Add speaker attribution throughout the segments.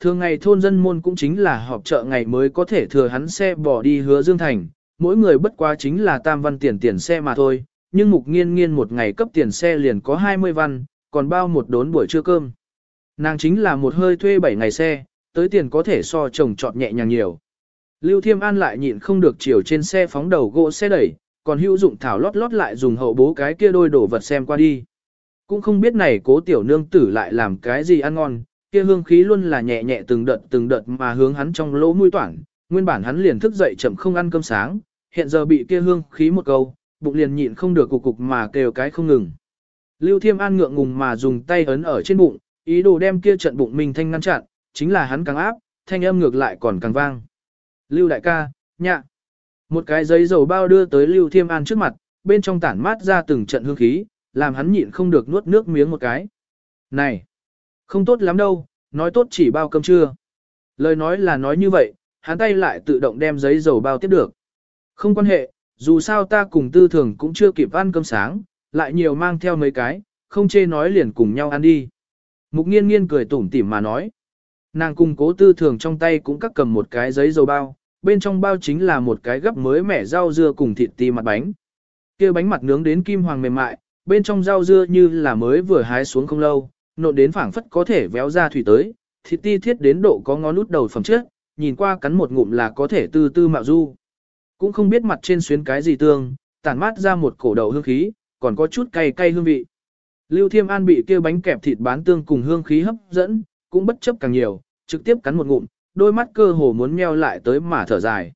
Speaker 1: Thường ngày thôn dân môn cũng chính là họp chợ ngày mới có thể thừa hắn xe bỏ đi hứa Dương Thành, mỗi người bất quá chính là tam văn tiền tiền xe mà thôi, nhưng mục nghiên nghiên một ngày cấp tiền xe liền có 20 văn, còn bao một đốn buổi trưa cơm. Nàng chính là một hơi thuê 7 ngày xe, tới tiền có thể so chồng chọn nhẹ nhàng nhiều. Lưu Thiêm An lại nhịn không được chiều trên xe phóng đầu gỗ xe đẩy, còn hữu dụng thảo lót lót lại dùng hậu bố cái kia đôi đổ vật xem qua đi. Cũng không biết này cố tiểu nương tử lại làm cái gì ăn ngon, kia hương khí luôn là nhẹ nhẹ từng đợt từng đợt mà hướng hắn trong lỗ mũi toản, nguyên bản hắn liền thức dậy chậm không ăn cơm sáng, hiện giờ bị kia hương khí một câu, bụng liền nhịn không được cục cục mà kêu cái không ngừng. Lưu Thiêm An ngượng ngùng mà dùng tay ấn ở trên bụng, ý đồ đem kia trận bụng mình thanh ngăn chặn, chính là hắn càng áp, thanh âm ngược lại còn càng vang. Lưu đại ca, nhạ. Một cái giấy dầu bao đưa tới Lưu Thiêm An trước mặt, bên trong tản mát ra từng trận hương khí, làm hắn nhịn không được nuốt nước miếng một cái. Này, không tốt lắm đâu, nói tốt chỉ bao cơm trưa. Lời nói là nói như vậy, hắn tay lại tự động đem giấy dầu bao tiếp được. Không quan hệ, dù sao ta cùng tư thường cũng chưa kịp ăn cơm sáng, lại nhiều mang theo mấy cái, không chê nói liền cùng nhau ăn đi. Mục nghiên nghiên cười tủm tỉm mà nói. Nàng cùng cố tư thường trong tay cũng cắt cầm một cái giấy dầu bao, bên trong bao chính là một cái gấp mới mẻ rau dưa cùng thịt ti mặt bánh. kia bánh mặt nướng đến kim hoàng mềm mại, bên trong rau dưa như là mới vừa hái xuống không lâu, nộn đến phảng phất có thể véo ra thủy tới, thịt ti thiết đến độ có ngón út đầu phẩm trước, nhìn qua cắn một ngụm là có thể tư tư mạo du. Cũng không biết mặt trên xuyến cái gì tương, tản mát ra một cổ đầu hương khí, còn có chút cay cay hương vị. Lưu Thiêm An bị kia bánh kẹp thịt bán tương cùng hương khí hấp dẫn, cũng bất chấp càng nhiều, trực tiếp cắn một ngụm, đôi mắt cơ hồ muốn meo lại tới mà thở dài.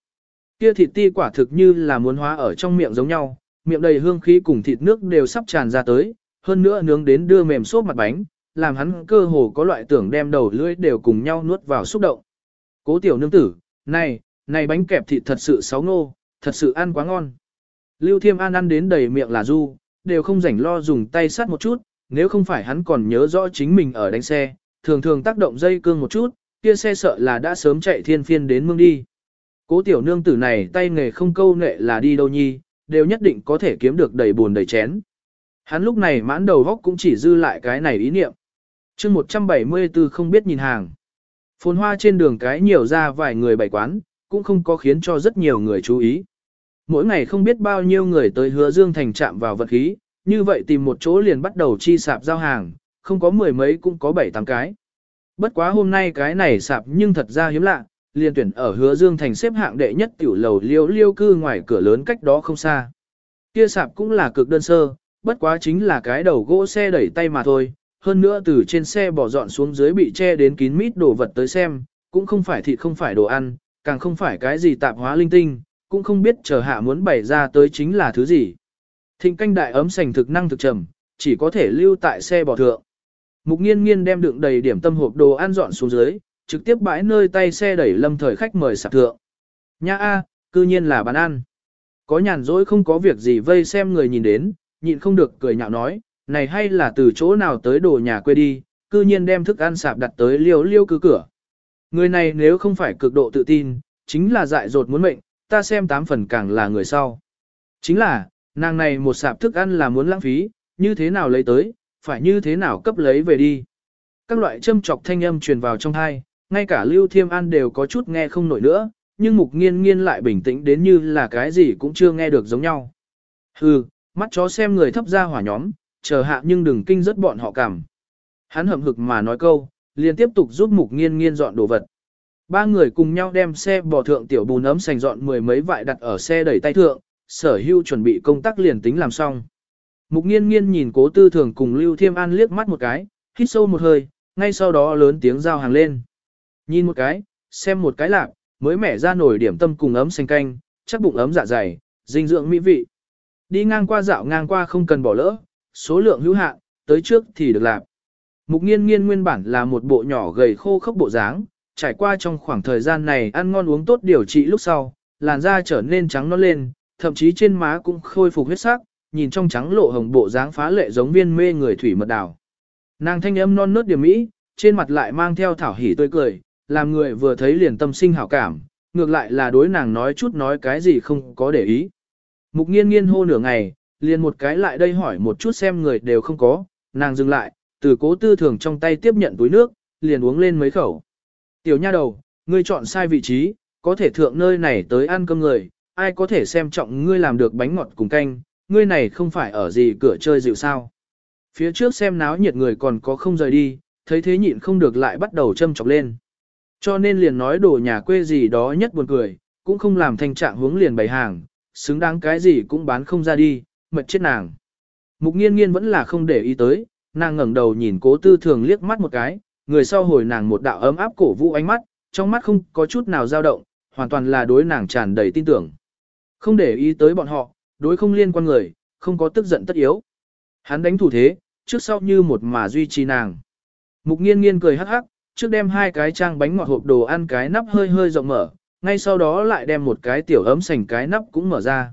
Speaker 1: Kia thịt ti quả thực như là muốn hóa ở trong miệng giống nhau, miệng đầy hương khí cùng thịt nước đều sắp tràn ra tới, hơn nữa nướng đến đưa mềm xốp mặt bánh, làm hắn cơ hồ có loại tưởng đem đầu lưỡi đều cùng nhau nuốt vào xúc động. Cố tiểu nương tử, này, này bánh kẹp thịt thật sự sáu ngô, thật sự ăn quá ngon. Lưu Thiêm An ăn đến đầy miệng là du, đều không rảnh lo dùng tay sát một chút, nếu không phải hắn còn nhớ rõ chính mình ở đánh xe, thường thường tác động dây cương một chút, kia xe sợ là đã sớm chạy thiên phiên đến mương đi. Cố tiểu nương tử này tay nghề không câu nệ là đi đâu nhi, đều nhất định có thể kiếm được đầy buồn đầy chén. Hắn lúc này mãn đầu góc cũng chỉ dư lại cái này ý niệm chương 174 không biết nhìn hàng. Phồn hoa trên đường cái nhiều ra vài người bày quán, cũng không có khiến cho rất nhiều người chú ý. Mỗi ngày không biết bao nhiêu người tới hứa dương thành chạm vào vật khí, như vậy tìm một chỗ liền bắt đầu chi sạp giao hàng, không có mười mấy cũng có bảy tám cái. Bất quá hôm nay cái này sạp nhưng thật ra hiếm lạ, liền tuyển ở hứa dương thành xếp hạng đệ nhất tiểu lầu liêu liêu cư ngoài cửa lớn cách đó không xa. Kia sạp cũng là cực đơn sơ, bất quá chính là cái đầu gỗ xe đẩy tay mà thôi, hơn nữa từ trên xe bỏ dọn xuống dưới bị che đến kín mít đồ vật tới xem, cũng không phải thịt không phải đồ ăn, càng không phải cái gì tạp hóa linh tinh, cũng không biết chờ hạ muốn bày ra tới chính là thứ gì. Thịnh canh đại ấm sành thực năng thực trầm, chỉ có thể lưu tại xe bỏ thượng. Mục nghiên nghiên đem đựng đầy điểm tâm hộp đồ ăn dọn xuống dưới, trực tiếp bãi nơi tay xe đẩy lâm thời khách mời sạp thượng. Nha a, cư nhiên là bán ăn. Có nhàn rỗi không có việc gì vây xem người nhìn đến, nhịn không được cười nhạo nói, này hay là từ chỗ nào tới đồ nhà quê đi, cư nhiên đem thức ăn sạp đặt tới liêu liêu cứ cửa. Người này nếu không phải cực độ tự tin, chính là dại dột muốn mệnh, ta xem tám phần càng là người sau. Chính là, nàng này một sạp thức ăn là muốn lãng phí, như thế nào lấy tới, phải như thế nào cấp lấy về đi. Các loại châm chọc thanh âm truyền vào trong hai, ngay cả Lưu Thiêm An đều có chút nghe không nổi nữa, nhưng Mục Nghiên Nghiên lại bình tĩnh đến như là cái gì cũng chưa nghe được giống nhau. Hừ, mắt chó xem người thấp ra hỏa nhóm, chờ hạ nhưng đừng kinh rất bọn họ cảm. Hắn hậm hực mà nói câu, liền tiếp tục giúp Mục Nghiên Nghiên dọn đồ vật. Ba người cùng nhau đem xe bò thượng tiểu bùn ấm sành dọn mười mấy vại đặt ở xe đẩy tay thượng, sở hưu chuẩn bị công tác liền tính làm xong. Mục nghiên nghiên nhìn cố tư thường cùng Lưu Thiêm An liếc mắt một cái, hít sâu một hơi, ngay sau đó lớn tiếng giao hàng lên. Nhìn một cái, xem một cái lạc, mới mẻ ra nổi điểm tâm cùng ấm xanh canh, chắc bụng ấm dạ dày, dinh dưỡng mỹ vị. Đi ngang qua dạo ngang qua không cần bỏ lỡ, số lượng hữu hạn, tới trước thì được làm. Mục nghiên nghiên nguyên bản là một bộ nhỏ gầy khô khốc bộ dáng, trải qua trong khoảng thời gian này ăn ngon uống tốt điều trị lúc sau, làn da trở nên trắng non lên, thậm chí trên má cũng khôi phục huyết sắc, nhìn trong trắng lộ hồng bộ dáng phá lệ giống viên mê người thủy mật đảo. Nàng thanh âm non nớt điểm mỹ, trên mặt lại mang theo thảo hỉ tươi cười, làm người vừa thấy liền tâm sinh hảo cảm, ngược lại là đối nàng nói chút nói cái gì không có để ý. Mục nghiên nghiên hô nửa ngày, liền một cái lại đây hỏi một chút xem người đều không có, nàng dừng lại, từ cố tư thường trong tay tiếp nhận túi nước, liền uống lên mấy khẩu. Tiểu nha đầu, ngươi chọn sai vị trí, có thể thượng nơi này tới ăn cơm người, ai có thể xem trọng ngươi làm được bánh ngọt cùng canh, ngươi này không phải ở gì cửa chơi dịu sao. Phía trước xem náo nhiệt người còn có không rời đi, thấy thế nhịn không được lại bắt đầu châm chọc lên. Cho nên liền nói đồ nhà quê gì đó nhất buồn cười, cũng không làm thành trạng hướng liền bày hàng, xứng đáng cái gì cũng bán không ra đi, mệt chết nàng. Mục nghiên nghiên vẫn là không để ý tới, nàng ngẩng đầu nhìn cố tư thường liếc mắt một cái, người sau hồi nàng một đạo ấm áp cổ vũ ánh mắt, trong mắt không có chút nào dao động, hoàn toàn là đối nàng tràn đầy tin tưởng. Không để ý tới bọn họ, đối không liên quan người, không có tức giận tất yếu. Hắn đánh thủ thế, trước sau như một mà duy trì nàng. Mục nghiên nghiên cười hắc hắc, trước đem hai cái trang bánh ngọt hộp đồ ăn cái nắp hơi hơi rộng mở, ngay sau đó lại đem một cái tiểu ấm sành cái nắp cũng mở ra.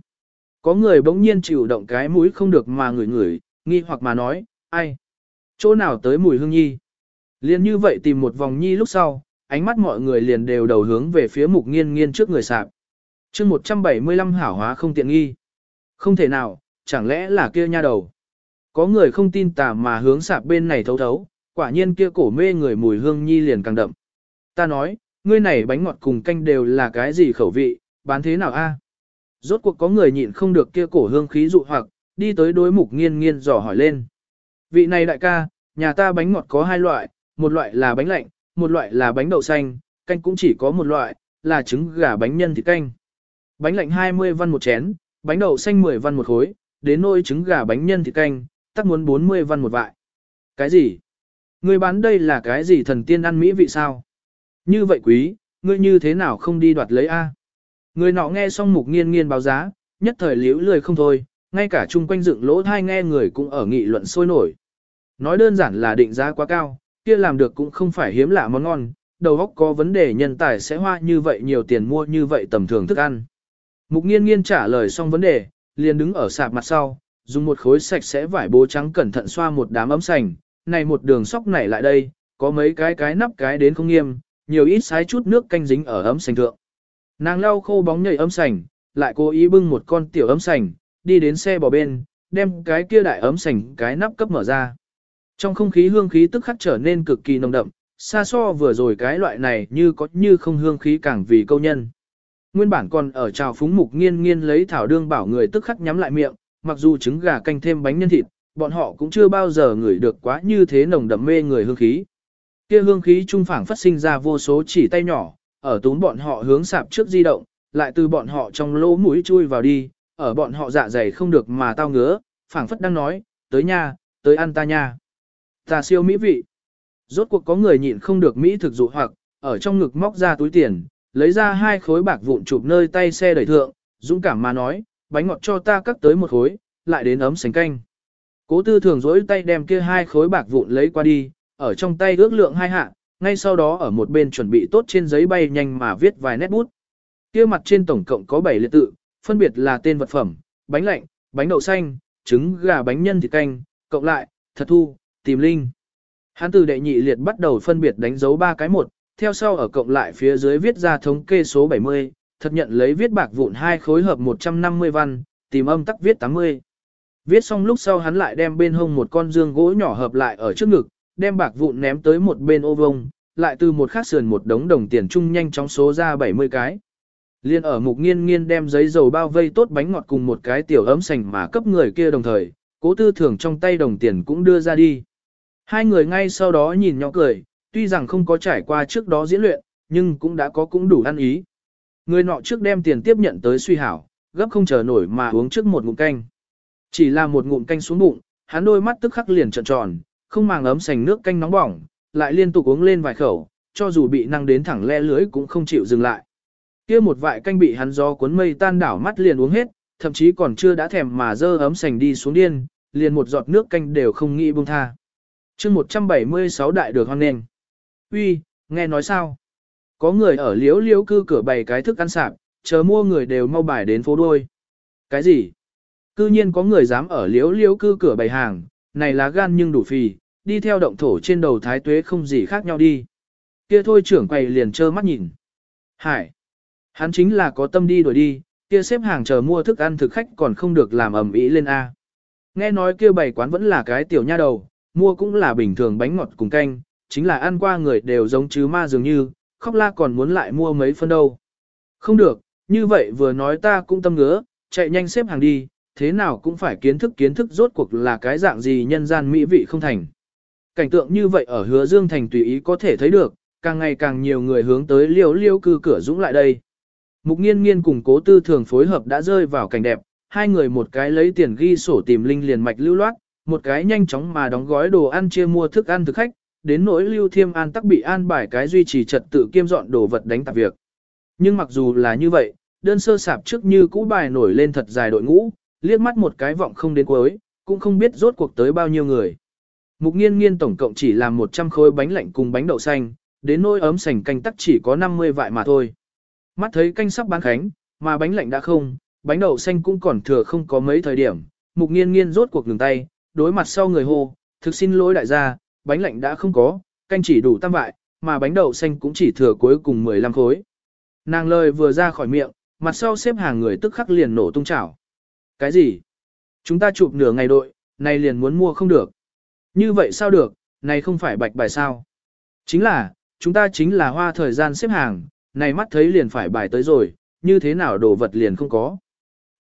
Speaker 1: Có người bỗng nhiên chịu động cái mũi không được mà ngửi ngửi, nghi hoặc mà nói, ai? Chỗ nào tới mùi hương nhi? Liên như vậy tìm một vòng nhi lúc sau, ánh mắt mọi người liền đều đầu hướng về phía mục nghiên nghiên trước người sạp. chương 175 hảo hóa không tiện nghi. Không thể nào, chẳng lẽ là kia nha đầu. Có người không tin tà mà hướng sạp bên này thấu thấu, quả nhiên kia cổ mê người mùi hương nhi liền càng đậm. Ta nói, ngươi này bánh ngọt cùng canh đều là cái gì khẩu vị, bán thế nào a? Rốt cuộc có người nhịn không được kia cổ hương khí dụ hoặc, đi tới đối mục nghiên nghiên dò hỏi lên. Vị này đại ca, nhà ta bánh ngọt có hai loại, một loại là bánh lạnh, một loại là bánh đậu xanh, canh cũng chỉ có một loại, là trứng gà bánh nhân thịt canh. Bánh lạnh 20 văn một chén, bánh đậu xanh 10 văn một khối, đến nôi trứng gà bánh nhân thịt canh, tắc muốn 40 văn một vại. Cái gì? Ngươi bán đây là cái gì thần tiên ăn mỹ vị sao? Như vậy quý, ngươi như thế nào không đi đoạt lấy A? Người nọ nghe xong mục nghiên nghiên báo giá, nhất thời liễu lười không thôi, ngay cả chung quanh dựng lỗ thai nghe người cũng ở nghị luận sôi nổi. Nói đơn giản là định giá quá cao, kia làm được cũng không phải hiếm lạ món ngon, đầu óc có vấn đề nhân tài sẽ hoa như vậy nhiều tiền mua như vậy tầm thường thức ăn. Mục nghiên nghiên trả lời xong vấn đề, liền đứng ở sạp mặt sau, dùng một khối sạch sẽ vải bố trắng cẩn thận xoa một đám ấm sành, này một đường sóc nảy lại đây, có mấy cái cái nắp cái đến không nghiêm, nhiều ít sái chút nước canh dính ở ấm sành thượng. Nàng lau khô bóng nhảy ấm sành, lại cố ý bưng một con tiểu ấm sành, đi đến xe bò bên, đem cái kia đại ấm sành cái nắp cấp mở ra. Trong không khí hương khí tức khắc trở nên cực kỳ nồng đậm, xa so vừa rồi cái loại này như có như không hương khí càng vì câu nhân. Nguyên bản còn ở trào phúng mục nghiên nghiên lấy thảo đương bảo người tức khắc nhắm lại miệng, mặc dù trứng gà canh thêm bánh nhân thịt, bọn họ cũng chưa bao giờ ngửi được quá như thế nồng đậm mê người hương khí. Kia hương khí trung phảng phát sinh ra vô số chỉ tay nhỏ, ở tún bọn họ hướng sạp trước di động, lại từ bọn họ trong lỗ mũi chui vào đi, ở bọn họ dạ dày không được mà tao ngứa, phảng phất đang nói, tới nha, tới ăn ta nha. Ta siêu mỹ vị. Rốt cuộc có người nhịn không được mỹ thực dụ hoặc, ở trong ngực móc ra túi tiền, lấy ra hai khối bạc vụn chụp nơi tay xe đẩy thượng, dũng cảm mà nói, bánh ngọt cho ta cắt tới một khối, lại đến ấm sánh canh. Cố tư thường dối tay đem kia hai khối bạc vụn lấy qua đi, ở trong tay ước lượng hai hạ, ngay sau đó ở một bên chuẩn bị tốt trên giấy bay nhanh mà viết vài nét bút. Kia mặt trên tổng cộng có 7 liệt tự, phân biệt là tên vật phẩm, bánh lạnh, bánh đậu xanh, trứng gà bánh nhân thịt canh, cộng lại, thật thu, tìm linh. Hán từ đệ nhị liệt bắt đầu phân biệt đánh dấu ba cái một, theo sau ở cộng lại phía dưới viết ra thống kê số 70, thật nhận lấy viết bạc vụn hai khối hợp 150 văn, tìm âm tắc viết 80. Viết xong lúc sau hắn lại đem bên hông một con dương gỗ nhỏ hợp lại ở trước ngực, đem bạc vụn ném tới một bên ô vông, lại từ một khắc sườn một đống đồng tiền chung nhanh chóng số ra 70 cái. Liên ở mục nghiên nghiên đem giấy dầu bao vây tốt bánh ngọt cùng một cái tiểu ấm sành mà cấp người kia đồng thời, cố tư thưởng trong tay đồng tiền cũng đưa ra đi. Hai người ngay sau đó nhìn nhau cười, tuy rằng không có trải qua trước đó diễn luyện, nhưng cũng đã có cũng đủ ăn ý. Người nọ trước đem tiền tiếp nhận tới suy hảo, gấp không chờ nổi mà uống trước một ngụm canh. Chỉ là một ngụm canh xuống bụng, hắn đôi mắt tức khắc liền trợn tròn, không màng ấm sành nước canh nóng bỏng, lại liên tục uống lên vài khẩu, cho dù bị năng đến thẳng le lưới cũng không chịu dừng lại. Kia một vại canh bị hắn gió cuốn mây tan đảo mắt liền uống hết, thậm chí còn chưa đã thèm mà dơ ấm sành đi xuống điên, liền một giọt nước canh đều không nghĩ buông tha. chương 176 đại được hoan nền. Uy, nghe nói sao? Có người ở liếu liếu cư cửa bày cái thức ăn sạp, chờ mua người đều mau bài đến phố đôi. Cái gì? Cư nhiên có người dám ở liếu liếu cư cửa bày hàng, này lá gan nhưng đủ phì, đi theo động thổ trên đầu thái tuế không gì khác nhau đi. Kia thôi trưởng quầy liền trơ mắt nhìn. Hải! Hắn chính là có tâm đi đổi đi, kia xếp hàng chờ mua thức ăn thực khách còn không được làm ầm ĩ lên A. Nghe nói kia bày quán vẫn là cái tiểu nha đầu, mua cũng là bình thường bánh ngọt cùng canh, chính là ăn qua người đều giống chứ ma dường như, khóc la còn muốn lại mua mấy phân đâu. Không được, như vậy vừa nói ta cũng tâm ngứa, chạy nhanh xếp hàng đi, thế nào cũng phải kiến thức kiến thức rốt cuộc là cái dạng gì nhân gian mỹ vị không thành. Cảnh tượng như vậy ở hứa Dương Thành tùy ý có thể thấy được, càng ngày càng nhiều người hướng tới liêu liêu cư cửa dũng lại đây. Mục nghiên nghiên cùng cố tư thường phối hợp đã rơi vào cảnh đẹp, hai người một cái lấy tiền ghi sổ tìm linh liền mạch lưu loát, một cái nhanh chóng mà đóng gói đồ ăn chia mua thức ăn thực khách, đến nỗi lưu thiêm an tắc bị an bài cái duy trì trật tự kiêm dọn đồ vật đánh tạp việc. Nhưng mặc dù là như vậy, đơn sơ sạp trước như cũ bài nổi lên thật dài đội ngũ, liếc mắt một cái vọng không đến cuối, cũng không biết rốt cuộc tới bao nhiêu người. Mục nghiên nghiên tổng cộng chỉ làm 100 khối bánh lạnh cùng bánh đậu xanh, đến nỗi ấm sành canh tắc chỉ có 50 vại mà thôi. Mắt thấy canh sắp bán khánh, mà bánh lạnh đã không, bánh đậu xanh cũng còn thừa không có mấy thời điểm, mục nghiên nghiên rốt cuộc ngừng tay, đối mặt sau người hô, thực xin lỗi đại gia, bánh lạnh đã không có, canh chỉ đủ tam vại, mà bánh đậu xanh cũng chỉ thừa cuối cùng 15 khối. Nàng lời vừa ra khỏi miệng, mặt sau xếp hàng người tức khắc liền nổ tung chảo. Cái gì? Chúng ta chụp nửa ngày đội, này liền muốn mua không được. Như vậy sao được, này không phải bạch bài sao? Chính là, chúng ta chính là hoa thời gian xếp hàng, này mắt thấy liền phải bài tới rồi, như thế nào đồ vật liền không có.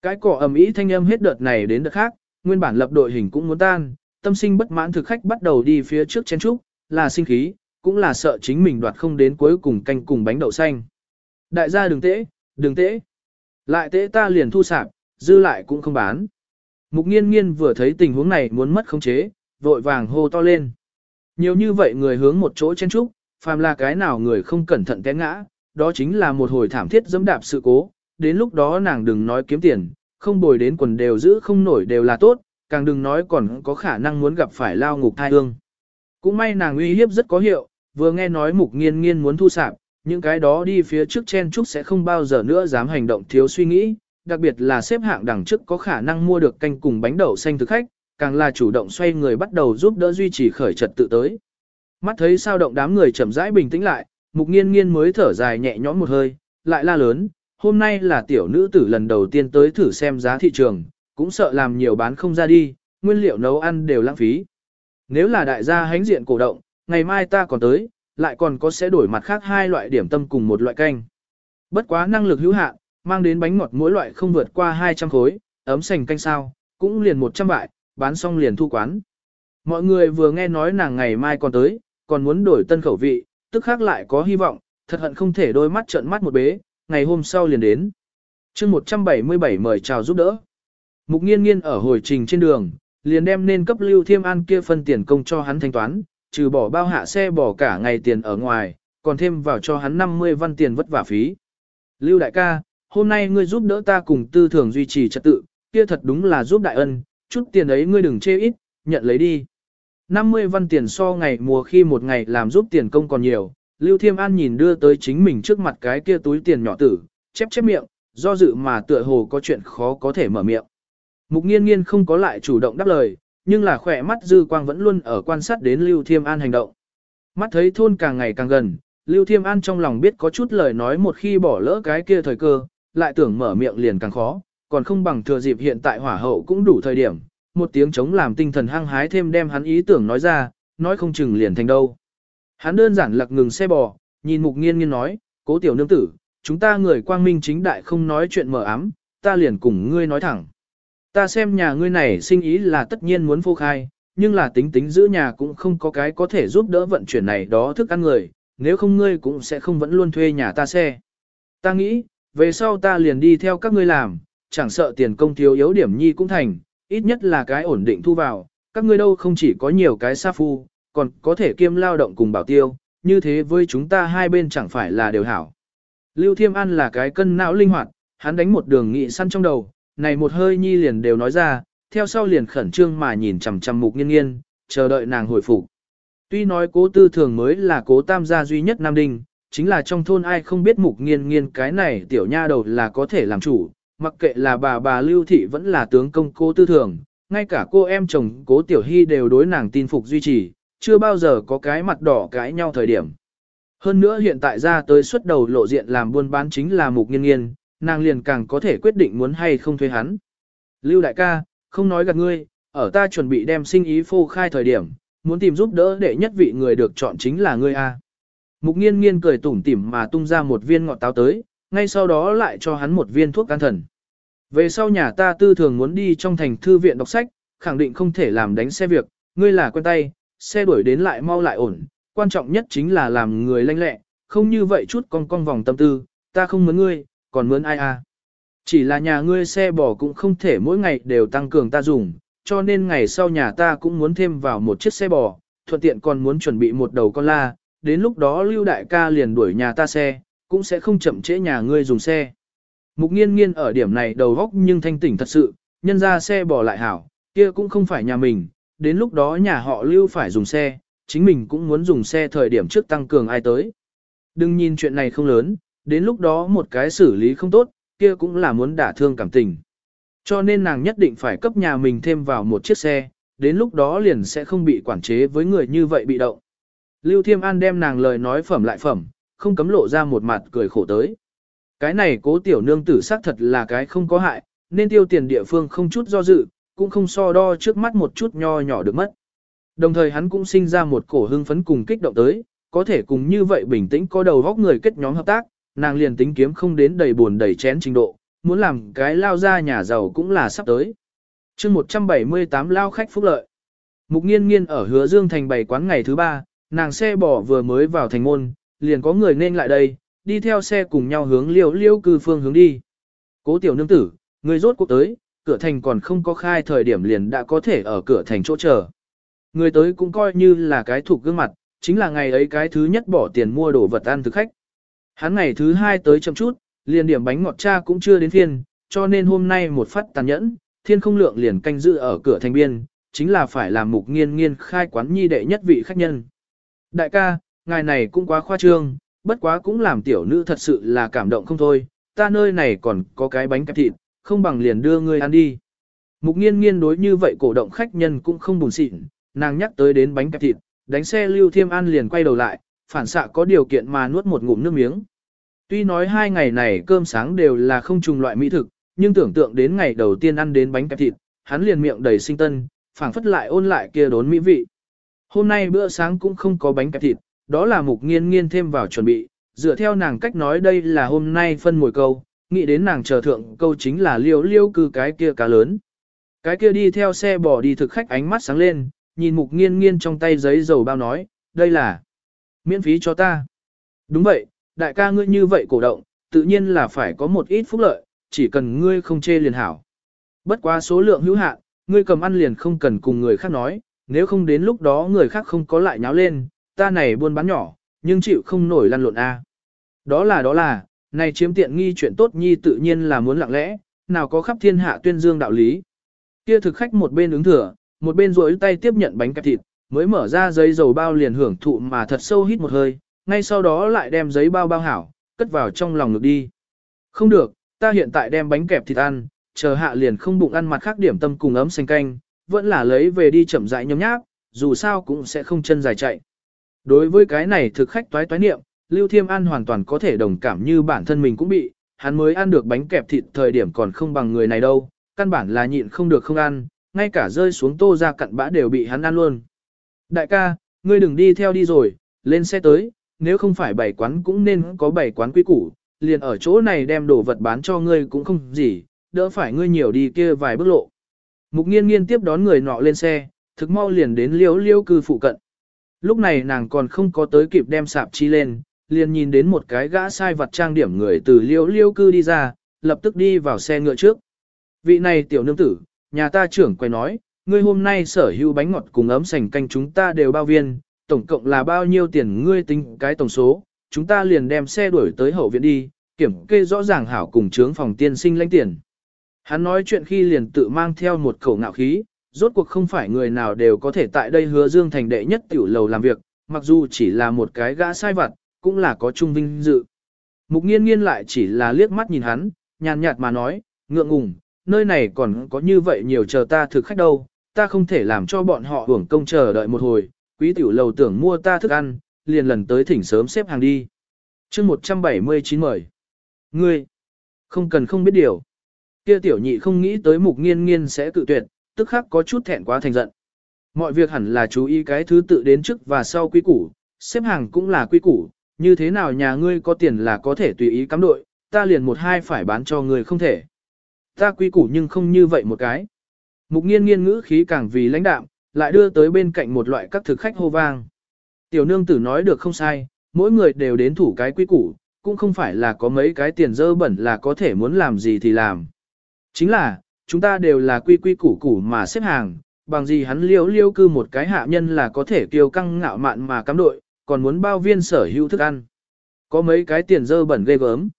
Speaker 1: Cái cỏ ầm ĩ thanh âm hết đợt này đến đợt khác, nguyên bản lập đội hình cũng muốn tan, tâm sinh bất mãn thực khách bắt đầu đi phía trước chen trúc, là sinh khí, cũng là sợ chính mình đoạt không đến cuối cùng canh cùng bánh đậu xanh. Đại gia đừng tễ, đừng tễ. Lại tễ ta liền thu sạp, dư lại cũng không bán. Mục nghiên nghiên vừa thấy tình huống này muốn mất khống chế, vội vàng hô to lên. Nhiều như vậy người hướng một chỗ chen trúc, phàm là cái nào người không cẩn thận té ngã, đó chính là một hồi thảm thiết dẫm đạp sự cố, đến lúc đó nàng đừng nói kiếm tiền, không bồi đến quần đều giữ không nổi đều là tốt, càng đừng nói còn có khả năng muốn gặp phải lao ngục thai ương. Cũng may nàng uy hiếp rất có hiệu, vừa nghe nói mục nghiên nghiên muốn thu sạp, những cái đó đi phía trước chen trúc sẽ không bao giờ nữa dám hành động thiếu suy nghĩ, đặc biệt là xếp hạng đẳng trước có khả năng mua được canh cùng bánh đậu xanh thực khách, càng là chủ động xoay người bắt đầu giúp đỡ duy trì khởi trật tự tới. Mắt thấy sao động đám người chậm rãi bình tĩnh lại, mục nghiên nghiên mới thở dài nhẹ nhõm một hơi, lại la lớn, hôm nay là tiểu nữ tử lần đầu tiên tới thử xem giá thị trường, cũng sợ làm nhiều bán không ra đi, nguyên liệu nấu ăn đều lãng phí. Nếu là đại gia hánh diện cổ động, ngày mai ta còn tới, lại còn có sẽ đổi mặt khác hai loại điểm tâm cùng một loại canh. Bất quá năng lực hữu hạn, mang đến bánh ngọt mỗi loại không vượt qua 200 khối, ấm sành canh sao, cũng liền 100 bại, bán xong liền thu quán. Mọi người vừa nghe nói nàng ngày mai còn tới, còn muốn đổi tân khẩu vị, tức khác lại có hy vọng, thật hận không thể đôi mắt trợn mắt một bế, ngày hôm sau liền đến. chương 177 mời chào giúp đỡ. Mục nghiên nghiên ở hồi trình trên đường, liền đem nên cấp lưu thiêm an kia phân tiền công cho hắn thanh toán, trừ bỏ bao hạ xe bỏ cả ngày tiền ở ngoài, còn thêm vào cho hắn 50 văn tiền vất vả phí. Lưu đại ca, hôm nay ngươi giúp đỡ ta cùng tư thường duy trì trật tự, kia thật đúng là giúp đại ân, chút tiền ấy ngươi đừng chê ít, nhận lấy đi. 50 văn tiền so ngày mùa khi một ngày làm giúp tiền công còn nhiều, Lưu Thiêm An nhìn đưa tới chính mình trước mặt cái kia túi tiền nhỏ tử, chép chép miệng, do dự mà tựa hồ có chuyện khó có thể mở miệng. Mục nghiên nghiên không có lại chủ động đáp lời, nhưng là khỏe mắt dư quang vẫn luôn ở quan sát đến Lưu Thiêm An hành động. Mắt thấy thôn càng ngày càng gần, Lưu Thiêm An trong lòng biết có chút lời nói một khi bỏ lỡ cái kia thời cơ, lại tưởng mở miệng liền càng khó, còn không bằng thừa dịp hiện tại hỏa hậu cũng đủ thời điểm, một tiếng chống làm tinh thần hăng hái thêm đem hắn ý tưởng nói ra, nói không chừng liền thành đâu. Hắn đơn giản lặc ngừng xe bò, nhìn mục nghiên nghiên nói, cố tiểu nương tử, chúng ta người quang minh chính đại không nói chuyện mờ ám, ta liền cùng ngươi nói thẳng. Ta xem nhà ngươi này sinh ý là tất nhiên muốn phô khai, nhưng là tính tính giữ nhà cũng không có cái có thể giúp đỡ vận chuyển này đó thức ăn người, nếu không ngươi cũng sẽ không vẫn luôn thuê nhà ta xe. Ta nghĩ, về sau ta liền đi theo các ngươi làm, chẳng sợ tiền công thiếu yếu điểm nhi cũng thành, ít nhất là cái ổn định thu vào, các ngươi đâu không chỉ có nhiều cái sa phu, còn có thể kiêm lao động cùng bảo tiêu, như thế với chúng ta hai bên chẳng phải là đều hảo. Lưu Thiêm An là cái cân não linh hoạt, hắn đánh một đường nghị săn trong đầu, này một hơi nhi liền đều nói ra, theo sau liền khẩn trương mà nhìn chằm chằm mục nghiên nghiên, chờ đợi nàng hồi phục. Tuy nói cố tư thường mới là cố tam gia duy nhất Nam Đinh, chính là trong thôn ai không biết mục nghiên nghiên cái này tiểu nha đầu là có thể làm chủ, mặc kệ là bà bà Lưu Thị vẫn là tướng công cô tư thường, ngay cả cô em chồng cố tiểu hy đều đối nàng tin phục duy trì, chưa bao giờ có cái mặt đỏ cãi nhau thời điểm. Hơn nữa hiện tại ra tới xuất đầu lộ diện làm buôn bán chính là mục nghiên nghiên, nàng liền càng có thể quyết định muốn hay không thuê hắn. Lưu đại ca, không nói gạt ngươi, ở ta chuẩn bị đem sinh ý phô khai thời điểm, muốn tìm giúp đỡ để nhất vị người được chọn chính là ngươi A. Mục nghiên nghiên cười tủm tỉm mà tung ra một viên ngọt táo tới, ngay sau đó lại cho hắn một viên thuốc can thần. Về sau nhà ta tư thường muốn đi trong thành thư viện đọc sách, khẳng định không thể làm đánh xe việc, ngươi là quen tay, xe đuổi đến lại mau lại ổn, quan trọng nhất chính là làm người lanh lẹ, không như vậy chút con con vòng tâm tư, ta không muốn ngươi, còn muốn ai à. Chỉ là nhà ngươi xe bò cũng không thể mỗi ngày đều tăng cường ta dùng, cho nên ngày sau nhà ta cũng muốn thêm vào một chiếc xe bò, thuận tiện còn muốn chuẩn bị một đầu con la, đến lúc đó lưu đại ca liền đuổi nhà ta xe, cũng sẽ không chậm trễ nhà ngươi dùng xe. Mục nghiên nghiên ở điểm này đầu góc nhưng thanh tỉnh thật sự, nhân ra xe bỏ lại hảo, kia cũng không phải nhà mình, đến lúc đó nhà họ lưu phải dùng xe, chính mình cũng muốn dùng xe thời điểm trước tăng cường ai tới. Đừng nhìn chuyện này không lớn, đến lúc đó một cái xử lý không tốt, kia cũng là muốn đả thương cảm tình. Cho nên nàng nhất định phải cấp nhà mình thêm vào một chiếc xe, đến lúc đó liền sẽ không bị quản chế với người như vậy bị động. Lưu Thiêm An đem nàng lời nói phẩm lại phẩm, không cấm lộ ra một mặt cười khổ tới. Cái này cố tiểu nương tử xác thật là cái không có hại, nên tiêu tiền địa phương không chút do dự, cũng không so đo trước mắt một chút nho nhỏ được mất. Đồng thời hắn cũng sinh ra một cổ hưng phấn cùng kích động tới, có thể cùng như vậy bình tĩnh có đầu góc người kết nhóm hợp tác, nàng liền tính kiếm không đến đầy buồn đầy chén trình độ, muốn làm cái lao ra nhà giàu cũng là sắp tới. chương 178 lao khách phúc lợi. Mục nghiên nghiên ở hứa dương thành bày quán ngày thứ ba, nàng xe bỏ vừa mới vào thành môn, liền có người nên lại đây, đi theo xe cùng nhau hướng liêu liêu cư phương hướng đi. Cố tiểu nương tử, người rốt cuộc tới, cửa thành còn không có khai thời điểm liền đã có thể ở cửa thành chỗ chờ. Người tới cũng coi như là cái thuộc gương mặt, chính là ngày ấy cái thứ nhất bỏ tiền mua đồ vật ăn thực khách. Hắn ngày thứ hai tới chậm chút, liền điểm bánh ngọt cha cũng chưa đến phiên, cho nên hôm nay một phát tàn nhẫn, thiên không lượng liền canh giữ ở cửa thành biên, chính là phải làm mục nghiên nghiên khai quán nhi đệ nhất vị khách nhân. Đại ca, ngài này cũng quá khoa trương, bất quá cũng làm tiểu nữ thật sự là cảm động không thôi, ta nơi này còn có cái bánh kẹp thịt, không bằng liền đưa ngươi ăn đi. Mục nghiên nghiên đối như vậy cổ động khách nhân cũng không buồn xịn, nàng nhắc tới đến bánh kẹp thịt, đánh xe lưu thiêm ăn liền quay đầu lại, phản xạ có điều kiện mà nuốt một ngụm nước miếng. Tuy nói hai ngày này cơm sáng đều là không trùng loại mỹ thực, nhưng tưởng tượng đến ngày đầu tiên ăn đến bánh kẹp thịt, hắn liền miệng đầy sinh tân, phảng phất lại ôn lại kia đốn mỹ vị. Hôm nay bữa sáng cũng không có bánh kẹp thịt, đó là mục nghiên nghiên thêm vào chuẩn bị, dựa theo nàng cách nói đây là hôm nay phân mồi câu, nghĩ đến nàng chờ thượng câu chính là liêu liêu cư cái kia cá lớn. Cái kia đi theo xe bỏ đi thực khách ánh mắt sáng lên, nhìn mục nghiên nghiên trong tay giấy dầu bao nói, đây là miễn phí cho ta. Đúng vậy, đại ca ngươi như vậy cổ động, tự nhiên là phải có một ít phúc lợi, chỉ cần ngươi không chê liền hảo. Bất quá số lượng hữu hạn, ngươi cầm ăn liền không cần cùng người khác nói, nếu không đến lúc đó người khác không có lại nháo lên, ta này buôn bán nhỏ, nhưng chịu không nổi lăn lộn a. Đó là đó là, này chiếm tiện nghi chuyện tốt nhi tự nhiên là muốn lặng lẽ, nào có khắp thiên hạ tuyên dương đạo lý. Kia thực khách một bên ứng thừa, một bên rối tay tiếp nhận bánh kẹp thịt, mới mở ra giấy dầu bao liền hưởng thụ mà thật sâu hít một hơi, ngay sau đó lại đem giấy bao bao hảo, cất vào trong lòng ngực đi. Không được, ta hiện tại đem bánh kẹp thịt ăn, chờ hạ liền không bụng ăn mặt khác điểm tâm cùng ấm xanh canh, vẫn là lấy về đi chậm rãi nhấm nháp, dù sao cũng sẽ không chân dài chạy. Đối với cái này thực khách toái toái niệm, Lưu Thiêm An hoàn toàn có thể đồng cảm như bản thân mình cũng bị, hắn mới ăn được bánh kẹp thịt thời điểm còn không bằng người này đâu, căn bản là nhịn không được không ăn, ngay cả rơi xuống tô ra cặn bã đều bị hắn ăn luôn. Đại ca, ngươi đừng đi theo đi rồi, lên xe tới, nếu không phải bảy quán cũng nên có bảy quán quý củ, liền ở chỗ này đem đồ vật bán cho ngươi cũng không gì, đỡ phải ngươi nhiều đi kia vài bước lộ. Mục nghiên nghiên tiếp đón người nọ lên xe, thực mau liền đến liễu liễu cư phụ cận. Lúc này nàng còn không có tới kịp đem sạp chi lên, liền nhìn đến một cái gã sai vật trang điểm người từ liễu liễu cư đi ra, lập tức đi vào xe ngựa trước. Vị này tiểu nương tử, nhà ta trưởng quay nói, ngươi hôm nay sở hữu bánh ngọt cùng ấm sành canh chúng ta đều bao viên, tổng cộng là bao nhiêu tiền ngươi tính cái tổng số, chúng ta liền đem xe đuổi tới hậu viện đi, kiểm kê rõ ràng hảo cùng trướng phòng tiên sinh lãnh tiền. Hắn nói chuyện khi liền tự mang theo một khẩu ngạo khí, rốt cuộc không phải người nào đều có thể tại đây hứa dương thành đệ nhất tiểu lầu làm việc, mặc dù chỉ là một cái gã sai vặt, cũng là có trung vinh dự. Mục nghiên nghiên lại chỉ là liếc mắt nhìn hắn, nhàn nhạt mà nói, ngượng ngùng, nơi này còn có như vậy nhiều chờ ta thực khách đâu, ta không thể làm cho bọn họ hưởng công chờ đợi một hồi, quý tiểu lầu tưởng mua ta thức ăn, liền lần tới thỉnh sớm xếp hàng đi. chương 179 mời. Ngươi, không cần không biết điều. Kia tiểu nhị không nghĩ tới mục nghiên nghiên sẽ cự tuyệt, tức khắc có chút thẹn quá thành giận. Mọi việc hẳn là chú ý cái thứ tự đến trước và sau quy củ, xếp hàng cũng là quy củ, như thế nào nhà ngươi có tiền là có thể tùy ý cắm đội, ta liền một hai phải bán cho ngươi không thể. Ta quy củ nhưng không như vậy một cái. Mục nghiên nghiên ngữ khí càng vì lãnh đạm, lại đưa tới bên cạnh một loại các thực khách hô vang. Tiểu nương tử nói được không sai, mỗi người đều đến thủ cái quy củ, cũng không phải là có mấy cái tiền dơ bẩn là có thể muốn làm gì thì làm. Chính là, chúng ta đều là quy quy củ củ mà xếp hàng, bằng gì hắn liêu liêu cư một cái hạ nhân là có thể kiêu căng ngạo mạn mà cắm đội, còn muốn bao viên sở hữu thức ăn. Có mấy cái tiền dơ bẩn ghê gớm.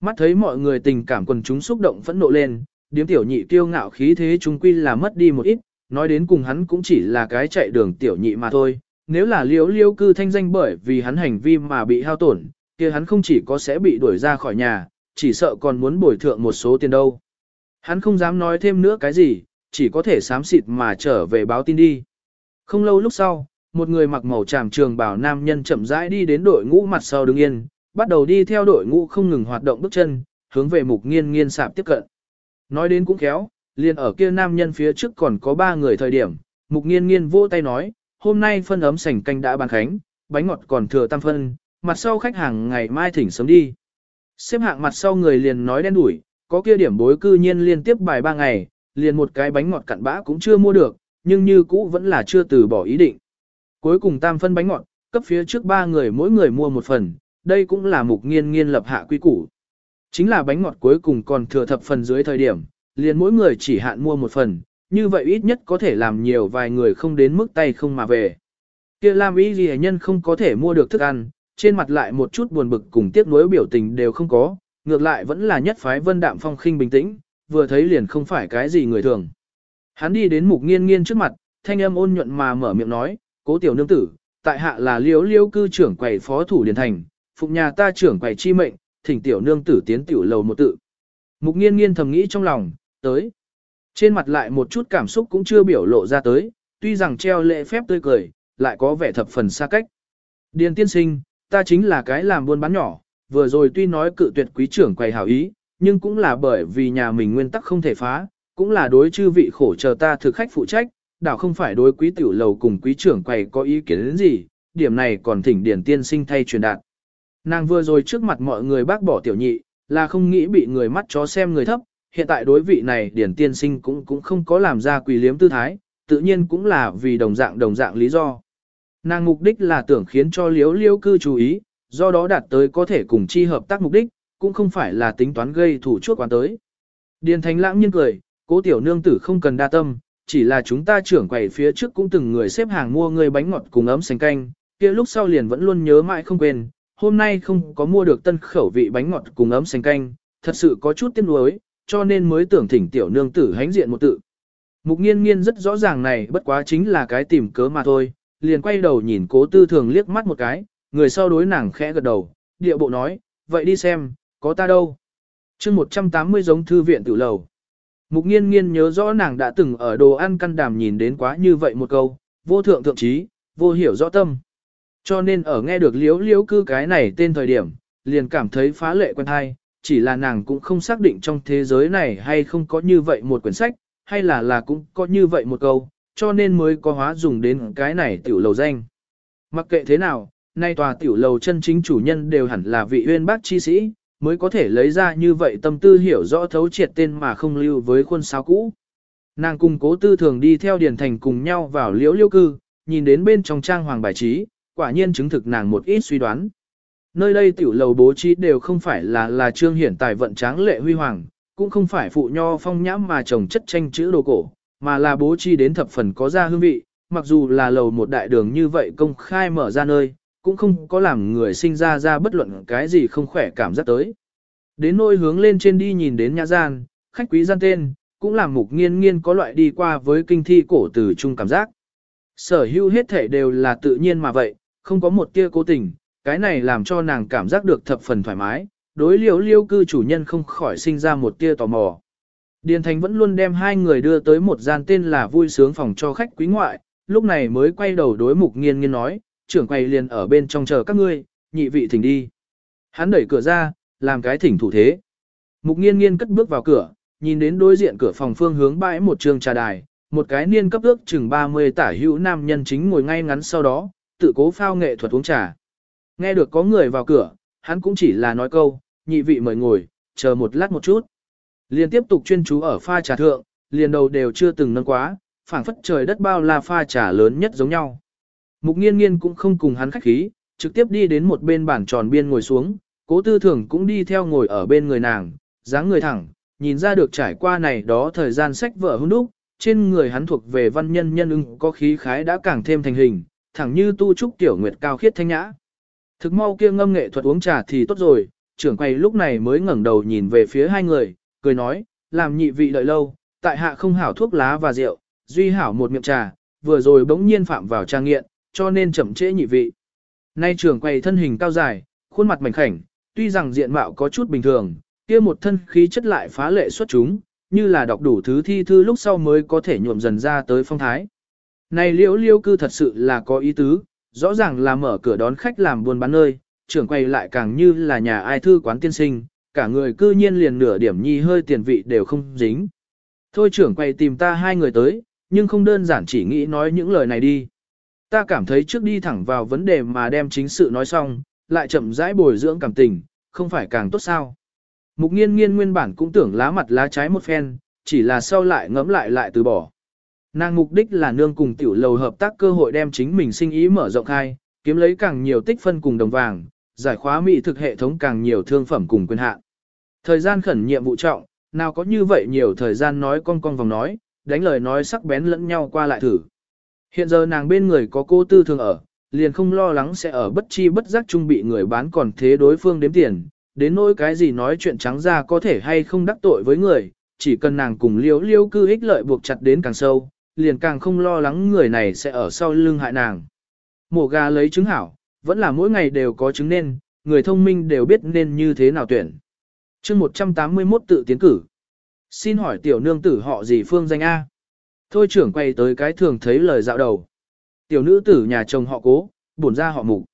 Speaker 1: Mắt thấy mọi người tình cảm quần chúng xúc động phẫn nộ lên, điếm tiểu nhị kiêu ngạo khí thế chúng quy là mất đi một ít, nói đến cùng hắn cũng chỉ là cái chạy đường tiểu nhị mà thôi. Nếu là liêu liêu cư thanh danh bởi vì hắn hành vi mà bị hao tổn, kia hắn không chỉ có sẽ bị đuổi ra khỏi nhà, chỉ sợ còn muốn bồi thượng một số tiền đâu. Hắn không dám nói thêm nữa cái gì, chỉ có thể sám xịt mà trở về báo tin đi. Không lâu lúc sau, một người mặc màu tràm trường bảo nam nhân chậm rãi đi đến đội ngũ mặt sau đứng yên, bắt đầu đi theo đội ngũ không ngừng hoạt động bước chân, hướng về mục nghiên nghiên sạp tiếp cận. Nói đến cũng khéo, liền ở kia nam nhân phía trước còn có ba người thời điểm, mục nghiên nghiên vỗ tay nói, hôm nay phân ấm sảnh canh đã bàn khánh, bánh ngọt còn thừa tam phân, mặt sau khách hàng ngày mai thỉnh sớm đi. Xếp hạng mặt sau người liền nói đen đủi, có kia điểm bối cư nhiên liên tiếp bài ba ngày, liền một cái bánh ngọt cặn bã cũng chưa mua được, nhưng như cũ vẫn là chưa từ bỏ ý định. Cuối cùng tam phân bánh ngọt, cấp phía trước ba người mỗi người mua một phần, đây cũng là mục nghiên nghiên lập hạ quy củ. Chính là bánh ngọt cuối cùng còn thừa thập phần dưới thời điểm, liền mỗi người chỉ hạn mua một phần, như vậy ít nhất có thể làm nhiều vài người không đến mức tay không mà về. Kia Lam ý Ghi nhân không có thể mua được thức ăn, trên mặt lại một chút buồn bực cùng tiếc nuối biểu tình đều không có, ngược lại vẫn là nhất phái vân đạm phong khinh bình tĩnh, vừa thấy liền không phải cái gì người thường. Hắn đi đến mục nghiên nghiên trước mặt, thanh âm ôn nhuận mà mở miệng nói, cố tiểu nương tử, tại hạ là liếu liêu cư trưởng quầy phó thủ điền thành, phụng nhà ta trưởng quầy chi mệnh, thỉnh tiểu nương tử tiến tiểu lầu một tự. Mục nghiên nghiên thầm nghĩ trong lòng, tới. Trên mặt lại một chút cảm xúc cũng chưa biểu lộ ra tới, tuy rằng treo lệ phép tươi cười, lại có vẻ thập phần xa cách. Điền tiên sinh, ta chính là cái làm buôn bán nhỏ, vừa rồi tuy nói cự tuyệt quý trưởng quầy hảo ý, nhưng cũng là bởi vì nhà mình nguyên tắc không thể phá, cũng là đối chư vị khổ chờ ta thực khách phụ trách, đảo không phải đối quý tiểu lầu cùng quý trưởng quầy có ý kiến đến gì, điểm này còn thỉnh điển tiên sinh thay truyền đạt. Nàng vừa rồi trước mặt mọi người bác bỏ tiểu nhị, là không nghĩ bị người mắt chó xem người thấp, hiện tại đối vị này điển tiên sinh cũng cũng không có làm ra quỳ liếm tư thái, tự nhiên cũng là vì đồng dạng đồng dạng lý do. Nàng mục đích là tưởng khiến cho liếu liêu cư chú ý, do đó đạt tới có thể cùng chi hợp tác mục đích, cũng không phải là tính toán gây thủ chuốc quán tới. Điền Thánh lãng nhiên cười, cố tiểu nương tử không cần đa tâm, chỉ là chúng ta trưởng quầy phía trước cũng từng người xếp hàng mua người bánh ngọt cùng ấm sành canh, kia lúc sau liền vẫn luôn nhớ mãi không quên, hôm nay không có mua được tân khẩu vị bánh ngọt cùng ấm sành canh, thật sự có chút tiếc nuối, cho nên mới tưởng thỉnh tiểu nương tử hánh diện một tự. Mục nghiên nghiên rất rõ ràng này bất quá chính là cái tìm cớ mà thôi, liền quay đầu nhìn cố tư thường liếc mắt một cái, người sau đối nàng khẽ gật đầu, địa bộ nói, vậy đi xem, có ta đâu. chương 180 giống thư viện tự lầu. Mục nghiên nghiên nhớ rõ nàng đã từng ở đồ ăn căn đàm nhìn đến quá như vậy một câu, vô thượng thượng trí, vô hiểu rõ tâm. Cho nên ở nghe được liếu liếu cư cái này tên thời điểm, liền cảm thấy phá lệ quen hay, chỉ là nàng cũng không xác định trong thế giới này hay không có như vậy một quyển sách, hay là là cũng có như vậy một câu, cho nên mới có hóa dùng đến cái này tiểu lầu danh. Mặc kệ thế nào, nay tòa tiểu lầu chân chính chủ nhân đều hẳn là vị uyên bác chi sĩ, mới có thể lấy ra như vậy tâm tư hiểu rõ thấu triệt tên mà không lưu với khuôn sao cũ. Nàng cùng cố tư thường đi theo điền thành cùng nhau vào liễu liêu cư, nhìn đến bên trong trang hoàng bài trí, quả nhiên chứng thực nàng một ít suy đoán. Nơi đây tiểu lầu bố trí đều không phải là là trương hiển tài vận tráng lệ huy hoàng, cũng không phải phụ nho phong nhãm mà trồng chất tranh chữ đồ cổ, mà là bố trí đến thập phần có ra hương vị, mặc dù là lầu một đại đường như vậy công khai mở ra nơi, cũng không có làm người sinh ra ra bất luận cái gì không khỏe cảm giác tới. Đến nôi hướng lên trên đi nhìn đến nhã gian, khách quý gian tên, cũng làm mục nghiên nghiên có loại đi qua với kinh thi cổ từ chung cảm giác. Sở hữu hết thể đều là tự nhiên mà vậy, không có một tia cố tình, cái này làm cho nàng cảm giác được thập phần thoải mái, đối liễu liêu cư chủ nhân không khỏi sinh ra một tia tò mò. Điền Thành vẫn luôn đem hai người đưa tới một gian tên là vui sướng phòng cho khách quý ngoại, lúc này mới quay đầu đối mục nghiên nghiên nói, trưởng quầy liền ở bên trong chờ các ngươi, nhị vị thỉnh đi. Hắn đẩy cửa ra, làm cái thỉnh thủ thế. Mục nghiên nghiên cất bước vào cửa, nhìn đến đối diện cửa phòng phương hướng bãi một trường trà đài, một cái niên cấp ước chừng 30 tả hữu nam nhân chính ngồi ngay ngắn sau đó, tự cố phao nghệ thuật uống trà. Nghe được có người vào cửa, hắn cũng chỉ là nói câu, nhị vị mời ngồi, chờ một lát một chút. Liền tiếp tục chuyên chú ở pha trà thượng, liền đầu đều chưa từng nâng quá, phảng phất trời đất bao la pha trà lớn nhất giống nhau. Mục nghiên nghiên cũng không cùng hắn khách khí, trực tiếp đi đến một bên bàn tròn biên ngồi xuống, cố tư thường cũng đi theo ngồi ở bên người nàng, dáng người thẳng, nhìn ra được trải qua này đó thời gian sách vở hôn đúc, trên người hắn thuộc về văn nhân nhân ưng có khí khái đã càng thêm thành hình, thẳng như tu trúc tiểu nguyệt cao khiết thanh nhã. Thực mau kia ngâm nghệ thuật uống trà thì tốt rồi, trưởng quầy lúc này mới ngẩng đầu nhìn về phía hai người, cười nói, làm nhị vị đợi lâu, tại hạ không hảo thuốc lá và rượu, duy hảo một miệng trà, vừa rồi bỗng nhiên phạm vào trang nghiện, cho nên chậm trễ nhị vị. Nay trưởng quầy thân hình cao dài, khuôn mặt mảnh khảnh, tuy rằng diện mạo có chút bình thường, kia một thân khí chất lại phá lệ xuất chúng, như là đọc đủ thứ thi thư lúc sau mới có thể nhuộm dần ra tới phong thái. Này liễu liêu cư thật sự là có ý tứ, rõ ràng là mở cửa đón khách làm buôn bán nơi, trưởng quầy lại càng như là nhà ai thư quán tiên sinh, cả người cư nhiên liền nửa điểm nhi hơi tiền vị đều không dính. Thôi trưởng quầy tìm ta hai người tới, nhưng không đơn giản chỉ nghĩ nói những lời này đi. Ta cảm thấy trước đi thẳng vào vấn đề mà đem chính sự nói xong, lại chậm rãi bồi dưỡng cảm tình, không phải càng tốt sao. Mục nghiên nghiên nguyên bản cũng tưởng lá mặt lá trái một phen, chỉ là sau lại ngẫm lại lại từ bỏ. Nàng mục đích là nương cùng tiểu lầu hợp tác cơ hội đem chính mình sinh ý mở rộng khai, kiếm lấy càng nhiều tích phân cùng đồng vàng, giải khóa mỹ thực hệ thống càng nhiều thương phẩm cùng quyền hạn. Thời gian khẩn nhiệm vụ trọng, nào có như vậy nhiều thời gian nói con con vòng nói, đánh lời nói sắc bén lẫn nhau qua lại thử. Hiện giờ nàng bên người có cô tư thường ở, liền không lo lắng sẽ ở bất chi bất giác chung bị người bán còn thế đối phương đếm tiền, đến nỗi cái gì nói chuyện trắng ra có thể hay không đắc tội với người, chỉ cần nàng cùng liễu liễu cư ích lợi buộc chặt đến càng sâu, liền càng không lo lắng người này sẽ ở sau lưng hại nàng. Mổ gà lấy trứng hảo, vẫn là mỗi ngày đều có trứng nên, người thông minh đều biết nên như thế nào tuyển. chương 181 tự tiến cử. Xin hỏi tiểu nương tử họ gì phương danh A? Thôi trưởng quay tới cái thường thấy lời dạo đầu. Tiểu nữ tử nhà chồng họ cố, bổn ra họ mục.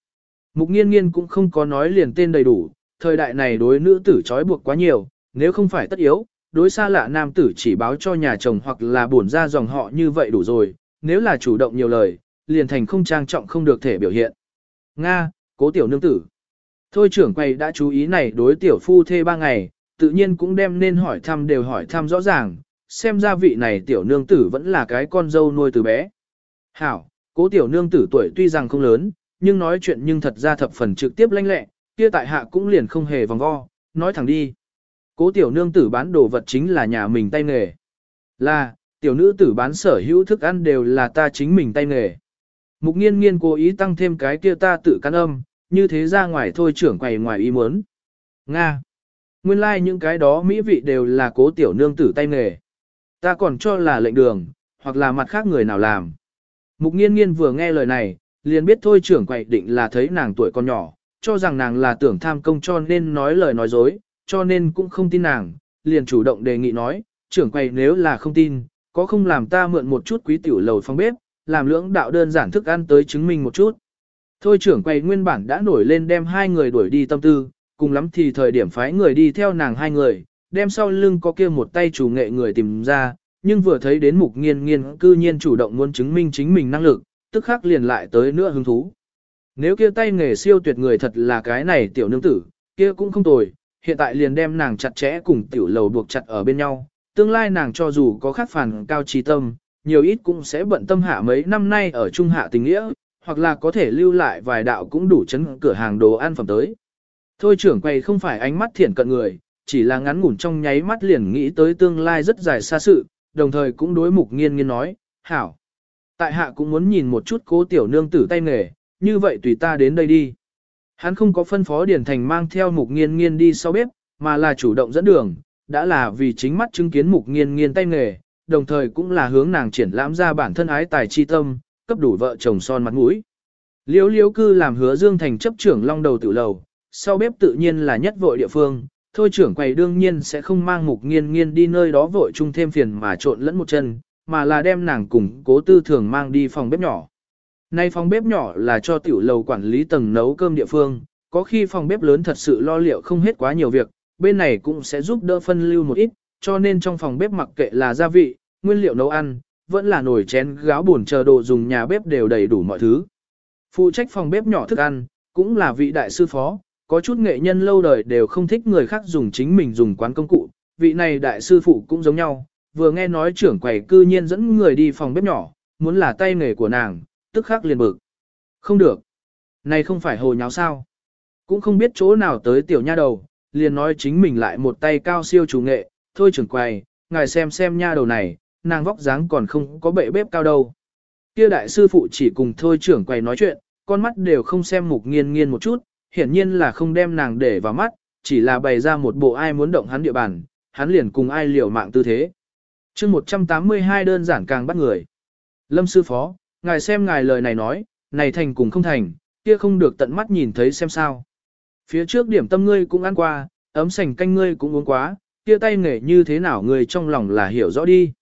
Speaker 1: Mục nghiên nghiên cũng không có nói liền tên đầy đủ, thời đại này đối nữ tử trói buộc quá nhiều, nếu không phải tất yếu, đối xa lạ nam tử chỉ báo cho nhà chồng hoặc là bổn ra dòng họ như vậy đủ rồi, nếu là chủ động nhiều lời, liền thành không trang trọng không được thể biểu hiện. Nga, cố tiểu nương tử. Thôi trưởng quay đã chú ý này đối tiểu phu thê ba ngày, tự nhiên cũng đem nên hỏi thăm đều hỏi thăm rõ ràng, xem ra vị này tiểu nương tử vẫn là cái con dâu nuôi từ bé. Hảo, cố tiểu nương tử tuổi tuy rằng không lớn, nhưng nói chuyện nhưng thật ra thập phần trực tiếp lanh lẹ, kia tại hạ cũng liền không hề vòng vo, nói thẳng đi. Cố tiểu nương tử bán đồ vật chính là nhà mình tay nghề. Là, tiểu nữ tử bán sở hữu thức ăn đều là ta chính mình tay nghề. Mục nghiên nghiên cố ý tăng thêm cái kia ta tự cắn âm, như thế ra ngoài thôi trưởng quầy ngoài ý muốn. Nga. Nguyên lai like những cái đó mỹ vị đều là cố tiểu nương tử tay nghề. Ta còn cho là lệnh đường, hoặc là mặt khác người nào làm. Mục nghiên nghiên vừa nghe lời này, liền biết thôi trưởng quầy định là thấy nàng tuổi còn nhỏ, cho rằng nàng là tưởng tham công cho nên nói lời nói dối, cho nên cũng không tin nàng, liền chủ động đề nghị nói, trưởng quầy nếu là không tin, có không làm ta mượn một chút quý tiểu lầu phong bếp, làm lưỡng đạo đơn giản thức ăn tới chứng minh một chút. Thôi trưởng quầy nguyên bản đã nổi lên đem hai người đuổi đi tâm tư, cùng lắm thì thời điểm phái người đi theo nàng hai người, đem sau lưng có kia một tay chủ nghệ người tìm ra, nhưng vừa thấy đến mục nghiên nghiên cư nhiên chủ động muốn chứng minh chính mình năng lực, tức khắc liền lại tới nữa hứng thú. Nếu kia tay nghề siêu tuyệt người thật là cái này tiểu nương tử, kia cũng không tồi, hiện tại liền đem nàng chặt chẽ cùng tiểu lầu buộc chặt ở bên nhau, tương lai nàng cho dù có khắc phản cao trí tâm, nhiều ít cũng sẽ bận tâm hạ mấy năm nay ở trung hạ tình nghĩa, hoặc là có thể lưu lại vài đạo cũng đủ chấn cửa hàng đồ ăn phẩm tới. Thôi trưởng quầy không phải ánh mắt thiển cận người, chỉ là ngắn ngủn trong nháy mắt liền nghĩ tới tương lai rất dài xa sự, đồng thời cũng đối mục nghiên nghiên nói, hảo. Tại hạ cũng muốn nhìn một chút cố tiểu nương tử tay nghề, như vậy tùy ta đến đây đi. Hắn không có phân phó Điển Thành mang theo mục nghiên nghiên đi sau bếp, mà là chủ động dẫn đường, đã là vì chính mắt chứng kiến mục nghiên nghiên tay nghề, đồng thời cũng là hướng nàng triển lãm ra bản thân ái tài chi tâm, cấp đủ vợ chồng son mặt mũi. Liễu liễu cư làm hứa Dương Thành chấp trưởng long đầu tự lầu, sau bếp tự nhiên là nhất vội địa phương, thôi trưởng quầy đương nhiên sẽ không mang mục nghiên nghiên đi nơi đó vội chung thêm phiền mà trộn lẫn một chân, mà là đem nàng cùng cố tư thường mang đi phòng bếp nhỏ. Nay phòng bếp nhỏ là cho tiểu lầu quản lý tầng nấu cơm địa phương, có khi phòng bếp lớn thật sự lo liệu không hết quá nhiều việc, bên này cũng sẽ giúp đỡ phân lưu một ít, cho nên trong phòng bếp mặc kệ là gia vị, nguyên liệu nấu ăn, vẫn là nồi chén gáo buồn chờ đồ dùng nhà bếp đều đầy đủ mọi thứ. Phụ trách phòng bếp nhỏ thức ăn, cũng là vị đại sư phó, có chút nghệ nhân lâu đời đều không thích người khác dùng chính mình dùng quán công cụ, vị này đại sư phụ cũng giống nhau, vừa nghe nói trưởng quầy cư nhiên dẫn người đi phòng bếp nhỏ, muốn là tay nghề của nàng, tức khắc liền bực. Không được. Này không phải hồ nháo sao. Cũng không biết chỗ nào tới tiểu nha đầu, liền nói chính mình lại một tay cao siêu chủ nghệ, thôi trưởng quầy, ngài xem xem nha đầu này, nàng vóc dáng còn không có bệ bếp cao đâu. Kia đại sư phụ chỉ cùng thôi trưởng quầy nói chuyện, con mắt đều không xem mục nghiên nghiên một chút, hiển nhiên là không đem nàng để vào mắt, chỉ là bày ra một bộ ai muốn động hắn địa bàn, hắn liền cùng ai liều mạng tư thế. chương 182 đơn giản càng bắt người. Lâm sư phó, ngài xem ngài lời này nói, này thành cùng không thành, kia không được tận mắt nhìn thấy xem sao. Phía trước điểm tâm ngươi cũng ăn qua, ấm sành canh ngươi cũng uống quá, kia tay nghề như thế nào ngươi trong lòng là hiểu rõ đi.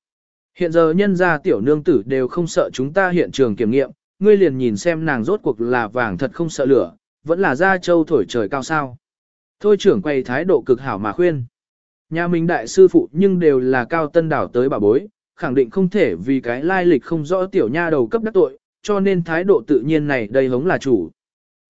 Speaker 1: Hiện giờ nhân gia tiểu nương tử đều không sợ chúng ta hiện trường kiểm nghiệm, ngươi liền nhìn xem nàng rốt cuộc là vàng thật không sợ lửa, vẫn là gia châu thổi trời cao sao. Thôi trưởng quay thái độ cực hảo mà khuyên. Nhà mình đại sư phụ nhưng đều là cao tân đảo tới bà bối, khẳng định không thể vì cái lai lịch không rõ tiểu nha đầu cấp đắc tội, cho nên thái độ tự nhiên này đầy hống là chủ.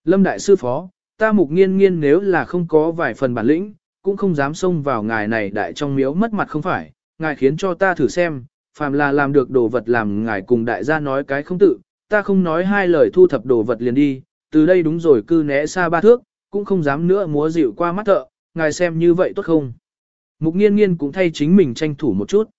Speaker 1: Lâm đại sư phó, ta mục nghiên nghiên nếu là không có vài phần bản lĩnh, cũng không dám xông vào ngài này đại trong miếu mất mặt không phải, ngài khiến cho ta thử xem, phàm là làm được đồ vật làm ngài cùng đại gia nói cái không tự, ta không nói hai lời thu thập đồ vật liền đi, từ đây đúng rồi cư né xa ba thước, cũng không dám nữa múa dịu qua mắt thợ, ngài xem như vậy tốt không. Mục nghiên nghiên cũng thay chính mình tranh thủ một chút.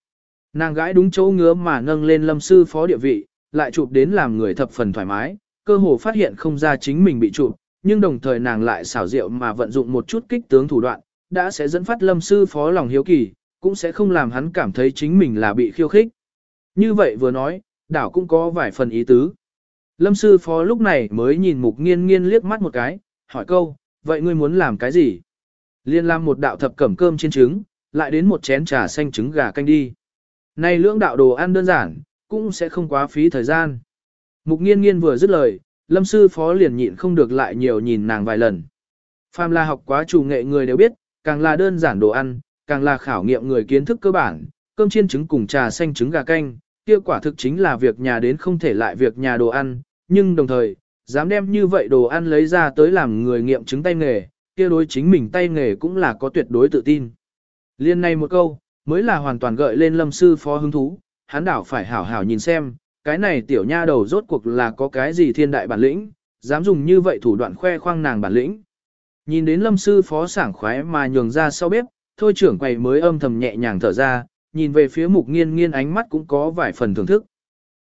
Speaker 1: Nàng gái đúng chỗ ngứa mà nâng lên lâm sư phó địa vị, lại chụp đến làm người thập phần thoải mái, cơ hồ phát hiện không ra chính mình bị chụp, nhưng đồng thời nàng lại xảo diệu mà vận dụng một chút kích tướng thủ đoạn, đã sẽ dẫn phát lâm sư phó lòng hiếu kỳ, cũng sẽ không làm hắn cảm thấy chính mình là bị khiêu khích. Như vậy vừa nói, đảo cũng có vài phần ý tứ. Lâm sư phó lúc này mới nhìn mục nghiên nghiên liếc mắt một cái, hỏi câu, vậy ngươi muốn làm cái gì? Liên làm một đạo thập cẩm cơm trên trứng, lại đến một chén trà xanh trứng gà canh đi. Này lưỡng đạo đồ ăn đơn giản, cũng sẽ không quá phí thời gian. Mục nghiên nghiên vừa dứt lời, lâm sư phó liền nhịn không được lại nhiều nhìn nàng vài lần. Phàm là học quá chủ nghệ người đều biết, càng là đơn giản đồ ăn, càng là khảo nghiệm người kiến thức cơ bản, cơm chiên trứng cùng trà xanh trứng gà canh, kia quả thực chính là việc nhà đến không thể lại việc nhà đồ ăn, nhưng đồng thời, dám đem như vậy đồ ăn lấy ra tới làm người nghiệm chứng tay nghề, kia đối chính mình tay nghề cũng là có tuyệt đối tự tin. Liên này một câu, mới là hoàn toàn gợi lên lâm sư phó hứng thú, hắn đảo phải hảo hảo nhìn xem, cái này tiểu nha đầu rốt cuộc là có cái gì thiên đại bản lĩnh, dám dùng như vậy thủ đoạn khoe khoang nàng bản lĩnh. Nhìn đến lâm sư phó sảng khoái mà nhường ra sau bếp, thôi trưởng quầy mới âm thầm nhẹ nhàng thở ra, nhìn về phía mục nghiên nghiên ánh mắt cũng có vài phần thưởng thức.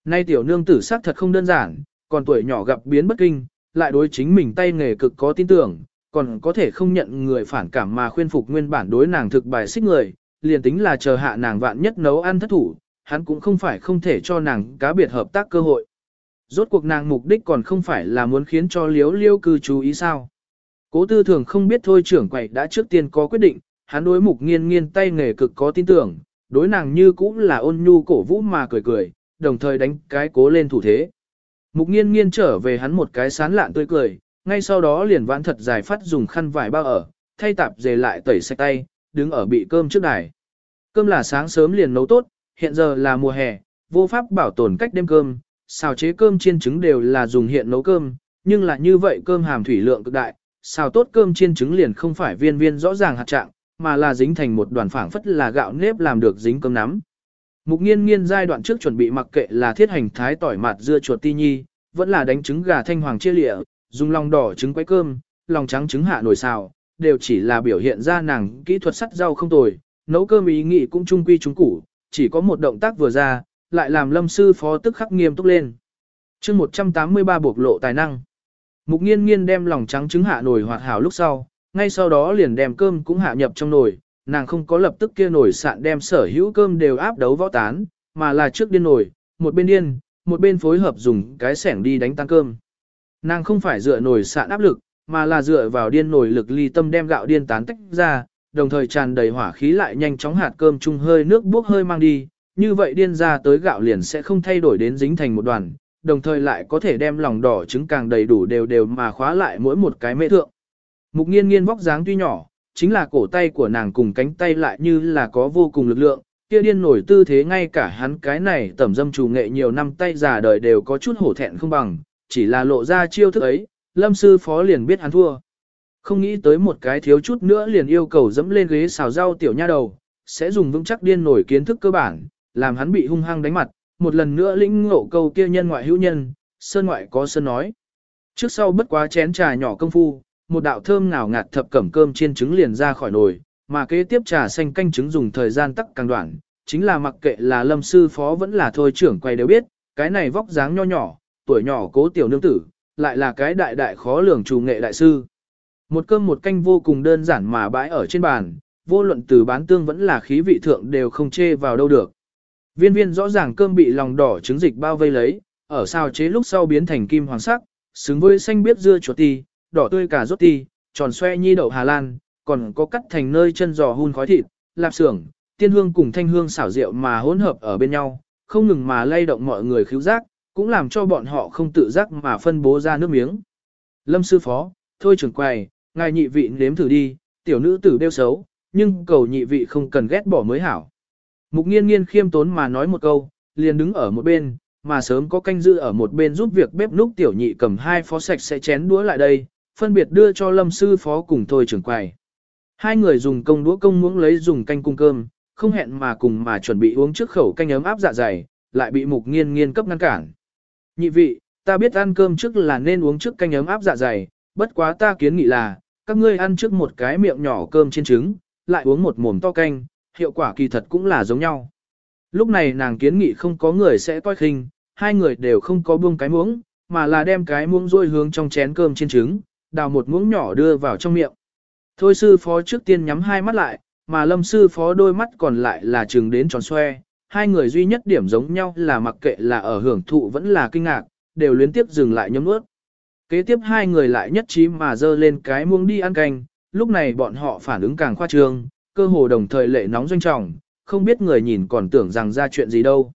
Speaker 1: Nay tiểu nương tử sắc thật không đơn giản, còn tuổi nhỏ gặp biến bất kinh, lại đối chính mình tay nghề cực có tin tưởng, còn có thể không nhận người phản cảm mà khuyên phục nguyên bản đối nàng thực bài xích người, liền tính là chờ hạ nàng vạn nhất nấu ăn thất thủ, hắn cũng không phải không thể cho nàng cá biệt hợp tác cơ hội. Rốt cuộc nàng mục đích còn không phải là muốn khiến cho liếu liêu cư chú ý sao. Cố tư thường không biết thôi trưởng quầy đã trước tiên có quyết định, hắn đối mục nghiên nghiên tay nghề cực có tin tưởng, đối nàng như cũng là ôn nhu cổ vũ mà cười cười, đồng thời đánh cái cố lên thủ thế. Mục nghiên nghiên trở về hắn một cái sán lạn tươi cười, ngay sau đó liền vãn thật dài phát dùng khăn vải bao ở, thay tạp dề lại tẩy sạch tay, đứng ở bị cơm trước đài. Cơm là sáng sớm liền nấu tốt, hiện giờ là mùa hè, vô pháp bảo tồn cách đêm cơm, xào chế cơm chiên trứng đều là dùng hiện nấu cơm, nhưng là như vậy cơm hàm thủy lượng cực đại, xào tốt cơm chiên trứng liền không phải viên viên rõ ràng hạt trạng, mà là dính thành một đoàn phảng phất là gạo nếp làm được dính cơm nắm. Mục nghiên nghiên giai đoạn trước chuẩn bị mặc kệ là thiết hành thái tỏi mạt dưa chuột ti nhi, vẫn là đánh trứng gà thanh hoàng chia lịa, dùng lòng đỏ trứng quấy cơm, lòng trắng trứng hạ nồi xào, đều chỉ là biểu hiện ra nàng kỹ thuật sắt rau không tồi, nấu cơm ý nghĩ cũng trung quy trung củ, chỉ có một động tác vừa ra, lại làm lâm sư phó tức khắc nghiêm túc lên. chương 183 bộc lộ tài năng. Mục nghiên nghiên đem lòng trắng trứng hạ nồi hoạt hảo lúc sau, ngay sau đó liền đem cơm cũng hạ nhập trong nồi, nàng không có lập tức kia nổi sạn đem sở hữu cơm đều áp đấu võ tán, mà là trước điên nổi một bên điên, một bên phối hợp dùng cái sẻng đi đánh tan cơm. Nàng không phải dựa nổi sạn áp lực, mà là dựa vào điên nổi lực ly tâm đem gạo điên tán tách ra, đồng thời tràn đầy hỏa khí lại nhanh chóng hạt cơm chung hơi nước bốc hơi mang đi, như vậy điên ra tới gạo liền sẽ không thay đổi đến dính thành một đoàn, đồng thời lại có thể đem lòng đỏ trứng càng đầy đủ đều đều mà khóa lại mỗi một cái mê thượng. Mục nghiên nghiên vóc dáng tuy nhỏ, chính là cổ tay của nàng cùng cánh tay lại như là có vô cùng lực lượng, kia điên nổi tư thế ngay cả hắn cái này tẩm dâm chủ nghệ nhiều năm tay già đời đều có chút hổ thẹn không bằng, chỉ là lộ ra chiêu thức ấy, lâm sư phó liền biết hắn thua. Không nghĩ tới một cái thiếu chút nữa liền yêu cầu dẫm lên ghế xào rau tiểu nha đầu, sẽ dùng vững chắc điên nổi kiến thức cơ bản, làm hắn bị hung hăng đánh mặt, một lần nữa lĩnh ngộ câu kia nhân ngoại hữu nhân, sơn ngoại có sơn nói. Trước sau bất quá chén trà nhỏ công phu, một đạo thơm ngào ngạt thập cẩm cơm chiên trứng liền ra khỏi nồi, mà kế tiếp trà xanh canh trứng dùng thời gian tắc càng đoạn, chính là mặc kệ là lâm sư phó vẫn là thôi trưởng quay đều biết, cái này vóc dáng nho nhỏ, tuổi nhỏ cố tiểu nương tử, lại là cái đại đại khó lường trù nghệ đại sư. Một cơm một canh vô cùng đơn giản mà bãi ở trên bàn, vô luận từ bán tương vẫn là khí vị thượng đều không chê vào đâu được. Viên viên rõ ràng cơm bị lòng đỏ trứng dịch bao vây lấy, ở sao chế lúc sau biến thành kim hoàng sắc, xứng với xanh biết dưa chuột ti, đỏ tươi cà rốt ti, tròn xoe nhi đậu Hà Lan, còn có cắt thành nơi chân giò hun khói thịt, lạp xưởng, tiên hương cùng thanh hương xảo rượu mà hỗn hợp ở bên nhau, không ngừng mà lay động mọi người khứu giác, cũng làm cho bọn họ không tự giác mà phân bố ra nước miếng. Lâm sư phó, thôi trưởng quầy, ngài nhị vị nếm thử đi, tiểu nữ tử đeo xấu, nhưng cầu nhị vị không cần ghét bỏ mới hảo. Mục nghiên nghiên khiêm tốn mà nói một câu, liền đứng ở một bên, mà sớm có canh giữ ở một bên giúp việc bếp núc tiểu nhị cầm hai phó sạch sẽ chén đũa lại đây, phân biệt đưa cho lâm sư phó cùng thôi trưởng quầy. Hai người dùng công đũa công muỗng lấy dùng canh cung cơm, không hẹn mà cùng mà chuẩn bị uống trước khẩu canh ấm áp dạ dày, lại bị mục nghiên nghiên cấp ngăn cản. Nhị vị, ta biết ăn cơm trước là nên uống trước canh ấm áp dạ dày, bất quá ta kiến nghị là, các ngươi ăn trước một cái miệng nhỏ cơm trên trứng, lại uống một mồm to canh, hiệu quả kỳ thật cũng là giống nhau. Lúc này nàng kiến nghị không có người sẽ coi khinh, hai người đều không có buông cái muỗng, mà là đem cái muỗng rôi hướng trong chén cơm trên trứng, đào một muỗng nhỏ đưa vào trong miệng. Thôi sư phó trước tiên nhắm hai mắt lại, mà lâm sư phó đôi mắt còn lại là trừng đến tròn xoe. Hai người duy nhất điểm giống nhau là mặc kệ là ở hưởng thụ vẫn là kinh ngạc, đều liên tiếp dừng lại nhấm ướt. Kế tiếp hai người lại nhất trí mà dơ lên cái muông đi ăn canh, lúc này bọn họ phản ứng càng khoa trương, cơ hồ đồng thời lệ nóng doanh trọng, không biết người nhìn còn tưởng rằng ra chuyện gì đâu.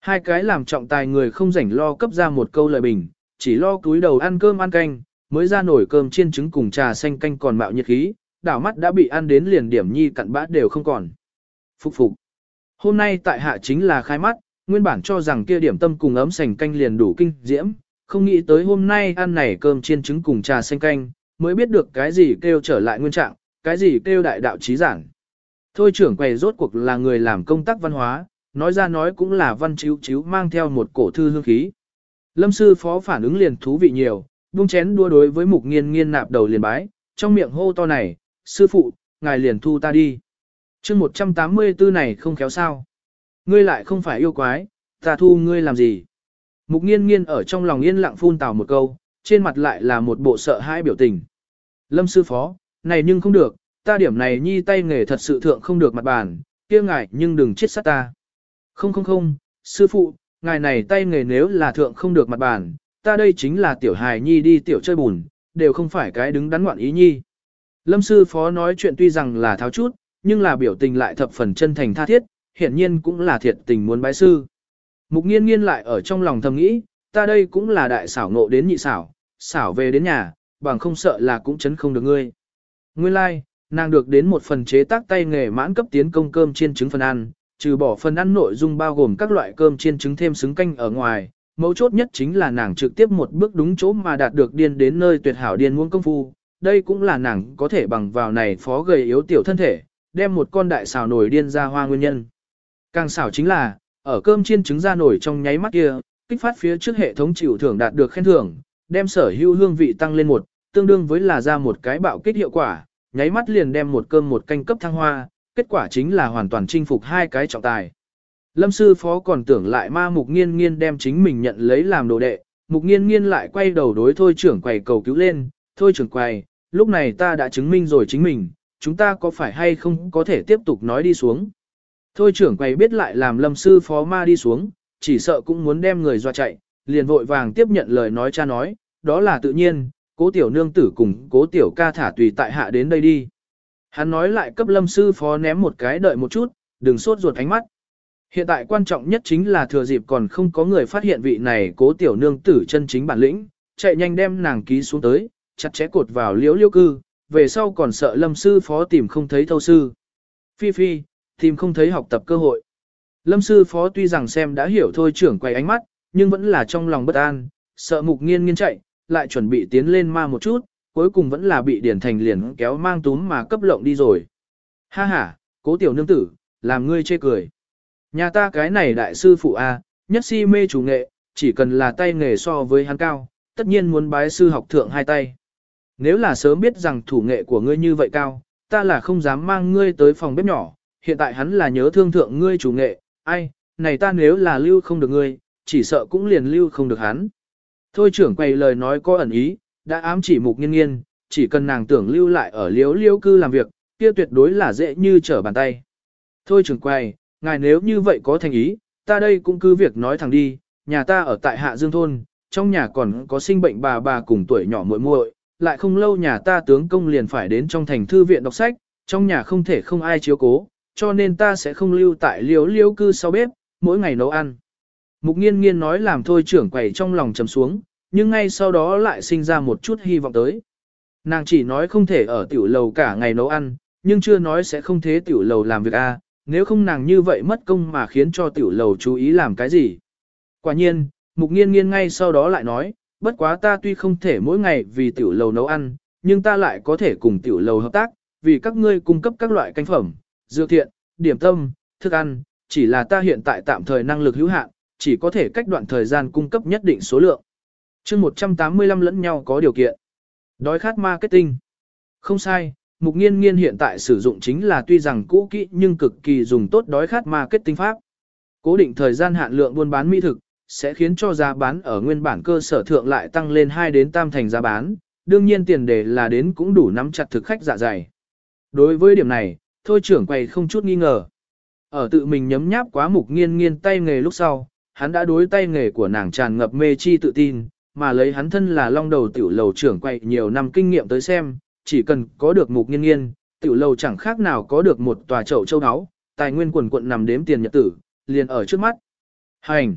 Speaker 1: Hai cái làm trọng tài người không rảnh lo cấp ra một câu lời bình, chỉ lo cúi đầu ăn cơm ăn canh, mới ra nổi cơm chiên trứng cùng trà xanh canh còn mạo nhiệt khí, đảo mắt đã bị ăn đến liền điểm nhi cặn bã đều không còn. Phục phục. Hôm nay tại hạ chính là khai mắt, nguyên bản cho rằng kia điểm tâm cùng ấm sành canh liền đủ kinh diễm, không nghĩ tới hôm nay ăn này cơm chiên trứng cùng trà xanh canh, mới biết được cái gì kêu trở lại nguyên trạng, cái gì kêu đại đạo trí giảng. Thôi trưởng quầy rốt cuộc là người làm công tác văn hóa, nói ra nói cũng là văn chiếu chiếu mang theo một cổ thư hương khí. Lâm sư phó phản ứng liền thú vị nhiều, buông chén đua đối với mục nghiên nghiên nạp đầu liền bái, trong miệng hô to này, sư phụ, ngài liền thu ta đi. chương 184 này không khéo sao. Ngươi lại không phải yêu quái, ta thu ngươi làm gì. Mục nghiên nghiên ở trong lòng yên lặng phun tào một câu, trên mặt lại là một bộ sợ hãi biểu tình. Lâm sư phó, này nhưng không được, ta điểm này nhi tay nghề thật sự thượng không được mặt bàn, kia ngài nhưng đừng chết sát ta. Không không không, sư phụ, ngài này tay nghề nếu là thượng không được mặt bàn, ta đây chính là tiểu hài nhi đi tiểu chơi bùn, đều không phải cái đứng đắn ngoạn ý nhi. Lâm sư phó nói chuyện tuy rằng là tháo chút, nhưng là biểu tình lại thập phần chân thành tha thiết, hiển nhiên cũng là thiệt tình muốn bái sư. Mục nghiên nghiên lại ở trong lòng thầm nghĩ, ta đây cũng là đại xảo ngộ đến nhị xảo, xảo về đến nhà, bằng không sợ là cũng chấn không được ngươi. Nguyên lai, like, nàng được đến một phần chế tác tay nghề mãn cấp tiến công cơm chiên trứng phần ăn, trừ bỏ phần ăn nội dung bao gồm các loại cơm chiên trứng thêm xứng canh ở ngoài, mấu chốt nhất chính là nàng trực tiếp một bước đúng chỗ mà đạt được điên đến nơi tuyệt hảo điên muôn công phu, đây cũng là nàng có thể bằng vào này phó gầy yếu tiểu thân thể, đem một con đại xào nổi điên ra hoa nguyên nhân. Càng xảo chính là, ở cơm chiên trứng ra nổi trong nháy mắt kia, kích phát phía trước hệ thống chịu thưởng đạt được khen thưởng, đem sở hữu hương vị tăng lên một, tương đương với là ra một cái bạo kích hiệu quả, nháy mắt liền đem một cơm một canh cấp thăng hoa, kết quả chính là hoàn toàn chinh phục hai cái trọng tài. Lâm sư phó còn tưởng lại ma mục nghiên nghiên đem chính mình nhận lấy làm đồ đệ, mục nghiên nghiên lại quay đầu đối thôi trưởng quầy cầu cứu lên, thôi trưởng quầy, lúc này ta đã chứng minh rồi chính mình, chúng ta có phải hay không có thể tiếp tục nói đi xuống. Thôi trưởng quầy biết lại làm lâm sư phó ma đi xuống, chỉ sợ cũng muốn đem người dọa chạy, liền vội vàng tiếp nhận lời nói cha nói, đó là tự nhiên, cố tiểu nương tử cùng cố tiểu ca thả tùy tại hạ đến đây đi. Hắn nói lại cấp lâm sư phó ném một cái đợi một chút, đừng sốt ruột ánh mắt. Hiện tại quan trọng nhất chính là thừa dịp còn không có người phát hiện vị này cố tiểu nương tử chân chính bản lĩnh, chạy nhanh đem nàng ký xuống tới, chặt chẽ cột vào liễu liễu cư, về sau còn sợ lâm sư phó tìm không thấy thâu sư. Phi phi, tìm không thấy học tập cơ hội. Lâm sư phó tuy rằng xem đã hiểu thôi trưởng quay ánh mắt, nhưng vẫn là trong lòng bất an, sợ mục nghiên nghiên chạy, lại chuẩn bị tiến lên ma một chút, cuối cùng vẫn là bị Điển Thành liền kéo mang túm mà cấp lộng đi rồi. Ha ha, cố tiểu nương tử, làm ngươi chê cười. Nhà ta cái này đại sư phụ A, nhất si mê chủ nghệ, chỉ cần là tay nghề so với hắn cao, tất nhiên muốn bái sư học thượng hai tay. Nếu là sớm biết rằng thủ nghệ của ngươi như vậy cao, ta là không dám mang ngươi tới phòng bếp nhỏ, hiện tại hắn là nhớ thương thượng ngươi chủ nghệ, ai, này ta nếu là lưu không được ngươi, chỉ sợ cũng liền lưu không được hắn. Thôi trưởng quay lời nói có ẩn ý, đã ám chỉ mục nghiên nghiên, chỉ cần nàng tưởng lưu lại ở liếu liêu cư làm việc, kia tuyệt đối là dễ như trở bàn tay. Thôi trưởng quay, ngài nếu như vậy có thành ý, ta đây cũng cứ việc nói thẳng đi, nhà ta ở tại Hạ Dương Thôn, trong nhà còn có sinh bệnh bà bà cùng tuổi nhỏ muội muội, lại không lâu nhà ta tướng công liền phải đến trong thành thư viện đọc sách, trong nhà không thể không ai chiếu cố, cho nên ta sẽ không lưu tại liếu liếu cư sau bếp, mỗi ngày nấu ăn. Mục nghiên nghiên nói làm thôi trưởng quầy trong lòng trầm xuống, nhưng ngay sau đó lại sinh ra một chút hy vọng tới. Nàng chỉ nói không thể ở tiểu lầu cả ngày nấu ăn, nhưng chưa nói sẽ không thế tiểu lầu làm việc a nếu không nàng như vậy mất công mà khiến cho tiểu lầu chú ý làm cái gì. Quả nhiên, mục nghiên nghiên ngay sau đó lại nói, bất quá ta tuy không thể mỗi ngày vì tiểu lầu nấu ăn, nhưng ta lại có thể cùng tiểu lầu hợp tác, vì các ngươi cung cấp các loại canh phẩm, dược thiện, điểm tâm, thức ăn, chỉ là ta hiện tại tạm thời năng lực hữu hạn, chỉ có thể cách đoạn thời gian cung cấp nhất định số lượng. chương 185 lẫn nhau có điều kiện. Đói khát marketing. Không sai, mục nghiên nghiên hiện tại sử dụng chính là tuy rằng cũ kỹ nhưng cực kỳ dùng tốt đói khát marketing pháp. Cố định thời gian hạn lượng buôn bán mỹ thực, sẽ khiến cho giá bán ở nguyên bản cơ sở thượng lại tăng lên 2 đến tam thành giá bán, đương nhiên tiền đề là đến cũng đủ nắm chặt thực khách dạ dày. Đối với điểm này, thôi trưởng quầy không chút nghi ngờ. Ở tự mình nhấm nháp quá mục nghiên nghiên tay nghề lúc sau, hắn đã đối tay nghề của nàng tràn ngập mê chi tự tin, mà lấy hắn thân là long đầu tiểu lầu trưởng quậy nhiều năm kinh nghiệm tới xem, chỉ cần có được mục nghiên nghiên, tiểu lâu chẳng khác nào có được một tòa chậu châu áo, tài nguyên quần quận nằm đếm tiền nhật tử, liền ở trước mắt. Hành!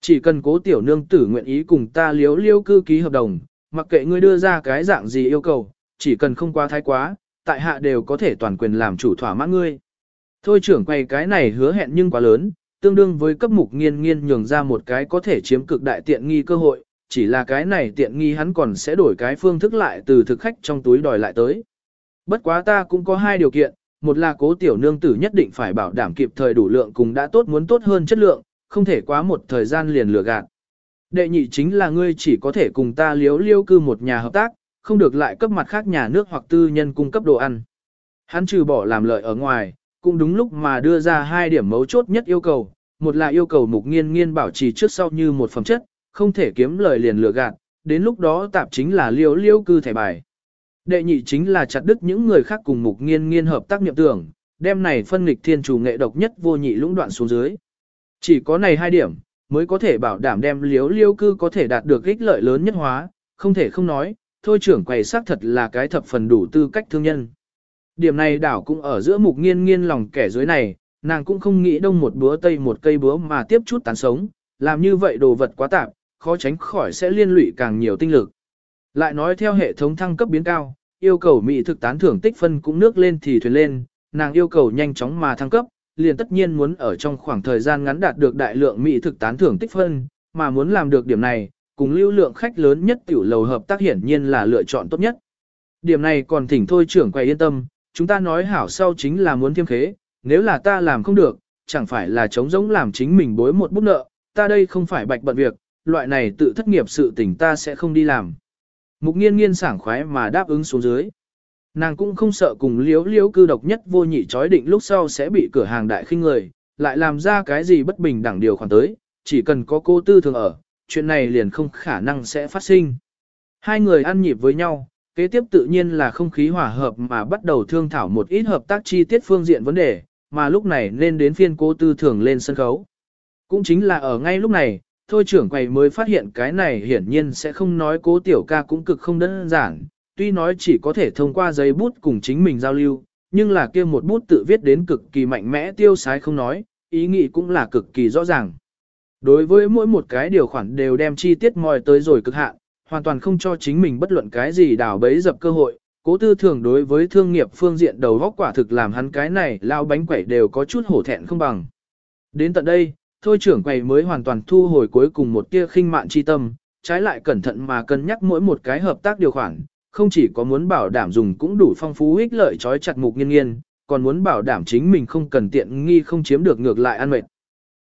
Speaker 1: Chỉ cần cố tiểu nương tử nguyện ý cùng ta liếu liêu cư ký hợp đồng, mặc kệ ngươi đưa ra cái dạng gì yêu cầu, chỉ cần không quá thái quá, tại hạ đều có thể toàn quyền làm chủ thỏa mãn ngươi. Thôi trưởng quay cái này hứa hẹn nhưng quá lớn, tương đương với cấp mục nghiên nghiên nhường ra một cái có thể chiếm cực đại tiện nghi cơ hội, chỉ là cái này tiện nghi hắn còn sẽ đổi cái phương thức lại từ thực khách trong túi đòi lại tới. Bất quá ta cũng có hai điều kiện, một là cố tiểu nương tử nhất định phải bảo đảm kịp thời đủ lượng cùng đã tốt muốn tốt hơn chất lượng, không thể quá một thời gian liền lừa gạt. Đệ nhị chính là ngươi chỉ có thể cùng ta liếu liêu cư một nhà hợp tác, không được lại cấp mặt khác nhà nước hoặc tư nhân cung cấp đồ ăn. Hắn trừ bỏ làm lợi ở ngoài, cũng đúng lúc mà đưa ra hai điểm mấu chốt nhất yêu cầu, một là yêu cầu mục nghiên nghiên bảo trì trước sau như một phẩm chất, không thể kiếm lời liền lừa gạt, đến lúc đó tạp chính là liêu liêu cư thẻ bài. Đệ nhị chính là chặt đứt những người khác cùng mục nghiên nghiên hợp tác niệm tưởng, đem này phân nghịch thiên chủ nghệ độc nhất vô nhị lũng đoạn xuống dưới. Chỉ có này hai điểm, mới có thể bảo đảm đem liếu liêu cư có thể đạt được ích lợi lớn nhất hóa, không thể không nói, thôi trưởng quầy xác thật là cái thập phần đủ tư cách thương nhân. Điểm này đảo cũng ở giữa mục nghiên nghiên lòng kẻ dưới này, nàng cũng không nghĩ đông một búa tây một cây búa mà tiếp chút tán sống, làm như vậy đồ vật quá tạp, khó tránh khỏi sẽ liên lụy càng nhiều tinh lực. Lại nói theo hệ thống thăng cấp biến cao, yêu cầu mỹ thực tán thưởng tích phân cũng nước lên thì thuyền lên, nàng yêu cầu nhanh chóng mà thăng cấp, liền tất nhiên muốn ở trong khoảng thời gian ngắn đạt được đại lượng mỹ thực tán thưởng tích phân, mà muốn làm được điểm này, cùng lưu lượng khách lớn nhất tiểu lầu hợp tác hiển nhiên là lựa chọn tốt nhất. Điểm này còn thỉnh thôi trưởng quay yên tâm, chúng ta nói hảo sau chính là muốn thiêm khế, nếu là ta làm không được, chẳng phải là chống giống làm chính mình bối một bút nợ, ta đây không phải bạch bận việc, loại này tự thất nghiệp sự tình ta sẽ không đi làm. Mục nghiên nghiên sảng khoái mà đáp ứng xuống dưới. Nàng cũng không sợ cùng liếu liếu cư độc nhất vô nhị chói định lúc sau sẽ bị cửa hàng đại khinh người, lại làm ra cái gì bất bình đẳng điều khoản tới, chỉ cần có cô tư thường ở, chuyện này liền không khả năng sẽ phát sinh. Hai người ăn nhịp với nhau, kế tiếp tự nhiên là không khí hòa hợp mà bắt đầu thương thảo một ít hợp tác chi tiết phương diện vấn đề, mà lúc này nên đến phiên cô tư thường lên sân khấu. Cũng chính là ở ngay lúc này, thôi trưởng quầy mới phát hiện cái này hiển nhiên sẽ không nói cố tiểu ca cũng cực không đơn giản, tuy nói chỉ có thể thông qua giấy bút cùng chính mình giao lưu, nhưng là kia một bút tự viết đến cực kỳ mạnh mẽ tiêu sái không nói, ý nghĩ cũng là cực kỳ rõ ràng. Đối với mỗi một cái điều khoản đều đem chi tiết mòi tới rồi cực hạn, hoàn toàn không cho chính mình bất luận cái gì đào bấy dập cơ hội. Cố tư thường đối với thương nghiệp phương diện đầu góc quả thực làm hắn cái này lao bánh quẩy đều có chút hổ thẹn không bằng. Đến tận đây, thôi trưởng quầy mới hoàn toàn thu hồi cuối cùng một tia khinh mạn chi tâm, trái lại cẩn thận mà cân nhắc mỗi một cái hợp tác điều khoản, không chỉ có muốn bảo đảm dùng cũng đủ phong phú ích lợi trói chặt mục nghiên nghiên, còn muốn bảo đảm chính mình không cần tiện nghi không chiếm được ngược lại ăn mệt.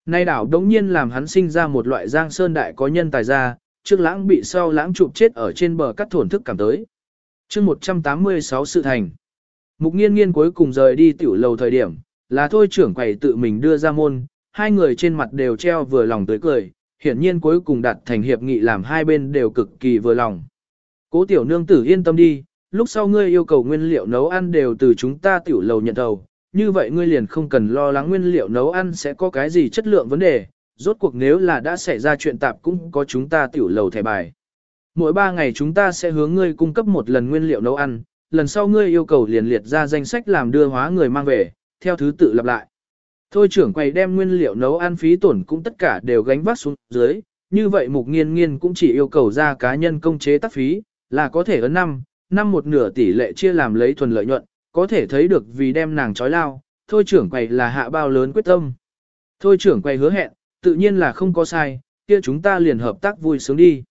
Speaker 1: Nay đảo đống nhiên làm hắn sinh ra một loại giang sơn đại có nhân tài ra, trước lãng bị sau lãng chụp chết ở trên bờ cắt thổn thức cảm tới. chương 186 sự thành. Mục nghiên nghiên cuối cùng rời đi tiểu lầu thời điểm, là thôi trưởng quầy tự mình đưa ra môn, hai người trên mặt đều treo vừa lòng tới cười, hiển nhiên cuối cùng đạt thành hiệp nghị làm hai bên đều cực kỳ vừa lòng. Cố tiểu nương tử yên tâm đi, lúc sau ngươi yêu cầu nguyên liệu nấu ăn đều từ chúng ta tiểu lầu nhận đầu, như vậy ngươi liền không cần lo lắng nguyên liệu nấu ăn sẽ có cái gì chất lượng vấn đề, rốt cuộc nếu là đã xảy ra chuyện tạp cũng có chúng ta tiểu lầu thẻ bài. Mỗi ba ngày chúng ta sẽ hướng ngươi cung cấp một lần nguyên liệu nấu ăn, lần sau ngươi yêu cầu liền liệt ra danh sách làm đưa hóa người mang về, theo thứ tự lặp lại. Thôi trưởng quầy đem nguyên liệu nấu ăn phí tổn cũng tất cả đều gánh vác xuống dưới, như vậy mục nghiên nghiên cũng chỉ yêu cầu ra cá nhân công chế tác phí, là có thể ấn năm, năm một nửa tỷ lệ chia làm lấy thuần lợi nhuận, có thể thấy được vì đem nàng trói lao, thôi trưởng quầy là hạ bao lớn quyết tâm. Thôi trưởng quầy hứa hẹn, tự nhiên là không có sai, kia chúng ta liền hợp tác vui sướng đi.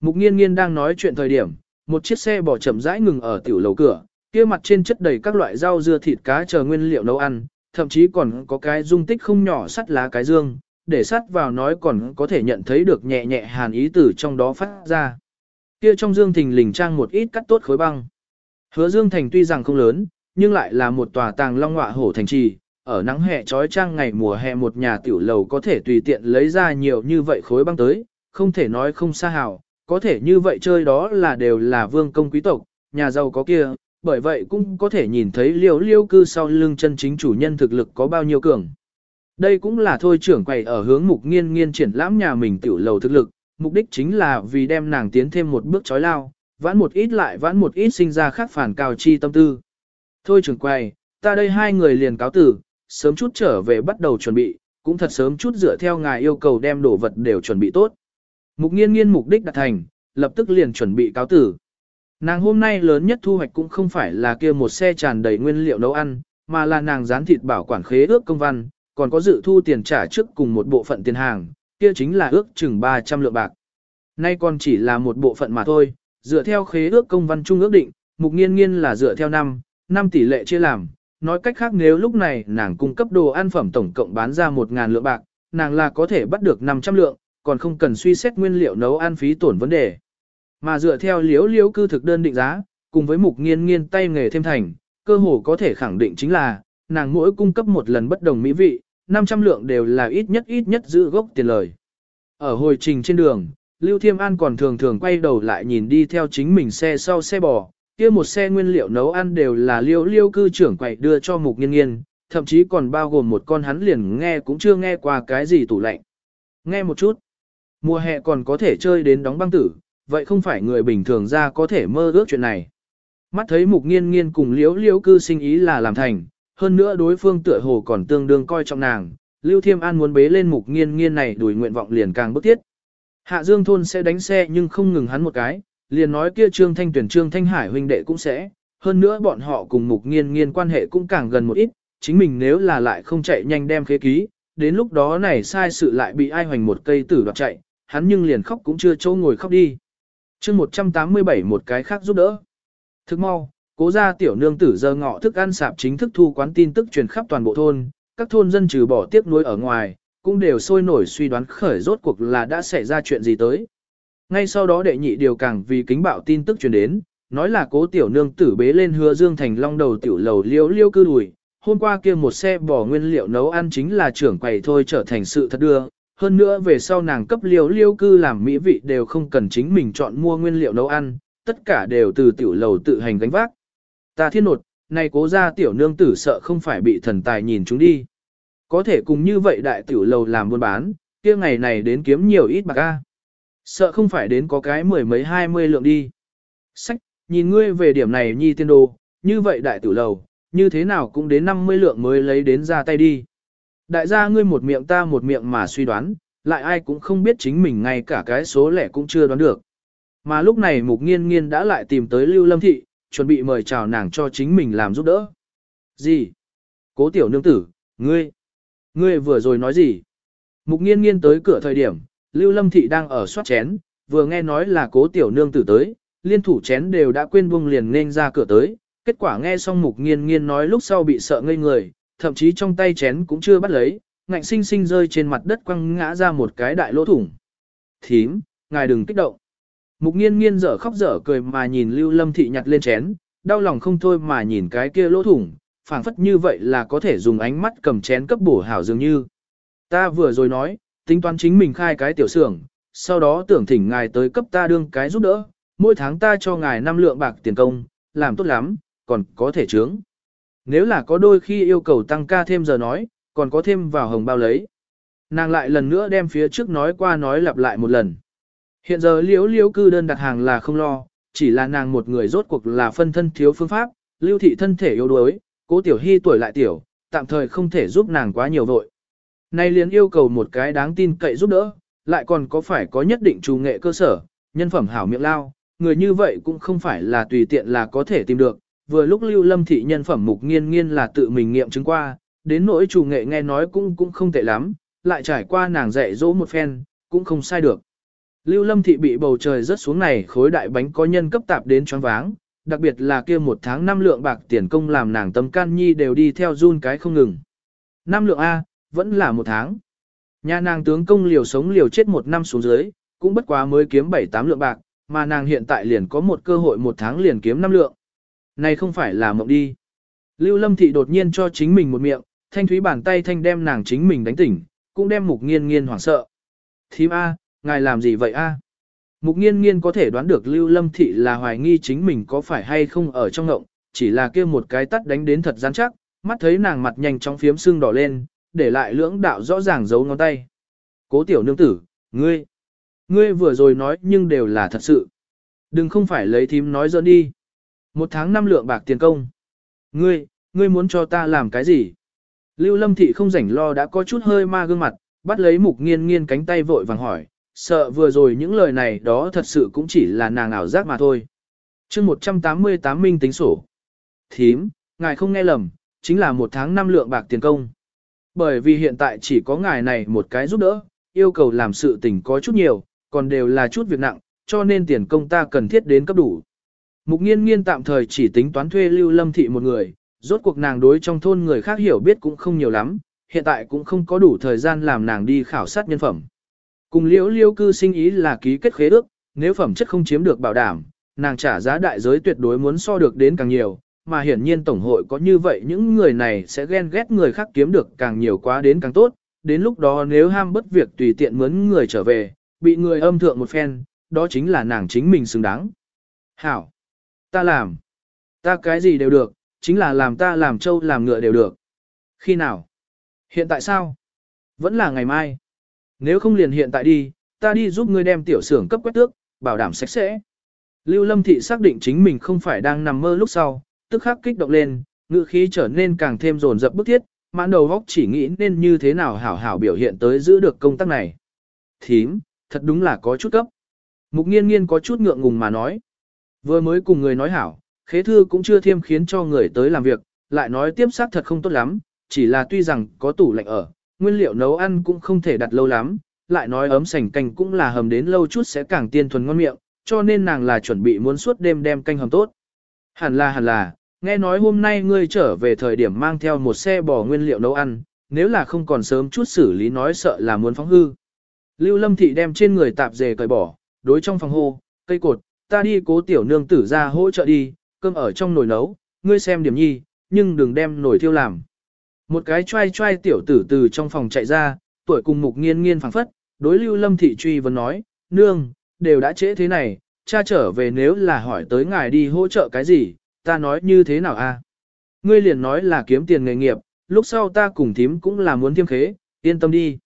Speaker 1: Mục nghiên nghiên đang nói chuyện thời điểm, một chiếc xe bỏ chậm rãi ngừng ở tiểu lầu cửa, kia mặt trên chất đầy các loại rau dưa thịt cá chờ nguyên liệu nấu ăn, thậm chí còn có cái dung tích không nhỏ sắt lá cái dương, để sắt vào nói còn có thể nhận thấy được nhẹ nhẹ hàn ý từ trong đó phát ra. Kia trong dương thình lình trang một ít cắt tốt khối băng. Hứa dương thành tuy rằng không lớn, nhưng lại là một tòa tàng long ngọa hổ thành trì, ở nắng hè trói trang ngày mùa hè một nhà tiểu lầu có thể tùy tiện lấy ra nhiều như vậy khối băng tới, không thể nói không xa hào, có thể như vậy chơi đó là đều là vương công quý tộc, nhà giàu có kia, bởi vậy cũng có thể nhìn thấy liêu liêu cư sau lưng chân chính chủ nhân thực lực có bao nhiêu cường. Đây cũng là thôi trưởng quầy ở hướng mục nghiên nghiên triển lãm nhà mình tiểu lầu thực lực, mục đích chính là vì đem nàng tiến thêm một bước chói lao, vãn một ít lại vãn một ít sinh ra khác phản cao chi tâm tư. Thôi trưởng quầy, ta đây hai người liền cáo tử, sớm chút trở về bắt đầu chuẩn bị, cũng thật sớm chút dựa theo ngài yêu cầu đem đồ vật đều chuẩn bị tốt. Mục nghiên nghiên mục đích đạt thành, lập tức liền chuẩn bị cáo tử. Nàng hôm nay lớn nhất thu hoạch cũng không phải là kia một xe tràn đầy nguyên liệu nấu ăn, mà là nàng dán thịt bảo quản khế ước công văn, còn có dự thu tiền trả trước cùng một bộ phận tiền hàng, kia chính là ước chừng 300 lượng bạc. Nay còn chỉ là một bộ phận mà thôi, dựa theo khế ước công văn chung ước định, mục nghiên nghiên là dựa theo năm, năm tỷ lệ chia làm, nói cách khác nếu lúc này nàng cung cấp đồ ăn phẩm tổng cộng bán ra 1.000 lượng bạc, nàng là có thể bắt được 500 lượng, còn không cần suy xét nguyên liệu nấu ăn phí tổn vấn đề. Mà dựa theo liếu liếu cư thực đơn định giá, cùng với mục nghiên nghiên tay nghề thêm thành, cơ hồ có thể khẳng định chính là, nàng mỗi cung cấp một lần bất đồng mỹ vị, 500 lượng đều là ít nhất ít nhất giữ gốc tiền lời. Ở hồi trình trên đường, Lưu Thiêm An còn thường thường quay đầu lại nhìn đi theo chính mình xe sau xe bò, kia một xe nguyên liệu nấu ăn đều là liêu liêu cư trưởng quậy đưa cho mục nghiên nghiên, thậm chí còn bao gồm một con hắn liền nghe cũng chưa nghe qua cái gì tủ lạnh. Nghe một chút, mùa hè còn có thể chơi đến đóng băng tử, vậy không phải người bình thường ra có thể mơ ước chuyện này. Mắt thấy mục nghiên nghiên cùng liễu liễu cư sinh ý là làm thành, hơn nữa đối phương tựa hồ còn tương đương coi trọng nàng, Lưu Thiêm An muốn bế lên mục nghiên nghiên này đuổi nguyện vọng liền càng bức thiết. Hạ Dương thôn sẽ đánh xe nhưng không ngừng hắn một cái, liền nói kia Trương Thanh tuyển Trương Thanh Hải huynh đệ cũng sẽ, hơn nữa bọn họ cùng mục nghiên nghiên quan hệ cũng càng gần một ít, chính mình nếu là lại không chạy nhanh đem khế ký, đến lúc đó này sai sự lại bị ai hoành một cây tử đoạt chạy, hắn nhưng liền khóc cũng chưa chỗ ngồi khóc đi chương 187 một cái khác giúp đỡ. Thức mau, cố gia tiểu nương tử giờ ngọ thức ăn sạp chính thức thu quán tin tức truyền khắp toàn bộ thôn, các thôn dân trừ bỏ tiếc nuối ở ngoài, cũng đều sôi nổi suy đoán khởi rốt cuộc là đã xảy ra chuyện gì tới. Ngay sau đó đệ nhị điều càng vì kính bạo tin tức truyền đến, nói là cố tiểu nương tử bế lên hứa dương thành long đầu tiểu lầu liêu liêu cư đùi. Hôm qua kia một xe bỏ nguyên liệu nấu ăn chính là trưởng quầy thôi trở thành sự thật đưa, hơn nữa về sau nàng cấp liêu liêu cư làm mỹ vị đều không cần chính mình chọn mua nguyên liệu nấu ăn, tất cả đều từ tiểu lầu tự hành gánh vác. Ta thiên nột, này cố ra tiểu nương tử sợ không phải bị thần tài nhìn chúng đi. Có thể cùng như vậy đại tiểu lầu làm buôn bán, kia ngày này đến kiếm nhiều ít bạc a. Sợ không phải đến có cái mười mấy hai mươi lượng đi. Sách, nhìn ngươi về điểm này nhi tiên đồ, như vậy đại tiểu lầu, như thế nào cũng đến 50 lượng mới lấy đến ra tay đi. Đại gia ngươi một miệng ta một miệng mà suy đoán, lại ai cũng không biết chính mình ngay cả cái số lẻ cũng chưa đoán được. Mà lúc này mục nghiên nghiên đã lại tìm tới Lưu Lâm Thị, chuẩn bị mời chào nàng cho chính mình làm giúp đỡ. Gì? Cố tiểu nương tử, ngươi, ngươi vừa rồi nói gì? Mục nghiên nghiên tới cửa thời điểm, Lưu Lâm Thị đang ở soát chén, vừa nghe nói là cố tiểu nương tử tới, liên thủ chén đều đã quên buông liền nên ra cửa tới, kết quả nghe xong mục nghiên nghiên nói lúc sau bị sợ ngây người, thậm chí trong tay chén cũng chưa bắt lấy, ngạnh sinh sinh rơi trên mặt đất quăng ngã ra một cái đại lỗ thủng. Thím, ngài đừng kích động. Mục nghiên nghiên dở khóc dở cười mà nhìn Lưu Lâm Thị nhặt lên chén, đau lòng không thôi mà nhìn cái kia lỗ thủng, phảng phất như vậy là có thể dùng ánh mắt cầm chén cấp bổ hảo dường như. Ta vừa rồi nói, tính toán chính mình khai cái tiểu xưởng, sau đó tưởng thỉnh ngài tới cấp ta đương cái giúp đỡ, mỗi tháng ta cho ngài 5 lượng bạc tiền công, làm tốt lắm, còn có thể trướng. Nếu là có đôi khi yêu cầu tăng ca thêm giờ nói, còn có thêm vào hồng bao lấy. Nàng lại lần nữa đem phía trước nói qua nói lặp lại một lần. Hiện giờ liễu liễu cư đơn đặt hàng là không lo, chỉ là nàng một người rốt cuộc là phân thân thiếu phương pháp, lưu thị thân thể yếu đuối, cố tiểu hy tuổi lại tiểu, tạm thời không thể giúp nàng quá nhiều vội. Nay liền yêu cầu một cái đáng tin cậy giúp đỡ, lại còn có phải có nhất định trù nghệ cơ sở, nhân phẩm hảo miệng lao, người như vậy cũng không phải là tùy tiện là có thể tìm được. Vừa lúc lưu lâm thị nhân phẩm mục nghiên nghiên là tự mình nghiệm chứng qua, đến nỗi chủ nghệ nghe nói cũng cũng không tệ lắm, lại trải qua nàng dạy dỗ một phen, cũng không sai được. Lưu Lâm Thị bị bầu trời rớt xuống này khối đại bánh có nhân cấp tạp đến choáng váng, đặc biệt là kia một tháng năm lượng bạc tiền công làm nàng tâm can nhi đều đi theo run cái không ngừng. Năm lượng A, vẫn là một tháng. Nhà nàng tướng công liều sống liều chết một năm xuống dưới, cũng bất quá mới kiếm 7-8 lượng bạc, mà nàng hiện tại liền có một cơ hội một tháng liền kiếm 5 lượng. Này không phải là mộng đi. Lưu Lâm Thị đột nhiên cho chính mình một miệng, thanh thúy bàn tay thanh đem nàng chính mình đánh tỉnh, cũng đem mục nghiên nghiên hoảng sợ. Thím A, ngài làm gì vậy A? Mục nghiên nghiên có thể đoán được Lưu Lâm Thị là hoài nghi chính mình có phải hay không ở trong ngộng, chỉ là kia một cái tắt đánh đến thật rắn chắc, mắt thấy nàng mặt nhanh chóng phiếm sưng đỏ lên, để lại lưỡng đạo rõ ràng giấu ngón tay. Cố tiểu nương tử, ngươi, ngươi vừa rồi nói nhưng đều là thật sự. Đừng không phải lấy thím nói dỡn đi. Một tháng năm lượng bạc tiền công. Ngươi, ngươi muốn cho ta làm cái gì? Lưu Lâm Thị không rảnh lo đã có chút hơi ma gương mặt, bắt lấy mục nghiên nghiên cánh tay vội vàng hỏi, sợ vừa rồi những lời này đó thật sự cũng chỉ là nàng ảo giác mà thôi. chương 188 minh tính sổ. Thím, ngài không nghe lầm, chính là một tháng năm lượng bạc tiền công. Bởi vì hiện tại chỉ có ngài này một cái giúp đỡ, yêu cầu làm sự tình có chút nhiều, còn đều là chút việc nặng, cho nên tiền công ta cần thiết đến cấp đủ. Mục nghiên nghiên tạm thời chỉ tính toán thuê lưu lâm thị một người, rốt cuộc nàng đối trong thôn người khác hiểu biết cũng không nhiều lắm, hiện tại cũng không có đủ thời gian làm nàng đi khảo sát nhân phẩm. Cùng liễu liêu cư sinh ý là ký kết khế ước, nếu phẩm chất không chiếm được bảo đảm, nàng trả giá đại giới tuyệt đối muốn so được đến càng nhiều, mà hiển nhiên tổng hội có như vậy những người này sẽ ghen ghét người khác kiếm được càng nhiều quá đến càng tốt, đến lúc đó nếu ham bất việc tùy tiện mướn người trở về, bị người âm thượng một phen, đó chính là nàng chính mình xứng đáng. Hảo! Ta làm! Ta cái gì đều được, chính là làm ta làm trâu làm ngựa đều được. Khi nào? Hiện tại sao? Vẫn là ngày mai. Nếu không liền hiện tại đi, ta đi giúp ngươi đem tiểu xưởng cấp quét tước, bảo đảm sạch sẽ. Lưu Lâm Thị xác định chính mình không phải đang nằm mơ lúc sau, tức khắc kích động lên, ngữ khí trở nên càng thêm rồn rập bức thiết, mãn đầu góc chỉ nghĩ nên như thế nào hảo hảo biểu hiện tới giữ được công tác này. Thím, thật đúng là có chút cấp. Mục nghiên nghiên có chút ngượng ngùng mà nói. Vừa mới cùng người nói hảo, khế thư cũng chưa thêm khiến cho người tới làm việc, lại nói tiếp xác thật không tốt lắm, chỉ là tuy rằng có tủ lạnh ở, nguyên liệu nấu ăn cũng không thể đặt lâu lắm, lại nói ấm sành canh cũng là hầm đến lâu chút sẽ càng tiên thuần ngon miệng, cho nên nàng là chuẩn bị muốn suốt đêm đem canh hầm tốt. Hẳn là hẳn là, nghe nói hôm nay ngươi trở về thời điểm mang theo một xe bò nguyên liệu nấu ăn, nếu là không còn sớm chút xử lý nói sợ là muốn phóng hư. Lưu Lâm Thị đem trên người tạp dề cởi bỏ, đối trong phòng hô, cây cột, ta đi cố tiểu nương tử ra hỗ trợ đi, cơm ở trong nồi nấu, ngươi xem điểm nhi, nhưng đừng đem nồi thiêu làm. Một cái trai trai tiểu tử từ trong phòng chạy ra, tuổi cùng mục nghiên nghiên phảng phất, đối lưu lâm thị truy vấn nói, nương, đều đã trễ thế này, cha trở về nếu là hỏi tới ngài đi hỗ trợ cái gì, ta nói như thế nào a? Ngươi liền nói là kiếm tiền nghề nghiệp, lúc sau ta cùng thím cũng là muốn thiêm khế, yên tâm đi.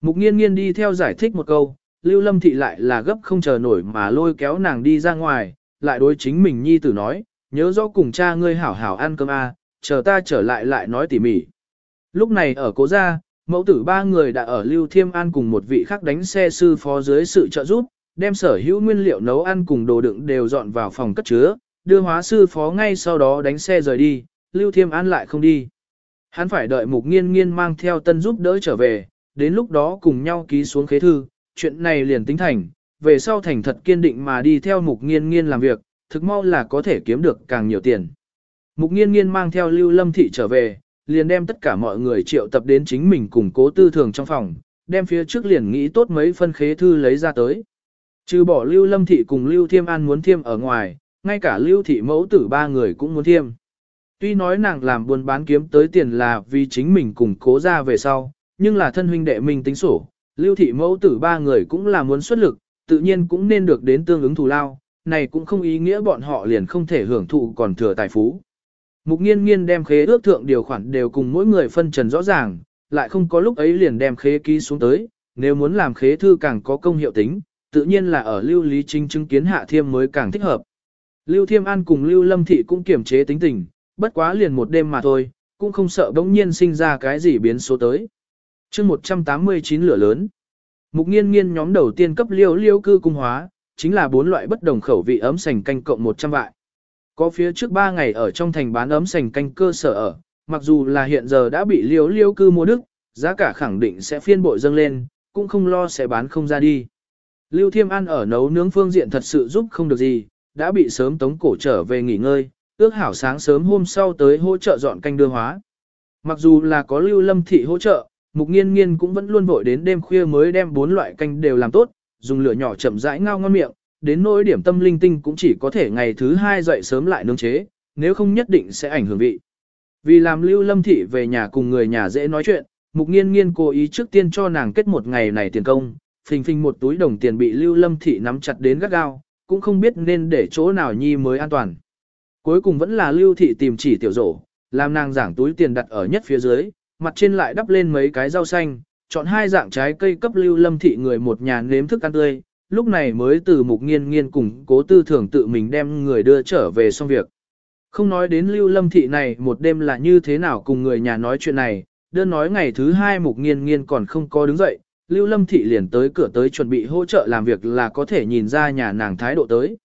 Speaker 1: Mục nghiên nghiên đi theo giải thích một câu, lưu lâm thị lại là gấp không chờ nổi mà lôi kéo nàng đi ra ngoài, lại đối chính mình nhi tử nói, nhớ rõ cùng cha ngươi hảo hảo ăn cơm a, chờ ta trở lại lại nói tỉ mỉ. Lúc này ở cố gia, mẫu tử ba người đã ở Lưu Thiêm An cùng một vị khác đánh xe sư phó dưới sự trợ giúp, đem sở hữu nguyên liệu nấu ăn cùng đồ đựng đều dọn vào phòng cất chứa, đưa hóa sư phó ngay sau đó đánh xe rời đi, Lưu Thiêm An lại không đi. Hắn phải đợi mục nghiên nghiên mang theo tân giúp đỡ trở về, đến lúc đó cùng nhau ký xuống khế thư, chuyện này liền tính thành, về sau thành thật kiên định mà đi theo mục nghiên nghiên làm việc, thực mau là có thể kiếm được càng nhiều tiền. Mục nghiên nghiên mang theo Lưu Lâm Thị trở về, liền đem tất cả mọi người triệu tập đến chính mình cùng cố tư thường trong phòng, đem phía trước liền nghĩ tốt mấy phân khế thư lấy ra tới. Trừ bỏ Lưu Lâm Thị cùng Lưu Thiêm An muốn thiêm ở ngoài, ngay cả Lưu Thị mẫu tử ba người cũng muốn thiêm. Tuy nói nàng làm buôn bán kiếm tới tiền là vì chính mình cùng cố ra về sau, nhưng là thân huynh đệ mình tính sổ, Lưu Thị mẫu tử ba người cũng là muốn xuất lực, tự nhiên cũng nên được đến tương ứng thù lao, này cũng không ý nghĩa bọn họ liền không thể hưởng thụ còn thừa tài phú. Mục nghiên nghiên đem khế ước thượng điều khoản đều cùng mỗi người phân trần rõ ràng, lại không có lúc ấy liền đem khế ký xuống tới, nếu muốn làm khế thư càng có công hiệu tính, tự nhiên là ở Lưu Lý Trinh chứng kiến Hạ Thiêm mới càng thích hợp. Lưu Thiêm An cùng Lưu Lâm Thị cũng kiềm chế tính tình, bất quá liền một đêm mà thôi, cũng không sợ bỗng nhiên sinh ra cái gì biến số tới chương 189 lửa lớn, mục nghiên nghiên nhóm đầu tiên cấp liêu liêu cư cung hóa, chính là bốn loại bất đồng khẩu vị ấm sành canh cộng 100 vại. Có phía trước 3 ngày ở trong thành bán ấm sành canh cơ sở ở, mặc dù là hiện giờ đã bị liêu liêu cư mua đức, giá cả khẳng định sẽ phiên bội dâng lên, cũng không lo sẽ bán không ra đi. Lưu Thiêm An ở nấu nướng phương diện thật sự giúp không được gì, đã bị sớm tống cổ trở về nghỉ ngơi, ước hảo sáng sớm hôm sau tới hỗ trợ dọn canh đưa hóa. Mặc dù là có Lưu Lâm Thị hỗ trợ, Mục Nghiên Nghiên cũng vẫn luôn vội đến đêm khuya mới đem bốn loại canh đều làm tốt, dùng lửa nhỏ chậm rãi ngao ngon miệng, đến nỗi điểm tâm linh tinh cũng chỉ có thể ngày thứ hai dậy sớm lại nướng chế, nếu không nhất định sẽ ảnh hưởng vị. Vì làm Lưu Lâm Thị về nhà cùng người nhà dễ nói chuyện, Mục Nghiên Nghiên cố ý trước tiên cho nàng kết một ngày này tiền công, phình phình một túi đồng tiền bị Lưu Lâm Thị nắm chặt đến gắt gao, cũng không biết nên để chỗ nào nhi mới an toàn. Cuối cùng vẫn là Lưu Thị tìm chỉ tiểu rổ, làm nàng giảng túi tiền đặt ở nhất phía dưới, mặt trên lại đắp lên mấy cái rau xanh, chọn hai dạng trái cây cấp Lưu Lâm Thị người một nhà nếm thức ăn tươi, lúc này mới từ mục nghiên nghiên cùng cố tư Thưởng tự mình đem người đưa trở về xong việc. Không nói đến Lưu Lâm Thị này một đêm là như thế nào cùng người nhà nói chuyện này, đơn nói ngày thứ hai mục nghiên nghiên còn không có đứng dậy, Lưu Lâm Thị liền tới cửa tới chuẩn bị hỗ trợ làm việc là có thể nhìn ra nhà nàng thái độ tới.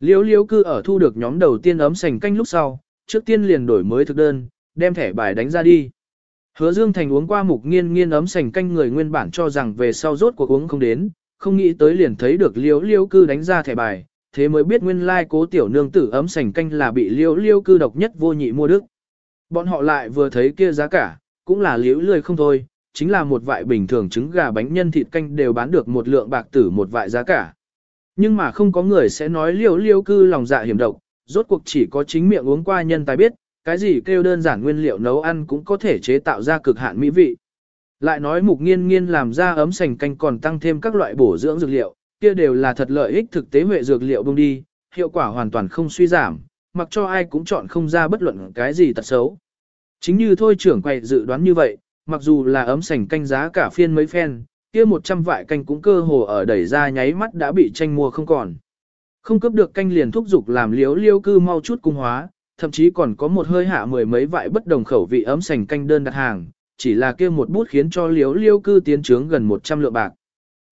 Speaker 1: Liễu liễu cư ở thu được nhóm đầu tiên ấm sành canh lúc sau, trước tiên liền đổi mới thực đơn, đem thẻ bài đánh ra đi. Hứa Dương Thành uống qua mục nghiên nghiên ấm sành canh người nguyên bản cho rằng về sau rốt cuộc uống không đến, không nghĩ tới liền thấy được Liễu liêu cư đánh ra thẻ bài, thế mới biết nguyên lai like cố tiểu nương tử ấm sành canh là bị Liễu liêu cư độc nhất vô nhị mua đức. Bọn họ lại vừa thấy kia giá cả, cũng là liễu lười không thôi, chính là một vại bình thường trứng gà bánh nhân thịt canh đều bán được một lượng bạc tử một vại giá cả. Nhưng mà không có người sẽ nói Liễu liêu cư lòng dạ hiểm độc, rốt cuộc chỉ có chính miệng uống qua nhân tài biết, cái gì kêu đơn giản nguyên liệu nấu ăn cũng có thể chế tạo ra cực hạn mỹ vị. Lại nói mục nghiên nghiên làm ra ấm sành canh còn tăng thêm các loại bổ dưỡng dược liệu, kia đều là thật lợi ích thực tế huệ dược liệu bông đi, hiệu quả hoàn toàn không suy giảm, mặc cho ai cũng chọn không ra bất luận cái gì tật xấu. Chính như thôi trưởng quầy dự đoán như vậy, mặc dù là ấm sành canh giá cả phiên mấy phen, kia 100 vại canh cũng cơ hồ ở đẩy ra nháy mắt đã bị tranh mua không còn. Không cấp được canh liền thúc dục làm liếu liêu cư mau chút cung hóa, thậm chí còn có một hơi hạ mười mấy vại bất đồng khẩu vị ấm sành canh đơn đặt hàng, chỉ là kia một bút khiến cho liếu liêu cư tiến trướng gần 100 lượng bạc.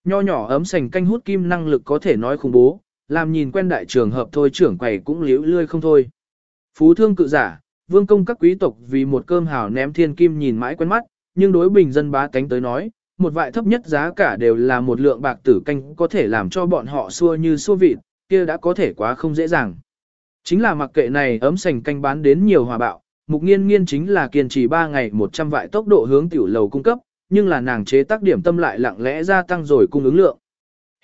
Speaker 1: Nho nhỏ ấm sành canh hút kim năng lực có thể nói khủng bố, làm nhìn quen đại trường hợp thôi trưởng quầy cũng liếu lươi không thôi. Phú thương cự giả, vương công các quý tộc vì một cơm hào ném thiên kim nhìn mãi quen mắt, nhưng đối bình dân bá cánh tới nói, một vại thấp nhất giá cả đều là một lượng bạc tử canh có thể làm cho bọn họ xua như xua vịt, kia đã có thể quá không dễ dàng. Chính là mặc kệ này ấm sành canh bán đến nhiều hòa bạo, mục nghiên nghiên chính là kiên trì 3 ngày 100 vại tốc độ hướng tiểu lầu cung cấp, nhưng là nàng chế tác điểm tâm lại lặng lẽ gia tăng rồi cung ứng lượng.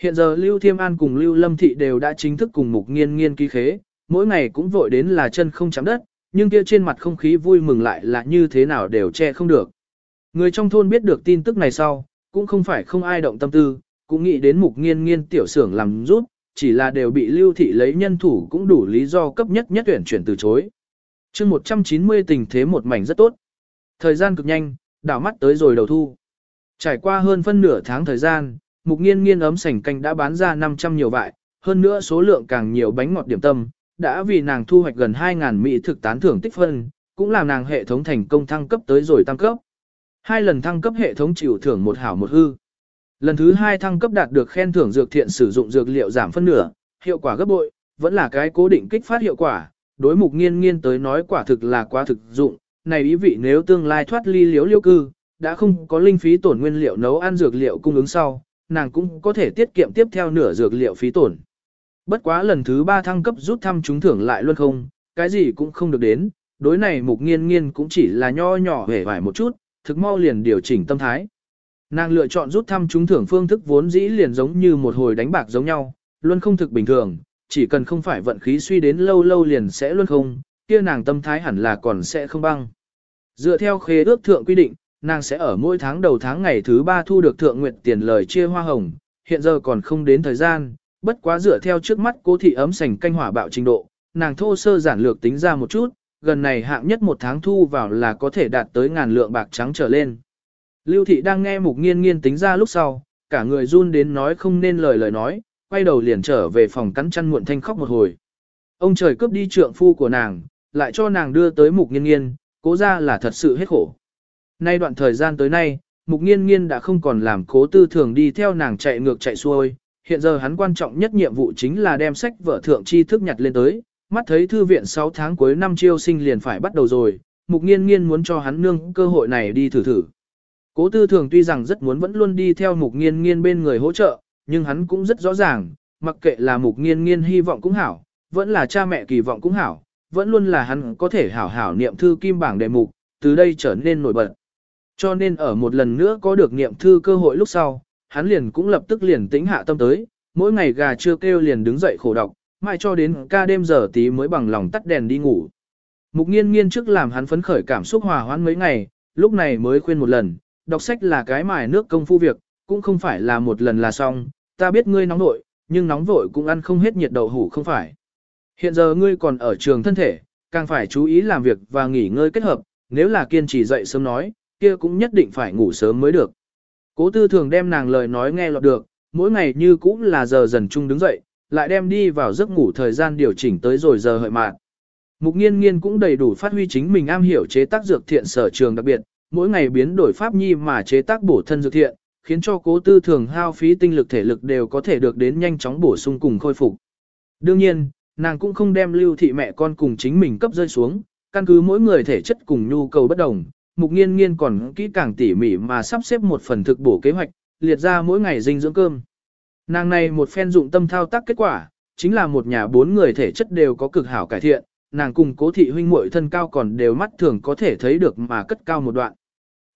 Speaker 1: Hiện giờ Lưu Thiêm An cùng Lưu Lâm Thị đều đã chính thức cùng mục nghiên nghiên ký khế, mỗi ngày cũng vội đến là chân không chạm đất, nhưng kia trên mặt không khí vui mừng lại là như thế nào đều che không được. Người trong thôn biết được tin tức này sau, cũng không phải không ai động tâm tư, cũng nghĩ đến mục nghiên nghiên tiểu xưởng làm rút, chỉ là đều bị lưu thị lấy nhân thủ cũng đủ lý do cấp nhất nhất tuyển chuyển từ chối. chương 190 tình thế một mảnh rất tốt. Thời gian cực nhanh, đảo mắt tới rồi đầu thu. Trải qua hơn phân nửa tháng thời gian, mục nghiên nghiên ấm sảnh canh đã bán ra 500 nhiều vại, hơn nữa số lượng càng nhiều bánh ngọt điểm tâm, đã vì nàng thu hoạch gần 2.000 mỹ thực tán thưởng tích phân, cũng làm nàng hệ thống thành công thăng cấp tới rồi tăng cấp. Hai lần thăng cấp hệ thống chịu thưởng một hảo một hư. Lần thứ hai thăng cấp đạt được khen thưởng dược thiện sử dụng dược liệu giảm phân nửa, hiệu quả gấp bội, vẫn là cái cố định kích phát hiệu quả, đối mục nghiên nghiên tới nói quả thực là quá thực dụng, này ý vị nếu tương lai thoát ly liếu liêu cư, đã không có linh phí tổn nguyên liệu nấu ăn dược liệu cung ứng sau, nàng cũng có thể tiết kiệm tiếp theo nửa dược liệu phí tổn. Bất quá lần thứ ba thăng cấp rút thăm trúng thưởng lại luôn không, cái gì cũng không được đến, đối này mục nghiên nghiên cũng chỉ là nho nhỏ hề vải một chút, thực mau liền điều chỉnh tâm thái. Nàng lựa chọn rút thăm trúng thưởng phương thức vốn dĩ liền giống như một hồi đánh bạc giống nhau, luôn không thực bình thường, chỉ cần không phải vận khí suy đến lâu lâu liền sẽ luôn không, kia nàng tâm thái hẳn là còn sẽ không băng. Dựa theo khế ước thượng quy định, nàng sẽ ở mỗi tháng đầu tháng ngày thứ ba thu được thượng nguyện tiền lời chia hoa hồng, hiện giờ còn không đến thời gian, bất quá dựa theo trước mắt cố thị ấm sành canh hỏa bạo trình độ, nàng thô sơ giản lược tính ra một chút, gần này hạng nhất một tháng thu vào là có thể đạt tới ngàn lượng bạc trắng trở lên. Lưu thị đang nghe mục nghiên nghiên tính ra lúc sau, cả người run đến nói không nên lời lời nói, quay đầu liền trở về phòng cắn chăn muộn thanh khóc một hồi. Ông trời cướp đi trượng phu của nàng, lại cho nàng đưa tới mục nghiên nghiên, cố ra là thật sự hết khổ. Nay đoạn thời gian tới nay, mục nghiên nghiên đã không còn làm cố tư thường đi theo nàng chạy ngược chạy xuôi, hiện giờ hắn quan trọng nhất nhiệm vụ chính là đem sách vợ thượng tri thức nhặt lên tới, mắt thấy thư viện 6 tháng cuối năm chiêu sinh liền phải bắt đầu rồi, mục nghiên nghiên muốn cho hắn nương cơ hội này đi thử thử. Cố tư thường tuy rằng rất muốn vẫn luôn đi theo mục nghiên nghiên bên người hỗ trợ, nhưng hắn cũng rất rõ ràng, mặc kệ là mục nghiên nghiên hy vọng cũng hảo, vẫn là cha mẹ kỳ vọng cũng hảo, vẫn luôn là hắn có thể hảo hảo niệm thư kim bảng đề mục, từ đây trở nên nổi bật. Cho nên ở một lần nữa có được niệm thư cơ hội lúc sau, hắn liền cũng lập tức liền tĩnh hạ tâm tới, mỗi ngày gà chưa kêu liền đứng dậy khổ đọc, mãi cho đến ca đêm giờ tí mới bằng lòng tắt đèn đi ngủ. Mục nghiên nghiên trước làm hắn phấn khởi cảm xúc hòa hoãn mấy ngày, lúc này mới khuyên một lần, đọc sách là cái mài nước công phu việc, cũng không phải là một lần là xong, ta biết ngươi nóng vội, nhưng nóng vội cũng ăn không hết nhiệt đậu hủ không phải. Hiện giờ ngươi còn ở trường thân thể, càng phải chú ý làm việc và nghỉ ngơi kết hợp, nếu là kiên trì dậy sớm nói, kia cũng nhất định phải ngủ sớm mới được. Cố tư thường đem nàng lời nói nghe lọt được, mỗi ngày như cũng là giờ dần chung đứng dậy, lại đem đi vào giấc ngủ thời gian điều chỉnh tới rồi giờ hợi mạn. Mục nghiên nghiên cũng đầy đủ phát huy chính mình am hiểu chế tác dược thiện sở trường đặc biệt, mỗi ngày biến đổi pháp nhi mà chế tác bổ thân dược thiện, khiến cho cố tư thường hao phí tinh lực thể lực đều có thể được đến nhanh chóng bổ sung cùng khôi phục. Đương nhiên, nàng cũng không đem lưu thị mẹ con cùng chính mình cấp rơi xuống, căn cứ mỗi người thể chất cùng nhu cầu bất đồng, mục nghiên nghiên còn kỹ càng tỉ mỉ mà sắp xếp một phần thực bổ kế hoạch, liệt ra mỗi ngày dinh dưỡng cơm. Nàng này một phen dụng tâm thao tác kết quả, chính là một nhà bốn người thể chất đều có cực hảo cải thiện, nàng cùng cố thị huynh muội thân cao còn đều mắt thường có thể thấy được mà cất cao một đoạn.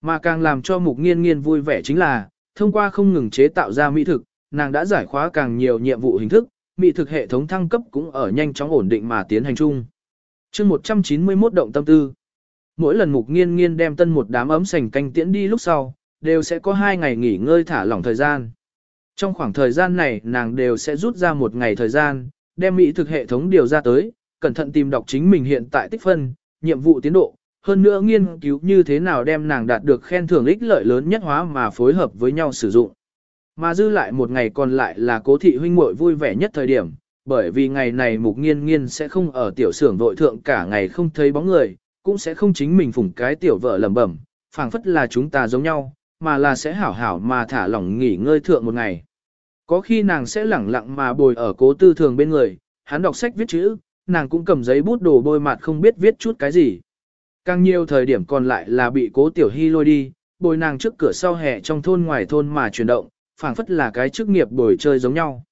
Speaker 1: Mà càng làm cho mục nghiên nghiên vui vẻ chính là, thông qua không ngừng chế tạo ra mỹ thực, nàng đã giải khóa càng nhiều nhiệm vụ hình thức, mỹ thực hệ thống thăng cấp cũng ở nhanh chóng ổn định mà tiến hành chung. chương 191 động tâm tư. Mỗi lần mục nghiên nghiên đem tân một đám ấm sành canh tiễn đi lúc sau, đều sẽ có hai ngày nghỉ ngơi thả lỏng thời gian. Trong khoảng thời gian này nàng đều sẽ rút ra một ngày thời gian, đem mỹ thực hệ thống điều ra tới, cẩn thận tìm đọc chính mình hiện tại tích phân, nhiệm vụ tiến độ, hơn nữa nghiên cứu như thế nào đem nàng đạt được khen thưởng ích lợi lớn nhất hóa mà phối hợp với nhau sử dụng. Mà dư lại một ngày còn lại là cố thị huynh muội vui vẻ nhất thời điểm, bởi vì ngày này mục nghiên nghiên sẽ không ở tiểu xưởng vội thượng cả ngày không thấy bóng người, cũng sẽ không chính mình phủng cái tiểu vợ lẩm bẩm, phảng phất là chúng ta giống nhau, mà là sẽ hảo hảo mà thả lỏng nghỉ ngơi thượng một ngày. Có khi nàng sẽ lẳng lặng mà bồi ở cố tư thường bên người, hắn đọc sách viết chữ, nàng cũng cầm giấy bút đồ bôi mặt không biết viết chút cái gì. Càng nhiều thời điểm còn lại là bị cố tiểu hy lôi đi, bồi nàng trước cửa sau hè trong thôn ngoài thôn mà chuyển động, phảng phất là cái chức nghiệp bồi chơi giống nhau.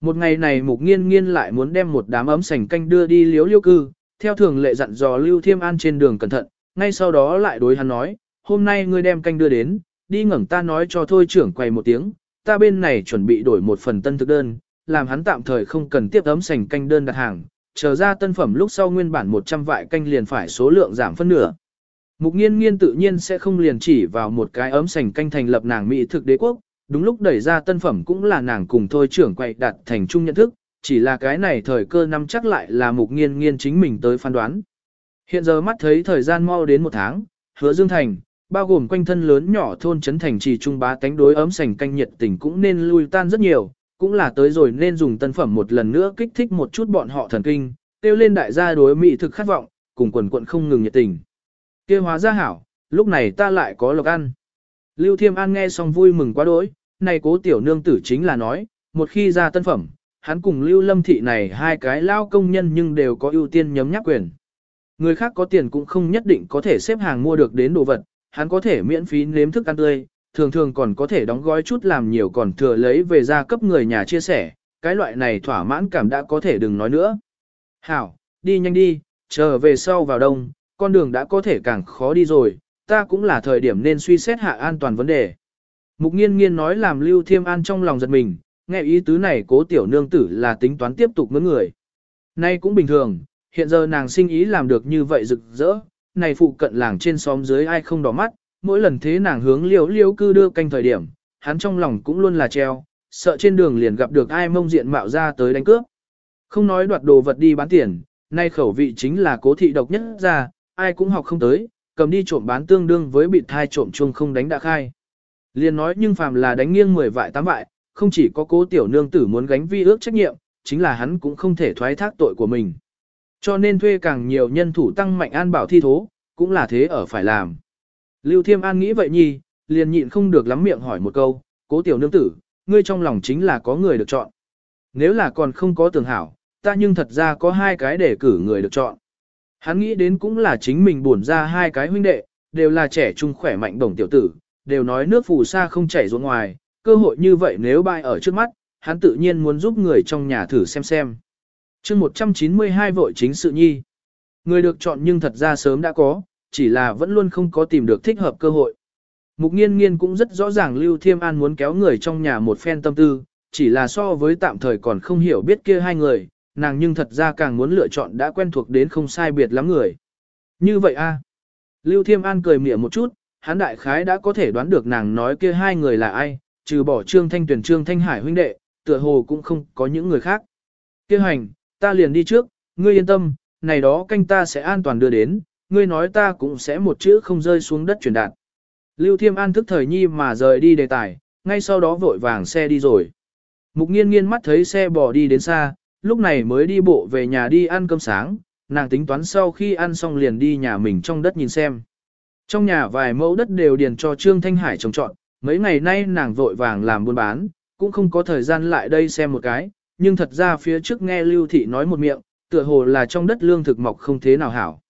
Speaker 1: Một ngày này mục nghiên nghiên lại muốn đem một đám ấm sành canh đưa đi liếu liêu cư, theo thường lệ dặn dò Lưu Thiêm An trên đường cẩn thận, ngay sau đó lại đối hắn nói, hôm nay ngươi đem canh đưa đến, đi ngẩng ta nói cho thôi trưởng quay một tiếng, ta bên này chuẩn bị đổi một phần tân thực đơn, làm hắn tạm thời không cần tiếp ấm sành canh đơn đặt hàng, chờ ra tân phẩm lúc sau nguyên bản 100 vại canh liền phải số lượng giảm phân nửa. Mục nghiên nghiên tự nhiên sẽ không liền chỉ vào một cái ấm sành canh thành lập nàng mỹ thực đế quốc, đúng lúc đẩy ra tân phẩm cũng là nàng cùng thôi trưởng quậy đặt thành chung nhận thức, chỉ là cái này thời cơ năm chắc lại là mục nghiên nghiên chính mình tới phán đoán. Hiện giờ mắt thấy thời gian mau đến một tháng, hứa dương thành, bao gồm quanh thân lớn nhỏ thôn trấn thành trì trung bá tánh đối ấm sành canh nhiệt tình cũng nên lui tan rất nhiều, cũng là tới rồi nên dùng tân phẩm một lần nữa kích thích một chút bọn họ thần kinh, tiêu lên đại gia đối mỹ thực khát vọng, cùng quần quận không ngừng nhiệt tình. kia hóa ra hảo, lúc này ta lại có lộc ăn. Lưu Thiêm An nghe xong vui mừng quá đỗi, này cố tiểu nương tử chính là nói, một khi ra tân phẩm, hắn cùng Lưu Lâm Thị này hai cái lao công nhân nhưng đều có ưu tiên nhấm nhắc quyền. Người khác có tiền cũng không nhất định có thể xếp hàng mua được đến đồ vật, hắn có thể miễn phí nếm thức ăn tươi, thường thường còn có thể đóng gói chút làm nhiều còn thừa lấy về ra cấp người nhà chia sẻ, cái loại này thỏa mãn cảm đã có thể đừng nói nữa. Hảo, đi nhanh đi, chờ về sau vào đông, con đường đã có thể càng khó đi rồi, ta cũng là thời điểm nên suy xét hạ an toàn vấn đề. Mục nghiên nghiên nói làm Lưu Thiêm An trong lòng giật mình, nghe ý tứ này cố tiểu nương tử là tính toán tiếp tục mướn người. Nay cũng bình thường, hiện giờ nàng sinh ý làm được như vậy rực rỡ, này phụ cận làng trên xóm dưới ai không đỏ mắt, mỗi lần thế nàng hướng liễu liễu cư đưa canh thời điểm, hắn trong lòng cũng luôn là treo, sợ trên đường liền gặp được ai mông diện mạo ra tới đánh cướp. Không nói đoạt đồ vật đi bán tiền, nay khẩu vị chính là cố thị độc nhất ra, ai cũng học không tới, cầm đi trộm bán tương đương với bị thai trộm chuông không đánh đã khai. Liền nói nhưng phàm là đánh nghiêng 10 vại 8 vại, không chỉ có cố tiểu nương tử muốn gánh vi ước trách nhiệm, chính là hắn cũng không thể thoái thác tội của mình. Cho nên thuê càng nhiều nhân thủ tăng mạnh an bảo thi thố, cũng là thế ở phải làm. Lưu Thiêm An nghĩ vậy nhi, liền nhịn không được lắm miệng hỏi một câu, cố tiểu nương tử, ngươi trong lòng chính là có người được chọn. Nếu là còn không có tường hảo, ta nhưng thật ra có hai cái để cử người được chọn. Hắn nghĩ đến cũng là chính mình buồn ra hai cái huynh đệ, đều là trẻ trung khỏe mạnh đồng tiểu tử, đều nói nước phù sa không chảy ruộng ngoài, cơ hội như vậy nếu bay ở trước mắt, hắn tự nhiên muốn giúp người trong nhà thử xem xem. chương 192 vội chính sự nhi. Người được chọn nhưng thật ra sớm đã có, chỉ là vẫn luôn không có tìm được thích hợp cơ hội. Mục nghiên nghiên cũng rất rõ ràng Lưu Thiêm An muốn kéo người trong nhà một phen tâm tư, chỉ là so với tạm thời còn không hiểu biết kia hai người, nàng nhưng thật ra càng muốn lựa chọn đã quen thuộc đến không sai biệt lắm người. Như vậy a Lưu Thiêm An cười mỉa một chút, hắn đại khái đã có thể đoán được nàng nói kia hai người là ai, trừ bỏ Trương Thanh tuyển Trương Thanh Hải huynh đệ, tựa hồ cũng không có những người khác. Kia hành, ta liền đi trước, ngươi yên tâm, này đó canh ta sẽ an toàn đưa đến, ngươi nói ta cũng sẽ một chữ không rơi xuống đất truyền đạt. Lưu Thiêm An thức thời nhi mà rời đi đề tài, ngay sau đó vội vàng xe đi rồi. Mục nghiên nghiên mắt thấy xe bỏ đi đến xa, lúc này mới đi bộ về nhà đi ăn cơm sáng, nàng tính toán sau khi ăn xong liền đi nhà mình trong đất nhìn xem. Trong nhà vài mẫu đất đều điền cho Trương Thanh Hải trồng trọn, mấy ngày nay nàng vội vàng làm buôn bán, cũng không có thời gian lại đây xem một cái, nhưng thật ra phía trước nghe Lưu Thị nói một miệng, tựa hồ là trong đất lương thực mọc không thế nào hảo.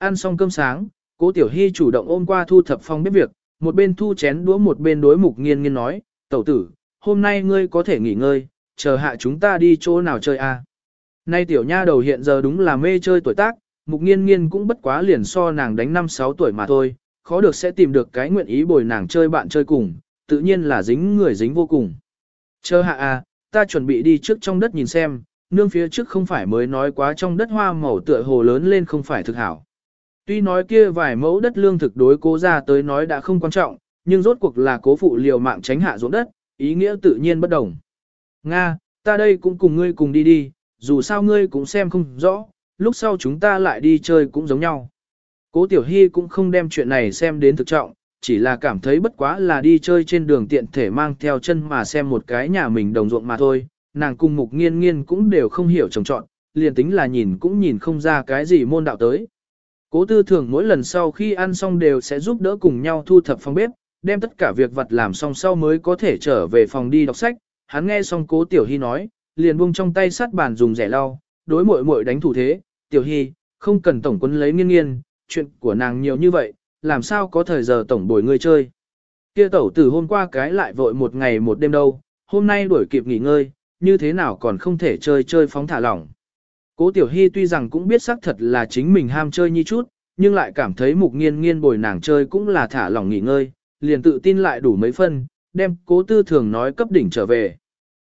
Speaker 1: Ăn xong cơm sáng, cố Tiểu Hy chủ động ôm qua thu thập phong bếp việc, một bên thu chén đũa một bên đối mục nghiên nghiên nói, tẩu tử, hôm nay ngươi có thể nghỉ ngơi, chờ hạ chúng ta đi chỗ nào chơi a? À? Nay tiểu nha đầu hiện giờ đúng là mê chơi tuổi tác, mục nghiên nghiên cũng bất quá liền so nàng đánh 5-6 tuổi mà thôi, khó được sẽ tìm được cái nguyện ý bồi nàng chơi bạn chơi cùng, tự nhiên là dính người dính vô cùng. Chờ hạ à, ta chuẩn bị đi trước trong đất nhìn xem, nương phía trước không phải mới nói quá trong đất hoa màu tựa hồ lớn lên không phải thực hảo. Tuy nói kia vài mẫu đất lương thực đối cố ra tới nói đã không quan trọng, nhưng rốt cuộc là cố phụ liều mạng tránh hạ ruộng đất, ý nghĩa tự nhiên bất đồng. Nga, ta đây cũng cùng ngươi cùng đi đi, dù sao ngươi cũng xem không rõ, lúc sau chúng ta lại đi chơi cũng giống nhau. Cố Tiểu Hy cũng không đem chuyện này xem đến thực trọng, chỉ là cảm thấy bất quá là đi chơi trên đường tiện thể mang theo chân mà xem một cái nhà mình đồng ruộng mà thôi, nàng cùng mục nghiên nghiên cũng đều không hiểu trồng trọn, liền tính là nhìn cũng nhìn không ra cái gì môn đạo tới. Cố tư thường mỗi lần sau khi ăn xong đều sẽ giúp đỡ cùng nhau thu thập phòng bếp, đem tất cả việc vật làm xong sau mới có thể trở về phòng đi đọc sách. Hắn nghe xong cố Tiểu Hy nói, liền buông trong tay sát bàn dùng rẻ lau, đối muội muội đánh thủ thế, Tiểu Hy, không cần tổng quân lấy nghiên nghiên, chuyện của nàng nhiều như vậy, làm sao có thời giờ tổng bồi người chơi. Kia tẩu từ hôm qua cái lại vội một ngày một đêm đâu, hôm nay đuổi kịp nghỉ ngơi, như thế nào còn không thể chơi chơi phóng thả lỏng. Cố Tiểu Hy tuy rằng cũng biết xác thật là chính mình ham chơi như chút, nhưng lại cảm thấy mục nghiên nghiên bồi nàng chơi cũng là thả lỏng nghỉ ngơi, liền tự tin lại đủ mấy phân, đem cố tư thường nói cấp đỉnh trở về.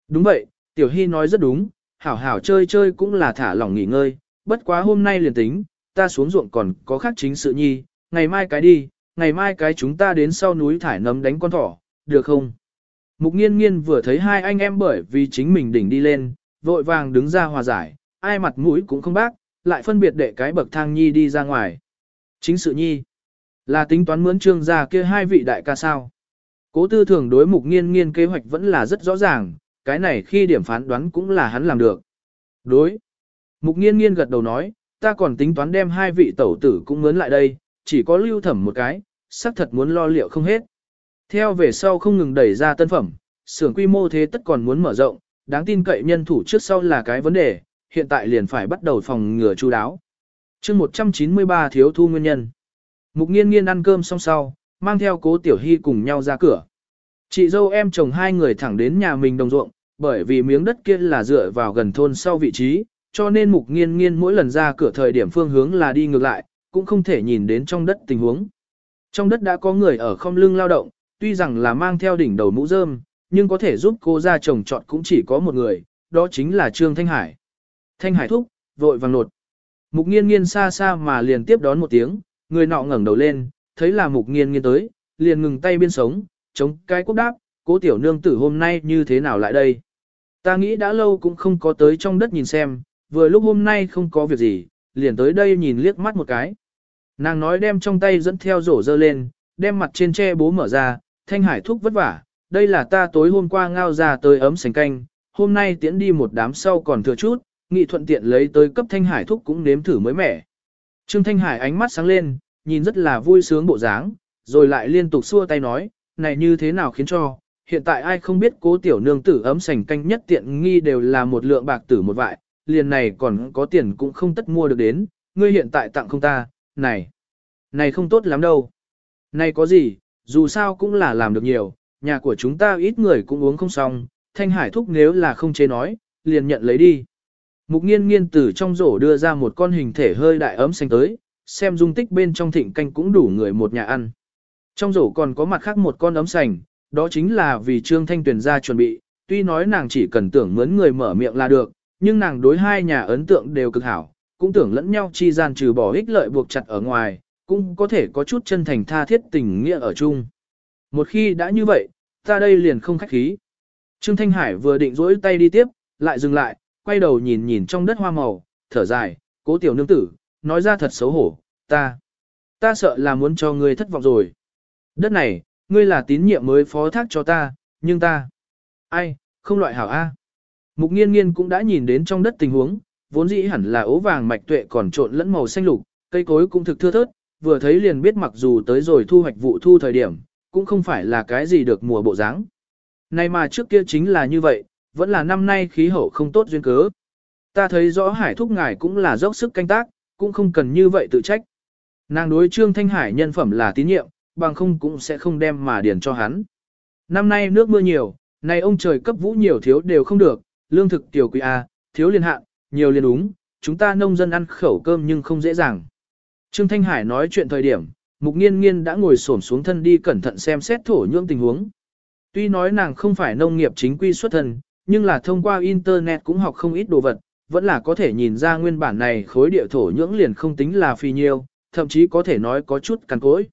Speaker 1: Đúng vậy, Tiểu Hy nói rất đúng, hảo hảo chơi chơi cũng là thả lỏng nghỉ ngơi, bất quá hôm nay liền tính, ta xuống ruộng còn có khác chính sự nhi, ngày mai cái đi, ngày mai cái chúng ta đến sau núi thải nấm đánh con thỏ, được không? Mục nghiên nghiên vừa thấy hai anh em bởi vì chính mình đỉnh đi lên, vội vàng đứng ra hòa giải, ai mặt mũi cũng không bác, lại phân biệt đệ cái bậc thang nhi đi ra ngoài. Chính sự nhi, là tính toán mướn trương gia kia hai vị đại ca sao. Cố tư thường đối mục nghiên nghiên kế hoạch vẫn là rất rõ ràng, cái này khi điểm phán đoán cũng là hắn làm được. Đối. Mục nghiên nghiên gật đầu nói, ta còn tính toán đem hai vị tẩu tử cũng mướn lại đây, chỉ có lưu thẩm một cái, xác thật muốn lo liệu không hết. Theo về sau không ngừng đẩy ra tân phẩm, xưởng quy mô thế tất còn muốn mở rộng, đáng tin cậy nhân thủ trước sau là cái vấn đề, hiện tại liền phải bắt đầu phòng ngừa chú đáo. chương 193 thiếu thu nguyên nhân. Mục nghiên nghiên ăn cơm xong sau, mang theo cố tiểu hy cùng nhau ra cửa. Chị dâu em chồng hai người thẳng đến nhà mình đồng ruộng, bởi vì miếng đất kia là dựa vào gần thôn sau vị trí, cho nên mục nghiên nghiên mỗi lần ra cửa thời điểm phương hướng là đi ngược lại, cũng không thể nhìn đến trong đất tình huống. Trong đất đã có người ở không lưng lao động, tuy rằng là mang theo đỉnh đầu mũ rơm, nhưng có thể giúp cô ra chồng chọn cũng chỉ có một người, đó chính là Trương Thanh Hải. Thanh Hải thúc, vội vàng nột. Mục nghiên nghiên xa xa mà liền tiếp đón một tiếng, người nọ ngẩng đầu lên, thấy là mục nghiên nghiên tới, liền ngừng tay biên sống, chống cái quốc đáp, cố tiểu nương tử hôm nay như thế nào lại đây. Ta nghĩ đã lâu cũng không có tới trong đất nhìn xem, vừa lúc hôm nay không có việc gì, liền tới đây nhìn liếc mắt một cái. Nàng nói đem trong tay dẫn theo rổ dơ lên, đem mặt trên che bố mở ra, thanh hải thúc vất vả, đây là ta tối hôm qua ngao ra tới ấm sành canh, hôm nay tiễn đi một đám sau còn thừa chút, nghị thuận tiện lấy tới cấp thanh hải thúc cũng nếm thử mới mẻ. Trương Thanh Hải ánh mắt sáng lên, nhìn rất là vui sướng bộ dáng, rồi lại liên tục xua tay nói, này như thế nào khiến cho, hiện tại ai không biết cố tiểu nương tử ấm sành canh nhất tiện nghi đều là một lượng bạc tử một vại, liền này còn có tiền cũng không tất mua được đến, ngươi hiện tại tặng không ta, này, này không tốt lắm đâu. Này có gì, dù sao cũng là làm được nhiều, nhà của chúng ta ít người cũng uống không xong, thanh hải thúc nếu là không chế nói, liền nhận lấy đi. Mục nghiên nghiên từ trong rổ đưa ra một con hình thể hơi đại ấm xanh tới, xem dung tích bên trong thịnh canh cũng đủ người một nhà ăn. Trong rổ còn có mặt khác một con ấm sành, đó chính là vì Trương Thanh Tuyền ra chuẩn bị, tuy nói nàng chỉ cần tưởng mướn người mở miệng là được, nhưng nàng đối hai nhà ấn tượng đều cực hảo, cũng tưởng lẫn nhau chi gian trừ bỏ ích lợi buộc chặt ở ngoài, cũng có thể có chút chân thành tha thiết tình nghĩa ở chung. Một khi đã như vậy, ta đây liền không khách khí. Trương Thanh Hải vừa định rỗi tay đi tiếp, lại dừng lại, quay đầu nhìn nhìn trong đất hoa màu, thở dài, cố tiểu nương tử, nói ra thật xấu hổ, ta, ta sợ là muốn cho ngươi thất vọng rồi. Đất này, ngươi là tín nhiệm mới phó thác cho ta, nhưng ta, ai, không loại hảo A. Mục nghiên nghiên cũng đã nhìn đến trong đất tình huống, vốn dĩ hẳn là ố vàng mạch tuệ còn trộn lẫn màu xanh lục, cây cối cũng thực thưa thớt, vừa thấy liền biết mặc dù tới rồi thu hoạch vụ thu thời điểm, cũng không phải là cái gì được mùa bộ dáng. Này mà trước kia chính là như vậy, vẫn là năm nay khí hậu không tốt duyên cớ. Ta thấy rõ hải thúc ngài cũng là dốc sức canh tác, cũng không cần như vậy tự trách. Nàng đối trương thanh hải nhân phẩm là tín nhiệm, bằng không cũng sẽ không đem mà điền cho hắn. Năm nay nước mưa nhiều, nay ông trời cấp vũ nhiều thiếu đều không được, lương thực tiểu quý A, thiếu liên hạn, nhiều liên đúng, chúng ta nông dân ăn khẩu cơm nhưng không dễ dàng. Trương Thanh Hải nói chuyện thời điểm, Mục Nghiên Nghiên đã ngồi xổm xuống thân đi cẩn thận xem xét thổ nhưỡng tình huống. Tuy nói nàng không phải nông nghiệp chính quy xuất thân, nhưng là thông qua internet cũng học không ít đồ vật, vẫn là có thể nhìn ra nguyên bản này khối địa thổ nhưỡng liền không tính là phi nhiêu, thậm chí có thể nói có chút cằn cỗi.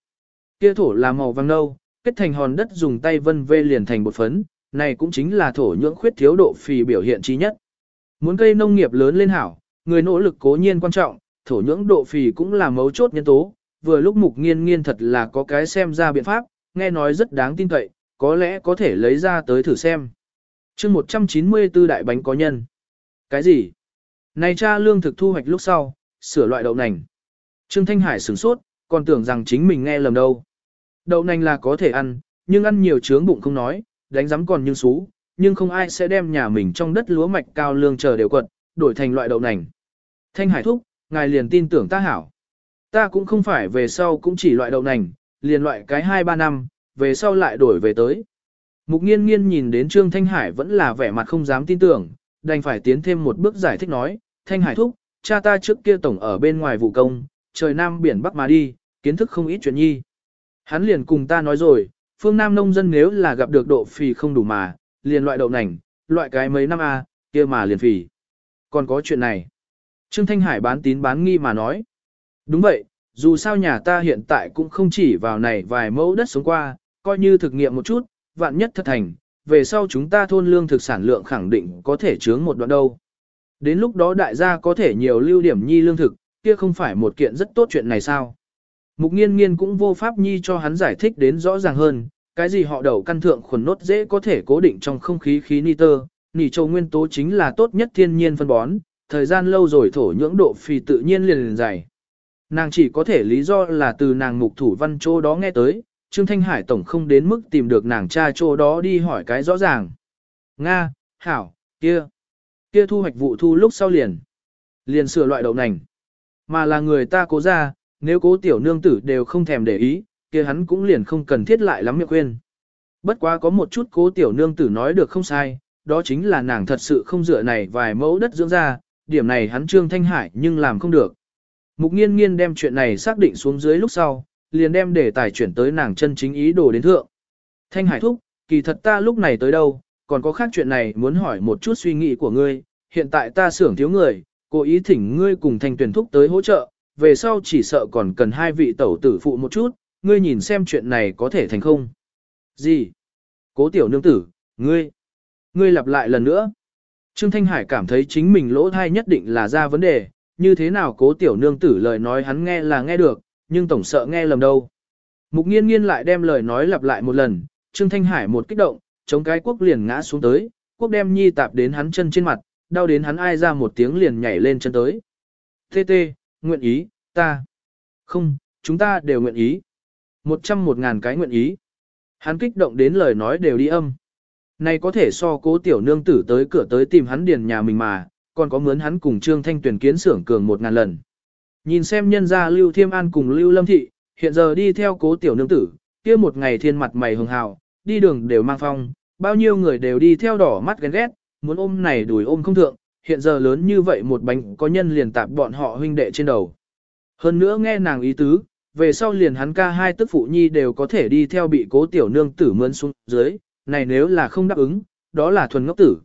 Speaker 1: Kia thổ là màu vàng nâu, kết thành hòn đất dùng tay vân vê liền thành bột phấn, này cũng chính là thổ nhưỡng khuyết thiếu độ phì biểu hiện chi nhất. Muốn cây nông nghiệp lớn lên hảo, người nỗ lực cố nhiên quan trọng, thổ nhưỡng độ phì cũng là mấu chốt nhân tố, vừa lúc mục nghiên nghiên thật là có cái xem ra biện pháp, nghe nói rất đáng tin cậy, có lẽ có thể lấy ra tới thử xem chương 194 đại bánh có nhân. Cái gì? Này cha lương thực thu hoạch lúc sau, sửa loại đậu nành. Trương Thanh Hải sửng sốt, còn tưởng rằng chính mình nghe lầm đâu. Đậu nành là có thể ăn, nhưng ăn nhiều chướng bụng không nói, đánh rắm còn như xú, nhưng không ai sẽ đem nhà mình trong đất lúa mạch cao lương chờ đều quật, đổi thành loại đậu nành. Thanh Hải thúc, ngài liền tin tưởng ta hảo. Ta cũng không phải về sau cũng chỉ loại đậu nành, liền loại cái 2-3 năm, về sau lại đổi về tới. Mục nghiên nghiên nhìn đến Trương Thanh Hải vẫn là vẻ mặt không dám tin tưởng, đành phải tiến thêm một bước giải thích nói, Thanh Hải thúc, cha ta trước kia tổng ở bên ngoài vụ công, trời Nam biển Bắc mà đi, kiến thức không ít chuyện nhi. Hắn liền cùng ta nói rồi, phương Nam nông dân nếu là gặp được độ phì không đủ mà, liền loại đậu nành, loại cái mấy năm a, kia mà liền phì. Còn có chuyện này. Trương Thanh Hải bán tín bán nghi mà nói. Đúng vậy, dù sao nhà ta hiện tại cũng không chỉ vào này vài mẫu đất sống qua, coi như thực nghiệm một chút, vạn nhất thật thành, về sau chúng ta thôn lương thực sản lượng khẳng định có thể chướng một đoạn đâu. Đến lúc đó đại gia có thể nhiều lưu điểm nhi lương thực, kia không phải một kiện rất tốt chuyện này sao. Mục nghiên nghiên cũng vô pháp nhi cho hắn giải thích đến rõ ràng hơn, cái gì họ đầu căn thượng khuẩn nốt dễ có thể cố định trong không khí khí nitơ, nỉ châu nguyên tố chính là tốt nhất thiên nhiên phân bón, thời gian lâu rồi thổ nhưỡng độ phì tự nhiên liền liền dày. Nàng chỉ có thể lý do là từ nàng mục thủ văn chỗ đó nghe tới, Trương Thanh Hải tổng không đến mức tìm được nàng cha chỗ đó đi hỏi cái rõ ràng. Nga, Hảo, kia, kia thu hoạch vụ thu lúc sau liền. Liền sửa loại đậu nành. Mà là người ta cố ra, nếu cố tiểu nương tử đều không thèm để ý, kia hắn cũng liền không cần thiết lại lắm miệng khuyên. Bất quá có một chút cố tiểu nương tử nói được không sai, đó chính là nàng thật sự không dựa này vài mẫu đất dưỡng ra, điểm này hắn Trương Thanh Hải nhưng làm không được. Mục nghiên nghiên đem chuyện này xác định xuống dưới lúc sau, liền đem để tài chuyển tới nàng chân chính ý đồ đến thượng. Thanh Hải thúc, kỳ thật ta lúc này tới đâu, còn có khác chuyện này muốn hỏi một chút suy nghĩ của ngươi, hiện tại ta xưởng thiếu người, cố ý thỉnh ngươi cùng thanh tuyển thúc tới hỗ trợ, về sau chỉ sợ còn cần hai vị tẩu tử phụ một chút, ngươi nhìn xem chuyện này có thể thành không. Gì? Cố tiểu nương tử, ngươi, ngươi lặp lại lần nữa. Trương Thanh Hải cảm thấy chính mình lỗ thai nhất định là ra vấn đề, như thế nào cố tiểu nương tử lời nói hắn nghe là nghe được, nhưng tổng sợ nghe lầm đâu. Mục nghiên nghiên lại đem lời nói lặp lại một lần, Trương Thanh Hải một kích động, chống cái quốc liền ngã xuống tới, quốc đem nhi tạp đến hắn chân trên mặt, đau đến hắn ai ra một tiếng liền nhảy lên chân tới. Tê tê, nguyện ý, ta. Không, chúng ta đều nguyện ý. Một trăm một ngàn cái nguyện ý. Hắn kích động đến lời nói đều đi âm. Này có thể so cố tiểu nương tử tới cửa tới tìm hắn điền nhà mình mà, còn có mướn hắn cùng Trương Thanh tuyển kiến xưởng cường một ngàn lần. Nhìn xem nhân gia Lưu Thiêm An cùng Lưu Lâm Thị, hiện giờ đi theo cố tiểu nương tử, kia một ngày thiên mặt mày hường hào, đi đường đều mang phong, bao nhiêu người đều đi theo đỏ mắt ghen ghét, muốn ôm này đùi ôm không thượng, hiện giờ lớn như vậy một bánh có nhân liền tạp bọn họ huynh đệ trên đầu. Hơn nữa nghe nàng ý tứ, về sau liền hắn ca hai tức phụ nhi đều có thể đi theo bị cố tiểu nương tử mướn xuống dưới, này nếu là không đáp ứng, đó là thuần ngốc tử.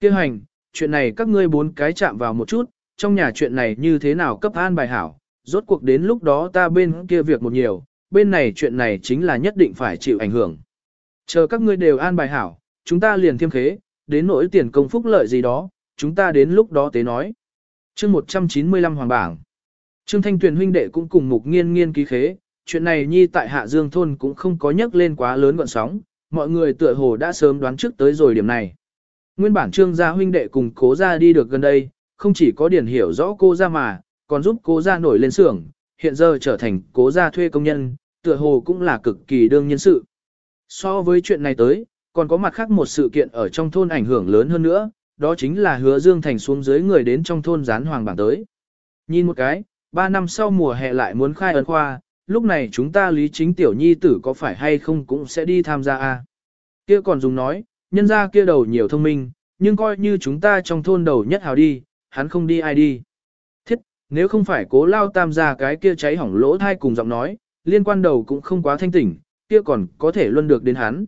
Speaker 1: Kêu hành, chuyện này các ngươi bốn cái chạm vào một chút, trong nhà chuyện này như thế nào cấp an bài hảo, rốt cuộc đến lúc đó ta bên kia việc một nhiều, bên này chuyện này chính là nhất định phải chịu ảnh hưởng. Chờ các ngươi đều an bài hảo, chúng ta liền thiêm khế, đến nỗi tiền công phúc lợi gì đó, chúng ta đến lúc đó tế nói. chương 195 hoàng bảng. Trương Thanh Tuyền huynh đệ cũng cùng mục nghiên nghiên ký khế, chuyện này nhi tại Hạ Dương Thôn cũng không có nhắc lên quá lớn gọn sóng, mọi người tựa hồ đã sớm đoán trước tới rồi điểm này. Nguyên bản Trương gia huynh đệ cùng cố gia đi được gần đây, không chỉ có điển hiểu rõ cô ra mà, còn giúp cô ra nổi lên xưởng, hiện giờ trở thành cố gia thuê công nhân, tựa hồ cũng là cực kỳ đương nhân sự. So với chuyện này tới, còn có mặt khác một sự kiện ở trong thôn ảnh hưởng lớn hơn nữa, đó chính là hứa Dương Thành xuống dưới người đến trong thôn gián hoàng bảng tới. Nhìn một cái, ba năm sau mùa hè lại muốn khai ấn khoa, lúc này chúng ta lý chính tiểu nhi tử có phải hay không cũng sẽ đi tham gia a. Kia còn dùng nói, nhân gia kia đầu nhiều thông minh, nhưng coi như chúng ta trong thôn đầu nhất hào đi, hắn không đi ai đi. Thiết, nếu không phải cố lao tam gia cái kia cháy hỏng lỗ thai cùng giọng nói, liên quan đầu cũng không quá thanh tỉnh, kia còn có thể luân được đến hắn.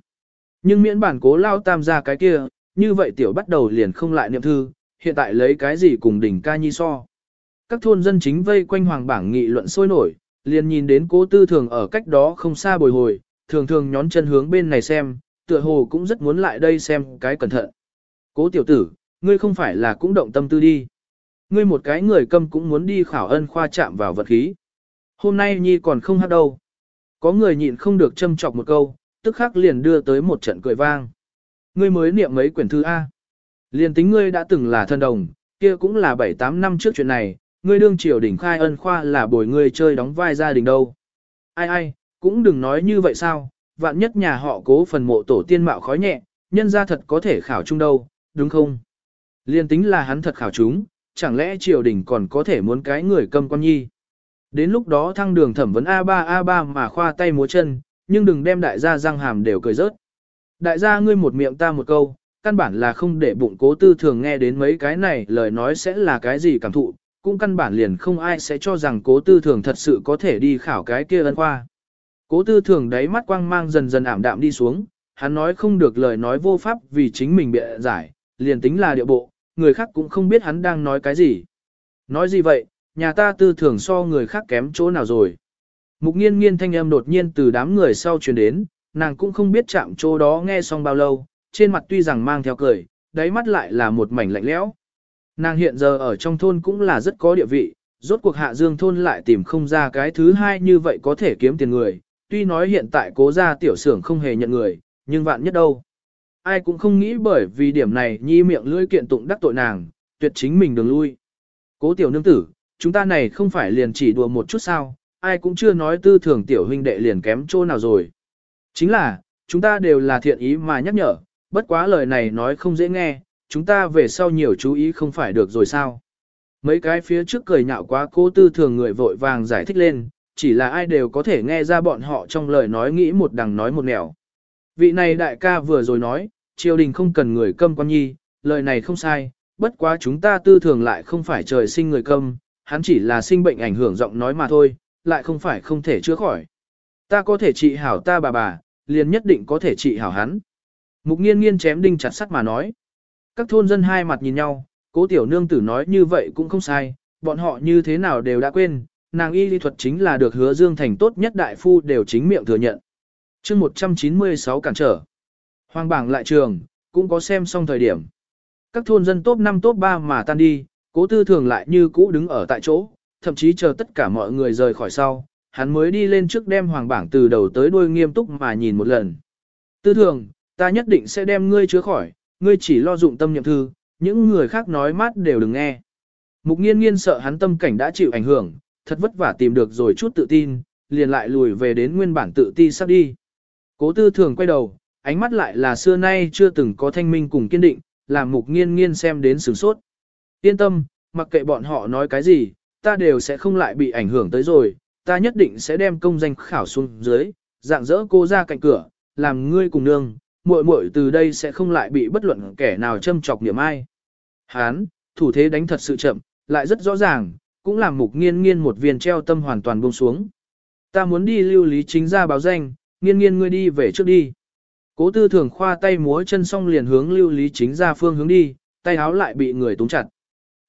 Speaker 1: Nhưng miễn bản cố lao tam gia cái kia, như vậy tiểu bắt đầu liền không lại niệm thư, hiện tại lấy cái gì cùng đỉnh ca nhi so. Các thôn dân chính vây quanh hoàng bảng nghị luận sôi nổi, liền nhìn đến cố tư thường ở cách đó không xa bồi hồi, thường thường nhón chân hướng bên này xem, tựa hồ cũng rất muốn lại đây xem cái cẩn thận. Cố tiểu tử, ngươi không phải là cũng động tâm tư đi. Ngươi một cái người câm cũng muốn đi khảo ân khoa chạm vào vật khí. Hôm nay nhi còn không hát đâu. Có người nhịn không được châm chọc một câu, tức khắc liền đưa tới một trận cười vang. Ngươi mới niệm mấy quyển thư A. Liền tính ngươi đã từng là thân đồng, kia cũng là 7-8 năm trước chuyện này, ngươi đương triều đỉnh khai ân khoa là bồi ngươi chơi đóng vai gia đình đâu. Ai ai, cũng đừng nói như vậy sao, vạn nhất nhà họ cố phần mộ tổ tiên mạo khói nhẹ, nhân ra thật có thể khảo chung đâu, đúng không? Liên tính là hắn thật khảo chúng, chẳng lẽ triều đình còn có thể muốn cái người cầm quan nhi. Đến lúc đó thăng đường thẩm vấn A3 A3 mà khoa tay múa chân, nhưng đừng đem đại gia răng hàm đều cười rớt. Đại gia ngươi một miệng ta một câu, căn bản là không để bụng cố tư thường nghe đến mấy cái này lời nói sẽ là cái gì cảm thụ, cũng căn bản liền không ai sẽ cho rằng cố tư thường thật sự có thể đi khảo cái kia ân khoa. Cố tư thường đáy mắt quang mang dần dần ảm đạm đi xuống, hắn nói không được lời nói vô pháp vì chính mình bịa giải, liền tính là địa bộ, người khác cũng không biết hắn đang nói cái gì. Nói gì vậy, nhà ta tư thưởng so người khác kém chỗ nào rồi. Mục nghiên nghiên thanh âm đột nhiên từ đám người sau truyền đến, nàng cũng không biết chạm chỗ đó nghe xong bao lâu, trên mặt tuy rằng mang theo cười, đáy mắt lại là một mảnh lạnh lẽo. Nàng hiện giờ ở trong thôn cũng là rất có địa vị, rốt cuộc hạ dương thôn lại tìm không ra cái thứ hai như vậy có thể kiếm tiền người, tuy nói hiện tại cố gia tiểu xưởng không hề nhận người, nhưng vạn nhất đâu. Ai cũng không nghĩ bởi vì điểm này nhi miệng lưỡi kiện tụng đắc tội nàng, tuyệt chính mình đừng lui. Cố tiểu nương tử, chúng ta này không phải liền chỉ đùa một chút sao, ai cũng chưa nói tư thường tiểu huynh đệ liền kém chỗ nào rồi. Chính là, chúng ta đều là thiện ý mà nhắc nhở, bất quá lời này nói không dễ nghe, chúng ta về sau nhiều chú ý không phải được rồi sao. Mấy cái phía trước cười nhạo quá cố tư thường người vội vàng giải thích lên, chỉ là ai đều có thể nghe ra bọn họ trong lời nói nghĩ một đằng nói một nẻo. Vị này đại ca vừa rồi nói, triều đình không cần người câm quan nhi, lời này không sai, bất quá chúng ta tư thường lại không phải trời sinh người câm, hắn chỉ là sinh bệnh ảnh hưởng giọng nói mà thôi, lại không phải không thể chữa khỏi. Ta có thể trị hảo ta bà bà, liền nhất định có thể trị hảo hắn. Mục nghiên nghiên chém đinh chặt sắt mà nói. Các thôn dân hai mặt nhìn nhau, cố tiểu nương tử nói như vậy cũng không sai, bọn họ như thế nào đều đã quên, nàng y lý thuật chính là được hứa dương thành tốt nhất đại phu đều chính miệng thừa nhận chương 196 cản trở. Hoàng bảng lại trường, cũng có xem xong thời điểm. Các thôn dân top 5 top 3 mà tan đi, cố tư thường lại như cũ đứng ở tại chỗ, thậm chí chờ tất cả mọi người rời khỏi sau, hắn mới đi lên trước đem hoàng bảng từ đầu tới đuôi nghiêm túc mà nhìn một lần. Tư thường, ta nhất định sẽ đem ngươi chứa khỏi, ngươi chỉ lo dụng tâm nhậm thư, những người khác nói mát đều đừng nghe. Mục nghiên nghiên sợ hắn tâm cảnh đã chịu ảnh hưởng, thật vất vả tìm được rồi chút tự tin, liền lại lùi về đến nguyên bản tự ti sắp đi. Cố tư thường quay đầu, ánh mắt lại là xưa nay chưa từng có thanh minh cùng kiên định, làm mục nghiên nghiên xem đến sửng sốt. Yên tâm, mặc kệ bọn họ nói cái gì, ta đều sẽ không lại bị ảnh hưởng tới rồi, ta nhất định sẽ đem công danh khảo xuống dưới, dạng dỡ cô ra cạnh cửa, làm ngươi cùng nương, muội muội từ đây sẽ không lại bị bất luận kẻ nào châm chọc niệm ai. Hán, thủ thế đánh thật sự chậm, lại rất rõ ràng, cũng làm mục nghiên nghiên một viên treo tâm hoàn toàn buông xuống. Ta muốn đi lưu lý chính ra báo danh, nghiên nghiên ngươi đi về trước đi. Cố tư thường khoa tay múa chân xong liền hướng lưu lý chính ra phương hướng đi, tay áo lại bị người túng chặt.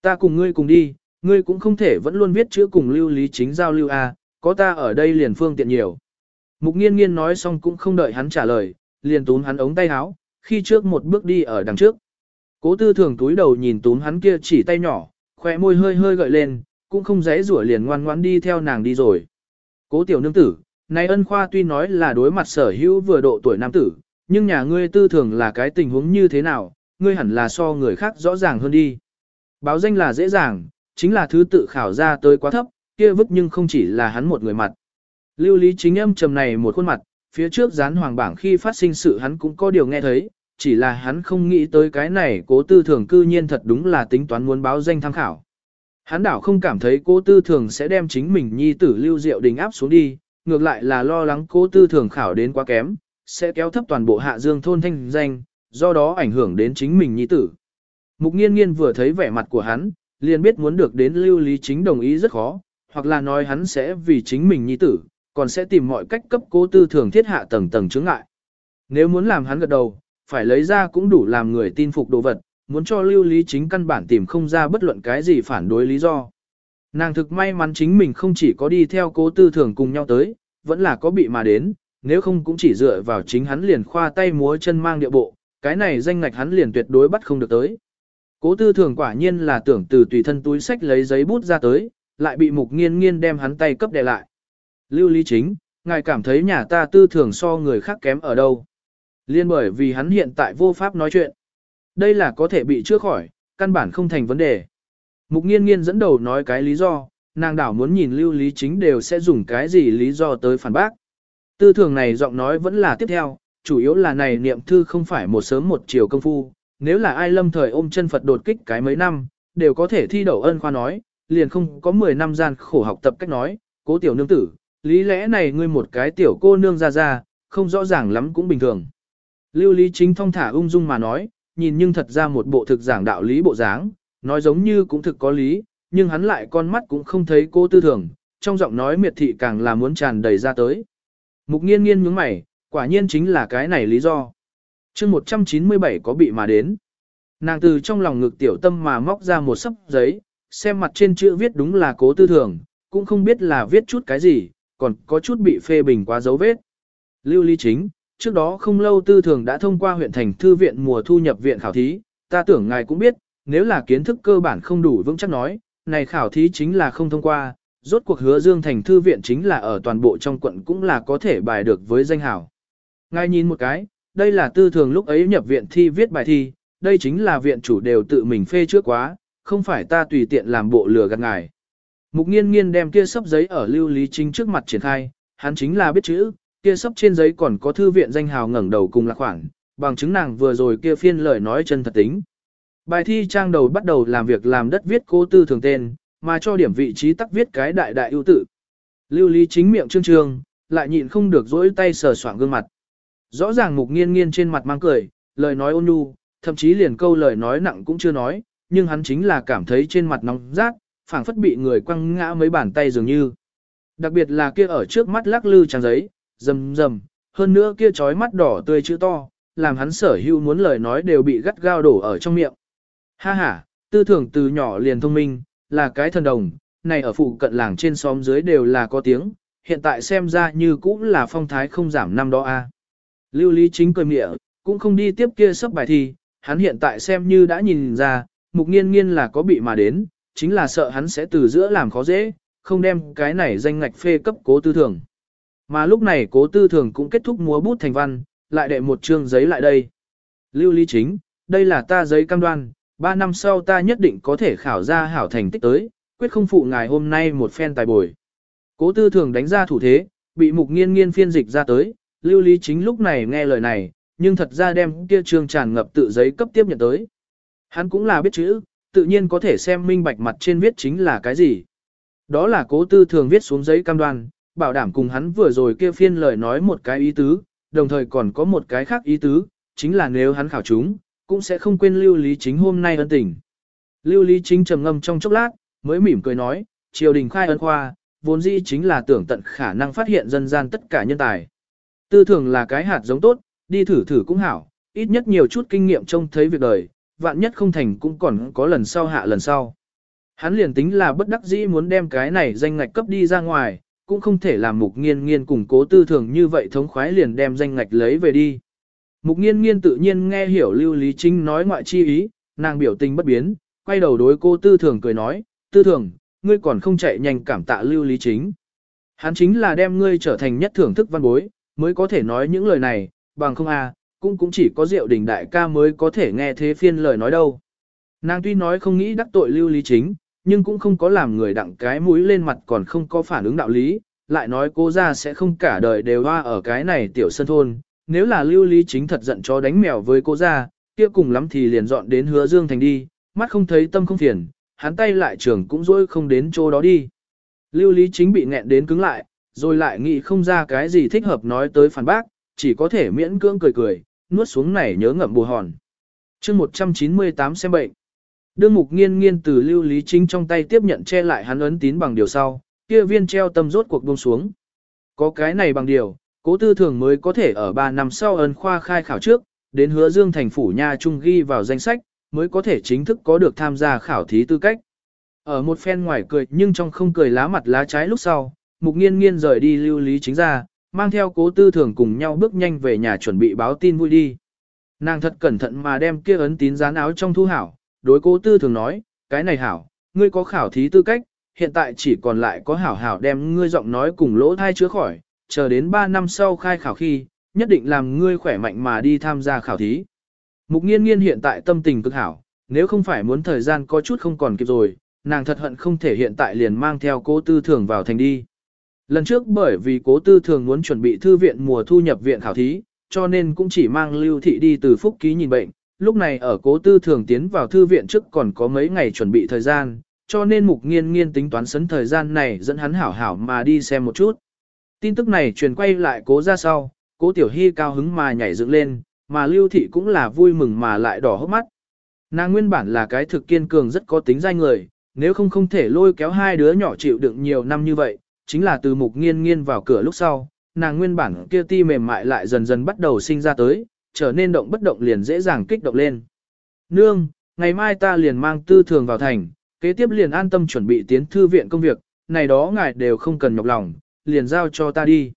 Speaker 1: Ta cùng ngươi cùng đi, ngươi cũng không thể vẫn luôn viết chữ cùng lưu lý chính giao lưu A, có ta ở đây liền phương tiện nhiều. Mục nghiên nghiên nói xong cũng không đợi hắn trả lời, liền túm hắn ống tay áo, khi trước một bước đi ở đằng trước. Cố tư thường túi đầu nhìn túm hắn kia chỉ tay nhỏ, khỏe môi hơi hơi gợi lên, cũng không dễ rủa liền ngoan ngoãn đi theo nàng đi rồi. Cố tiểu nương tử, này ân khoa tuy nói là đối mặt sở hữu vừa độ tuổi nam tử, nhưng nhà ngươi tư thường là cái tình huống như thế nào, ngươi hẳn là so người khác rõ ràng hơn đi. Báo danh là dễ dàng, chính là thứ tự khảo ra tới quá thấp, kia vứt nhưng không chỉ là hắn một người mặt. Lưu lý chính âm trầm này một khuôn mặt, phía trước dán hoàng bảng khi phát sinh sự hắn cũng có điều nghe thấy, chỉ là hắn không nghĩ tới cái này cố tư thường cư nhiên thật đúng là tính toán muốn báo danh tham khảo. Hắn đảo không cảm thấy cố tư thường sẽ đem chính mình nhi tử lưu diệu đình áp xuống đi, ngược lại là lo lắng cố tư thường khảo đến quá kém, sẽ kéo thấp toàn bộ hạ dương thôn thanh danh, do đó ảnh hưởng đến chính mình nhi tử. Mục nghiên nghiên vừa thấy vẻ mặt của hắn, liền biết muốn được đến lưu lý chính đồng ý rất khó, hoặc là nói hắn sẽ vì chính mình nhi tử, còn sẽ tìm mọi cách cấp cố tư thường thiết hạ tầng tầng chứng ngại. Nếu muốn làm hắn gật đầu, phải lấy ra cũng đủ làm người tin phục đồ vật, muốn cho lưu lý chính căn bản tìm không ra bất luận cái gì phản đối lý do. Nàng thực may mắn chính mình không chỉ có đi theo cố tư thường cùng nhau tới, vẫn là có bị mà đến, nếu không cũng chỉ dựa vào chính hắn liền khoa tay múa chân mang địa bộ, cái này danh ngạch hắn liền tuyệt đối bắt không được tới. Cố tư thường quả nhiên là tưởng từ tùy thân túi sách lấy giấy bút ra tới, lại bị mục nghiên nghiên đem hắn tay cấp đè lại. Lưu lý chính, ngài cảm thấy nhà ta tư thường so người khác kém ở đâu. Liên bởi vì hắn hiện tại vô pháp nói chuyện. Đây là có thể bị chữa khỏi, căn bản không thành vấn đề. Mục nghiên nghiên dẫn đầu nói cái lý do, nàng đảo muốn nhìn lưu lý chính đều sẽ dùng cái gì lý do tới phản bác. Tư thường này giọng nói vẫn là tiếp theo, chủ yếu là này niệm thư không phải một sớm một chiều công phu, nếu là ai lâm thời ôm chân Phật đột kích cái mấy năm, đều có thể thi đậu ân khoa nói, liền không có 10 năm gian khổ học tập cách nói, cố tiểu nương tử, lý lẽ này ngươi một cái tiểu cô nương ra ra, không rõ ràng lắm cũng bình thường. Lưu Lý Chính thong thả ung dung mà nói, nhìn nhưng thật ra một bộ thực giảng đạo lý bộ dáng, nói giống như cũng thực có lý, nhưng hắn lại con mắt cũng không thấy cô tư thường, trong giọng nói miệt thị càng là muốn tràn đầy ra tới. Mục nghiên nghiên nhướng mày, quả nhiên chính là cái này lý do. chương 197 có bị mà đến. Nàng từ trong lòng ngực tiểu tâm mà móc ra một sấp giấy, xem mặt trên chữ viết đúng là cố tư thường, cũng không biết là viết chút cái gì, còn có chút bị phê bình quá dấu vết. Lưu Ly Chính, trước đó không lâu tư thường đã thông qua huyện thành thư viện mùa thu nhập viện khảo thí, ta tưởng ngài cũng biết, nếu là kiến thức cơ bản không đủ vững chắc nói, này khảo thí chính là không thông qua, rốt cuộc hứa dương thành thư viện chính là ở toàn bộ trong quận cũng là có thể bài được với danh hảo. Ngài nhìn một cái, đây là tư thường lúc ấy nhập viện thi viết bài thi, đây chính là viện chủ đều tự mình phê trước quá, không phải ta tùy tiện làm bộ lừa gạt ngài. Mục nghiên nghiên đem kia sấp giấy ở lưu lý chính trước mặt triển khai, hắn chính là biết chữ, kia sấp trên giấy còn có thư viện danh hào ngẩng đầu cùng là khoảng, bằng chứng nàng vừa rồi kia phiên lời nói chân thật tính. Bài thi trang đầu bắt đầu làm việc làm đất viết cố tư thường tên, mà cho điểm vị trí tắc viết cái đại đại ưu tử Lưu lý chính miệng trương trương, lại nhịn không được dỗi tay sờ soạng gương mặt. Rõ ràng mục nghiên nghiên trên mặt mang cười, lời nói ôn nhu, thậm chí liền câu lời nói nặng cũng chưa nói, nhưng hắn chính là cảm thấy trên mặt nóng rát, phảng phất bị người quăng ngã mấy bàn tay dường như. Đặc biệt là kia ở trước mắt lắc lư trang giấy, rầm rầm, hơn nữa kia trói mắt đỏ tươi chữ to, làm hắn sở hữu muốn lời nói đều bị gắt gao đổ ở trong miệng. Ha ha, tư tưởng từ nhỏ liền thông minh, là cái thần đồng, này ở phụ cận làng trên xóm dưới đều là có tiếng, hiện tại xem ra như cũng là phong thái không giảm năm đó a. Lưu Lý chính cười mỉa, cũng không đi tiếp kia sắp bài thi, hắn hiện tại xem như đã nhìn ra, mục nghiên nghiên là có bị mà đến, chính là sợ hắn sẽ từ giữa làm khó dễ, không đem cái này danh ngạch phê cấp cố tư thường. Mà lúc này cố tư thường cũng kết thúc múa bút thành văn, lại đệ một chương giấy lại đây. Lưu Lý chính, đây là ta giấy cam đoan, ba năm sau ta nhất định có thể khảo ra hảo thành tích tới, quyết không phụ ngài hôm nay một phen tài bồi. Cố tư thường đánh ra thủ thế, bị mục nghiên nghiên phiên dịch ra tới, lưu lý chính lúc này nghe lời này, nhưng thật ra đem kia trường tràn ngập tự giấy cấp tiếp nhận tới. Hắn cũng là biết chữ, tự nhiên có thể xem minh bạch mặt trên viết chính là cái gì. Đó là cố tư thường viết xuống giấy cam đoan, bảo đảm cùng hắn vừa rồi kia phiên lời nói một cái ý tứ, đồng thời còn có một cái khác ý tứ, chính là nếu hắn khảo chúng, cũng sẽ không quên lưu lý chính hôm nay ân tình. Lưu lý chính trầm ngâm trong chốc lát, mới mỉm cười nói, triều đình khai ân khoa, vốn dĩ chính là tưởng tận khả năng phát hiện dân gian tất cả nhân tài. Tư thường là cái hạt giống tốt, đi thử thử cũng hảo, ít nhất nhiều chút kinh nghiệm trông thấy việc đời, vạn nhất không thành cũng còn có lần sau hạ lần sau. Hắn liền tính là bất đắc dĩ muốn đem cái này danh ngạch cấp đi ra ngoài, cũng không thể làm mục nghiên nghiên củng cố tư thường như vậy thống khoái liền đem danh ngạch lấy về đi. Mục nghiên nghiên tự nhiên nghe hiểu lưu lý chính nói ngoại chi ý, nàng biểu tình bất biến, quay đầu đối cô tư thường cười nói, tư thường, ngươi còn không chạy nhanh cảm tạ lưu lý chính. Hắn chính là đem ngươi trở thành nhất thưởng thức văn bối, mới có thể nói những lời này, bằng không a, cũng cũng chỉ có Diệu Đình đại ca mới có thể nghe thế phiên lời nói đâu. Nàng tuy nói không nghĩ đắc tội lưu lý chính, nhưng cũng không có làm người đặng cái mũi lên mặt còn không có phản ứng đạo lý, lại nói cô ra sẽ không cả đời đều hoa ở cái này tiểu sân thôn, nếu là lưu lý chính thật giận cho đánh mèo với cô ra, kia cùng lắm thì liền dọn đến hứa dương thành đi, mắt không thấy tâm không phiền, hắn tay lại trường cũng dỗi không đến chỗ đó đi. Lưu lý chính bị nghẹn đến cứng lại, rồi lại nghĩ không ra cái gì thích hợp nói tới phản bác, chỉ có thể miễn cưỡng cười cười, nuốt xuống này nhớ ngậm bù hòn. chương 198 xem bệnh. Đương mục nghiên nghiên từ lưu lý chính trong tay tiếp nhận che lại hắn ấn tín bằng điều sau, kia viên treo tâm rốt cuộc buông xuống. Có cái này bằng điều, cố tư thường mới có thể ở 3 năm sau ấn khoa khai khảo trước, đến hứa dương thành phủ nha trung ghi vào danh sách, mới có thể chính thức có được tham gia khảo thí tư cách. Ở một phen ngoài cười nhưng trong không cười lá mặt lá trái lúc sau, mục nghiên nghiên rời đi lưu lý chính ra, mang theo cố tư thường cùng nhau bước nhanh về nhà chuẩn bị báo tin vui đi. Nàng thật cẩn thận mà đem kia ấn tín dán áo trong thu hảo, đối cố tư thường nói, cái này hảo, ngươi có khảo thí tư cách, hiện tại chỉ còn lại có hảo hảo đem ngươi giọng nói cùng lỗ thai chữa khỏi, chờ đến 3 năm sau khai khảo khi, nhất định làm ngươi khỏe mạnh mà đi tham gia khảo thí. Mục nghiên nghiên hiện tại tâm tình cực hảo, nếu không phải muốn thời gian có chút không còn kịp rồi, nàng thật hận không thể hiện tại liền mang theo cố tư thường vào thành đi. Lần trước bởi vì cố tư thường muốn chuẩn bị thư viện mùa thu nhập viện khảo thí, cho nên cũng chỉ mang lưu thị đi từ phúc ký nhìn bệnh. Lúc này ở cố tư thường tiến vào thư viện trước còn có mấy ngày chuẩn bị thời gian, cho nên mục nghiên nghiên tính toán sấn thời gian này dẫn hắn hảo hảo mà đi xem một chút. Tin tức này truyền quay lại cố ra sau, cố tiểu hy cao hứng mà nhảy dựng lên, mà lưu thị cũng là vui mừng mà lại đỏ hốc mắt. Nàng nguyên bản là cái thực kiên cường rất có tính danh người, nếu không không thể lôi kéo hai đứa nhỏ chịu đựng nhiều năm như vậy, chính là từ mục nghiên nghiên vào cửa lúc sau, nàng nguyên bản kia ti mềm mại lại dần dần bắt đầu sinh ra tới, trở nên động bất động liền dễ dàng kích động lên. Nương, ngày mai ta liền mang tư thường vào thành, kế tiếp liền an tâm chuẩn bị tiến thư viện công việc, này đó ngài đều không cần nhọc lòng, liền giao cho ta đi.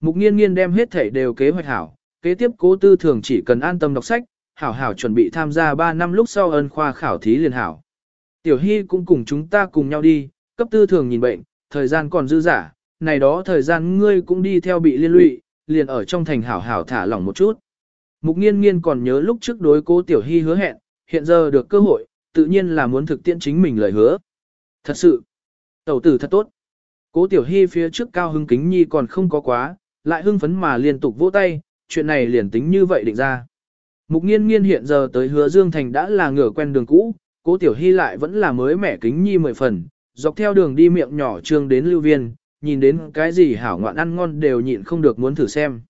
Speaker 1: Mục nghiên nghiên đem hết thể đều kế hoạch hảo, kế tiếp cố tư thường chỉ cần an tâm đọc sách, hảo hảo chuẩn bị tham gia 3 năm lúc sau ân khoa khảo thí liền hảo. Tiểu Hy cũng cùng chúng ta cùng nhau đi, cấp tư thường nhìn bệnh, thời gian còn dư giả, này đó thời gian ngươi cũng đi theo bị liên lụy, liền ở trong thành hảo hảo thả lỏng một chút. Mục nghiên nghiên còn nhớ lúc trước đối cố Tiểu Hy hứa hẹn, hiện giờ được cơ hội, tự nhiên là muốn thực tiễn chính mình lời hứa. Thật sự, tẩu tử thật tốt. Cố Tiểu Hy phía trước cao hưng kính nhi còn không có quá, lại hưng phấn mà liên tục vỗ tay, chuyện này liền tính như vậy định ra. Mục nghiên nghiên hiện giờ tới hứa Dương Thành đã là ngửa quen đường cũ, cố Tiểu Hy lại vẫn là mới mẻ kính nhi mười phần, dọc theo đường đi miệng nhỏ trương đến lưu viên, nhìn đến cái gì hảo ngoạn ăn ngon đều nhịn không được muốn thử xem.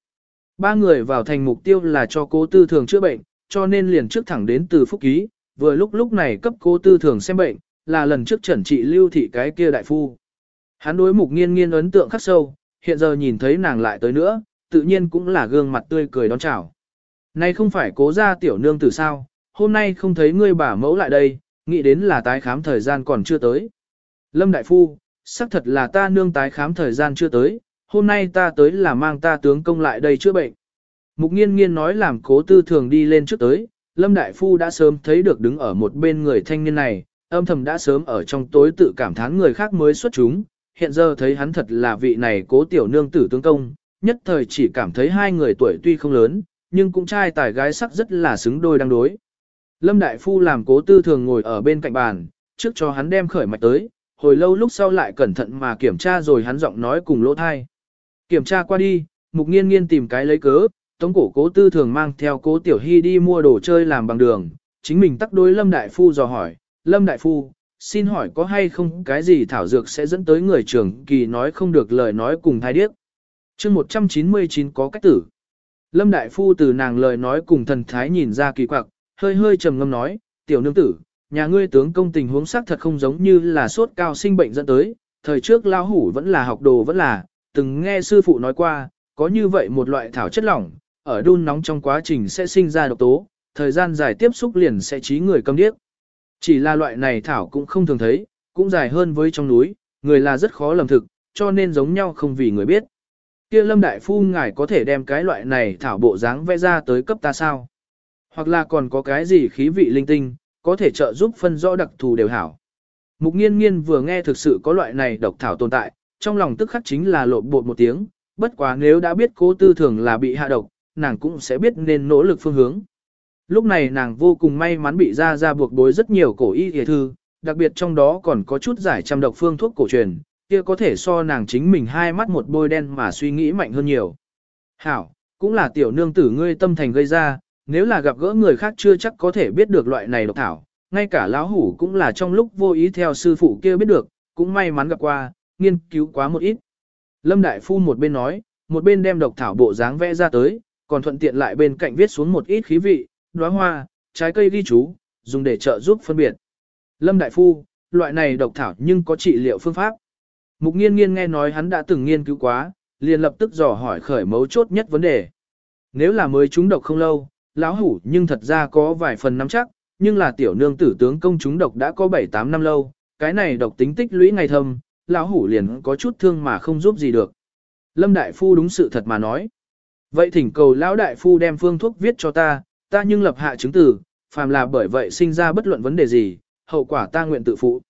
Speaker 1: Ba người vào thành mục tiêu là cho cố tư thường chữa bệnh, cho nên liền trước thẳng đến từ phúc ký, vừa lúc lúc này cấp cố tư thường xem bệnh, là lần trước trần trị lưu thị cái kia đại phu. Hắn đối mục nghiên nghiên ấn tượng khắc sâu, hiện giờ nhìn thấy nàng lại tới nữa, tự nhiên cũng là gương mặt tươi cười đón chào. Này không phải cố ra tiểu nương từ sao, hôm nay không thấy ngươi bà mẫu lại đây, nghĩ đến là tái khám thời gian còn chưa tới. Lâm Đại Phu, xác thật là ta nương tái khám thời gian chưa tới, hôm nay ta tới là mang ta tướng công lại đây chữa bệnh. Mục nghiên nghiên nói làm cố tư thường đi lên trước tới, Lâm Đại Phu đã sớm thấy được đứng ở một bên người thanh niên này, âm thầm đã sớm ở trong tối tự cảm thán người khác mới xuất chúng, hiện giờ thấy hắn thật là vị này cố tiểu nương tử tướng công, nhất thời chỉ cảm thấy hai người tuổi tuy không lớn, nhưng cũng trai tài gái sắc rất là xứng đôi đang đối. Lâm Đại Phu làm cố tư thường ngồi ở bên cạnh bàn, trước cho hắn đem khởi mạch tới, hồi lâu lúc sau lại cẩn thận mà kiểm tra rồi hắn giọng nói cùng lỗ thai. Kiểm tra qua đi, mục nghiên nghiên tìm cái lấy cớ, tống cổ cố tư thường mang theo cố tiểu hy đi mua đồ chơi làm bằng đường, chính mình tắc đối Lâm Đại Phu dò hỏi, Lâm Đại Phu, xin hỏi có hay không cái gì thảo dược sẽ dẫn tới người trưởng kỳ nói không được lời nói cùng thai điếc. chương 199 có cách tử. Lâm Đại Phu từ nàng lời nói cùng thần thái nhìn ra kỳ quặc, hơi hơi trầm ngâm nói, tiểu nương tử, nhà ngươi tướng công tình huống xác thật không giống như là sốt cao sinh bệnh dẫn tới, thời trước lao hủ vẫn là học đồ vẫn là, từng nghe sư phụ nói qua, có như vậy một loại thảo chất lỏng, ở đun nóng trong quá trình sẽ sinh ra độc tố, thời gian dài tiếp xúc liền sẽ trí người câm điếc. Chỉ là loại này thảo cũng không thường thấy, cũng dài hơn với trong núi, người là rất khó lầm thực, cho nên giống nhau không vì người biết. Kia lâm đại phu ngài có thể đem cái loại này thảo bộ dáng vẽ ra tới cấp ta sao? Hoặc là còn có cái gì khí vị linh tinh, có thể trợ giúp phân rõ đặc thù đều hảo. Mục nghiên nghiên vừa nghe thực sự có loại này độc thảo tồn tại, trong lòng tức khắc chính là lộn bột một tiếng, bất quá nếu đã biết cố tư thường là bị hạ độc, nàng cũng sẽ biết nên nỗ lực phương hướng. Lúc này nàng vô cùng may mắn bị ra ra buộc bối rất nhiều cổ y y thư, đặc biệt trong đó còn có chút giải trăm độc phương thuốc cổ truyền, kia có thể so nàng chính mình hai mắt một bôi đen mà suy nghĩ mạnh hơn nhiều. Hảo, cũng là tiểu nương tử ngươi tâm thành gây ra, nếu là gặp gỡ người khác chưa chắc có thể biết được loại này độc thảo, ngay cả lão hủ cũng là trong lúc vô ý theo sư phụ kia biết được, cũng may mắn gặp qua, nghiên cứu quá một ít. Lâm Đại Phu một bên nói, một bên đem độc thảo bộ dáng vẽ ra tới, còn thuận tiện lại bên cạnh viết xuống một ít khí vị, đóa hoa, trái cây ghi chú, dùng để trợ giúp phân biệt. Lâm Đại Phu, loại này độc thảo nhưng có trị liệu phương pháp. Mục nghiên nghiên nghe nói hắn đã từng nghiên cứu quá, liền lập tức dò hỏi khởi mấu chốt nhất vấn đề. Nếu là mới trúng độc không lâu, lão hủ nhưng thật ra có vài phần nắm chắc, nhưng là tiểu nương tử tướng công trúng độc đã có 7-8 năm lâu, cái này độc tính tích lũy ngày thâm, lão hủ liền có chút thương mà không giúp gì được. Lâm Đại Phu đúng sự thật mà nói. Vậy thỉnh cầu lão Đại Phu đem phương thuốc viết cho ta, ta nhưng lập hạ chứng từ, phàm là bởi vậy sinh ra bất luận vấn đề gì, hậu quả ta nguyện tự phụ.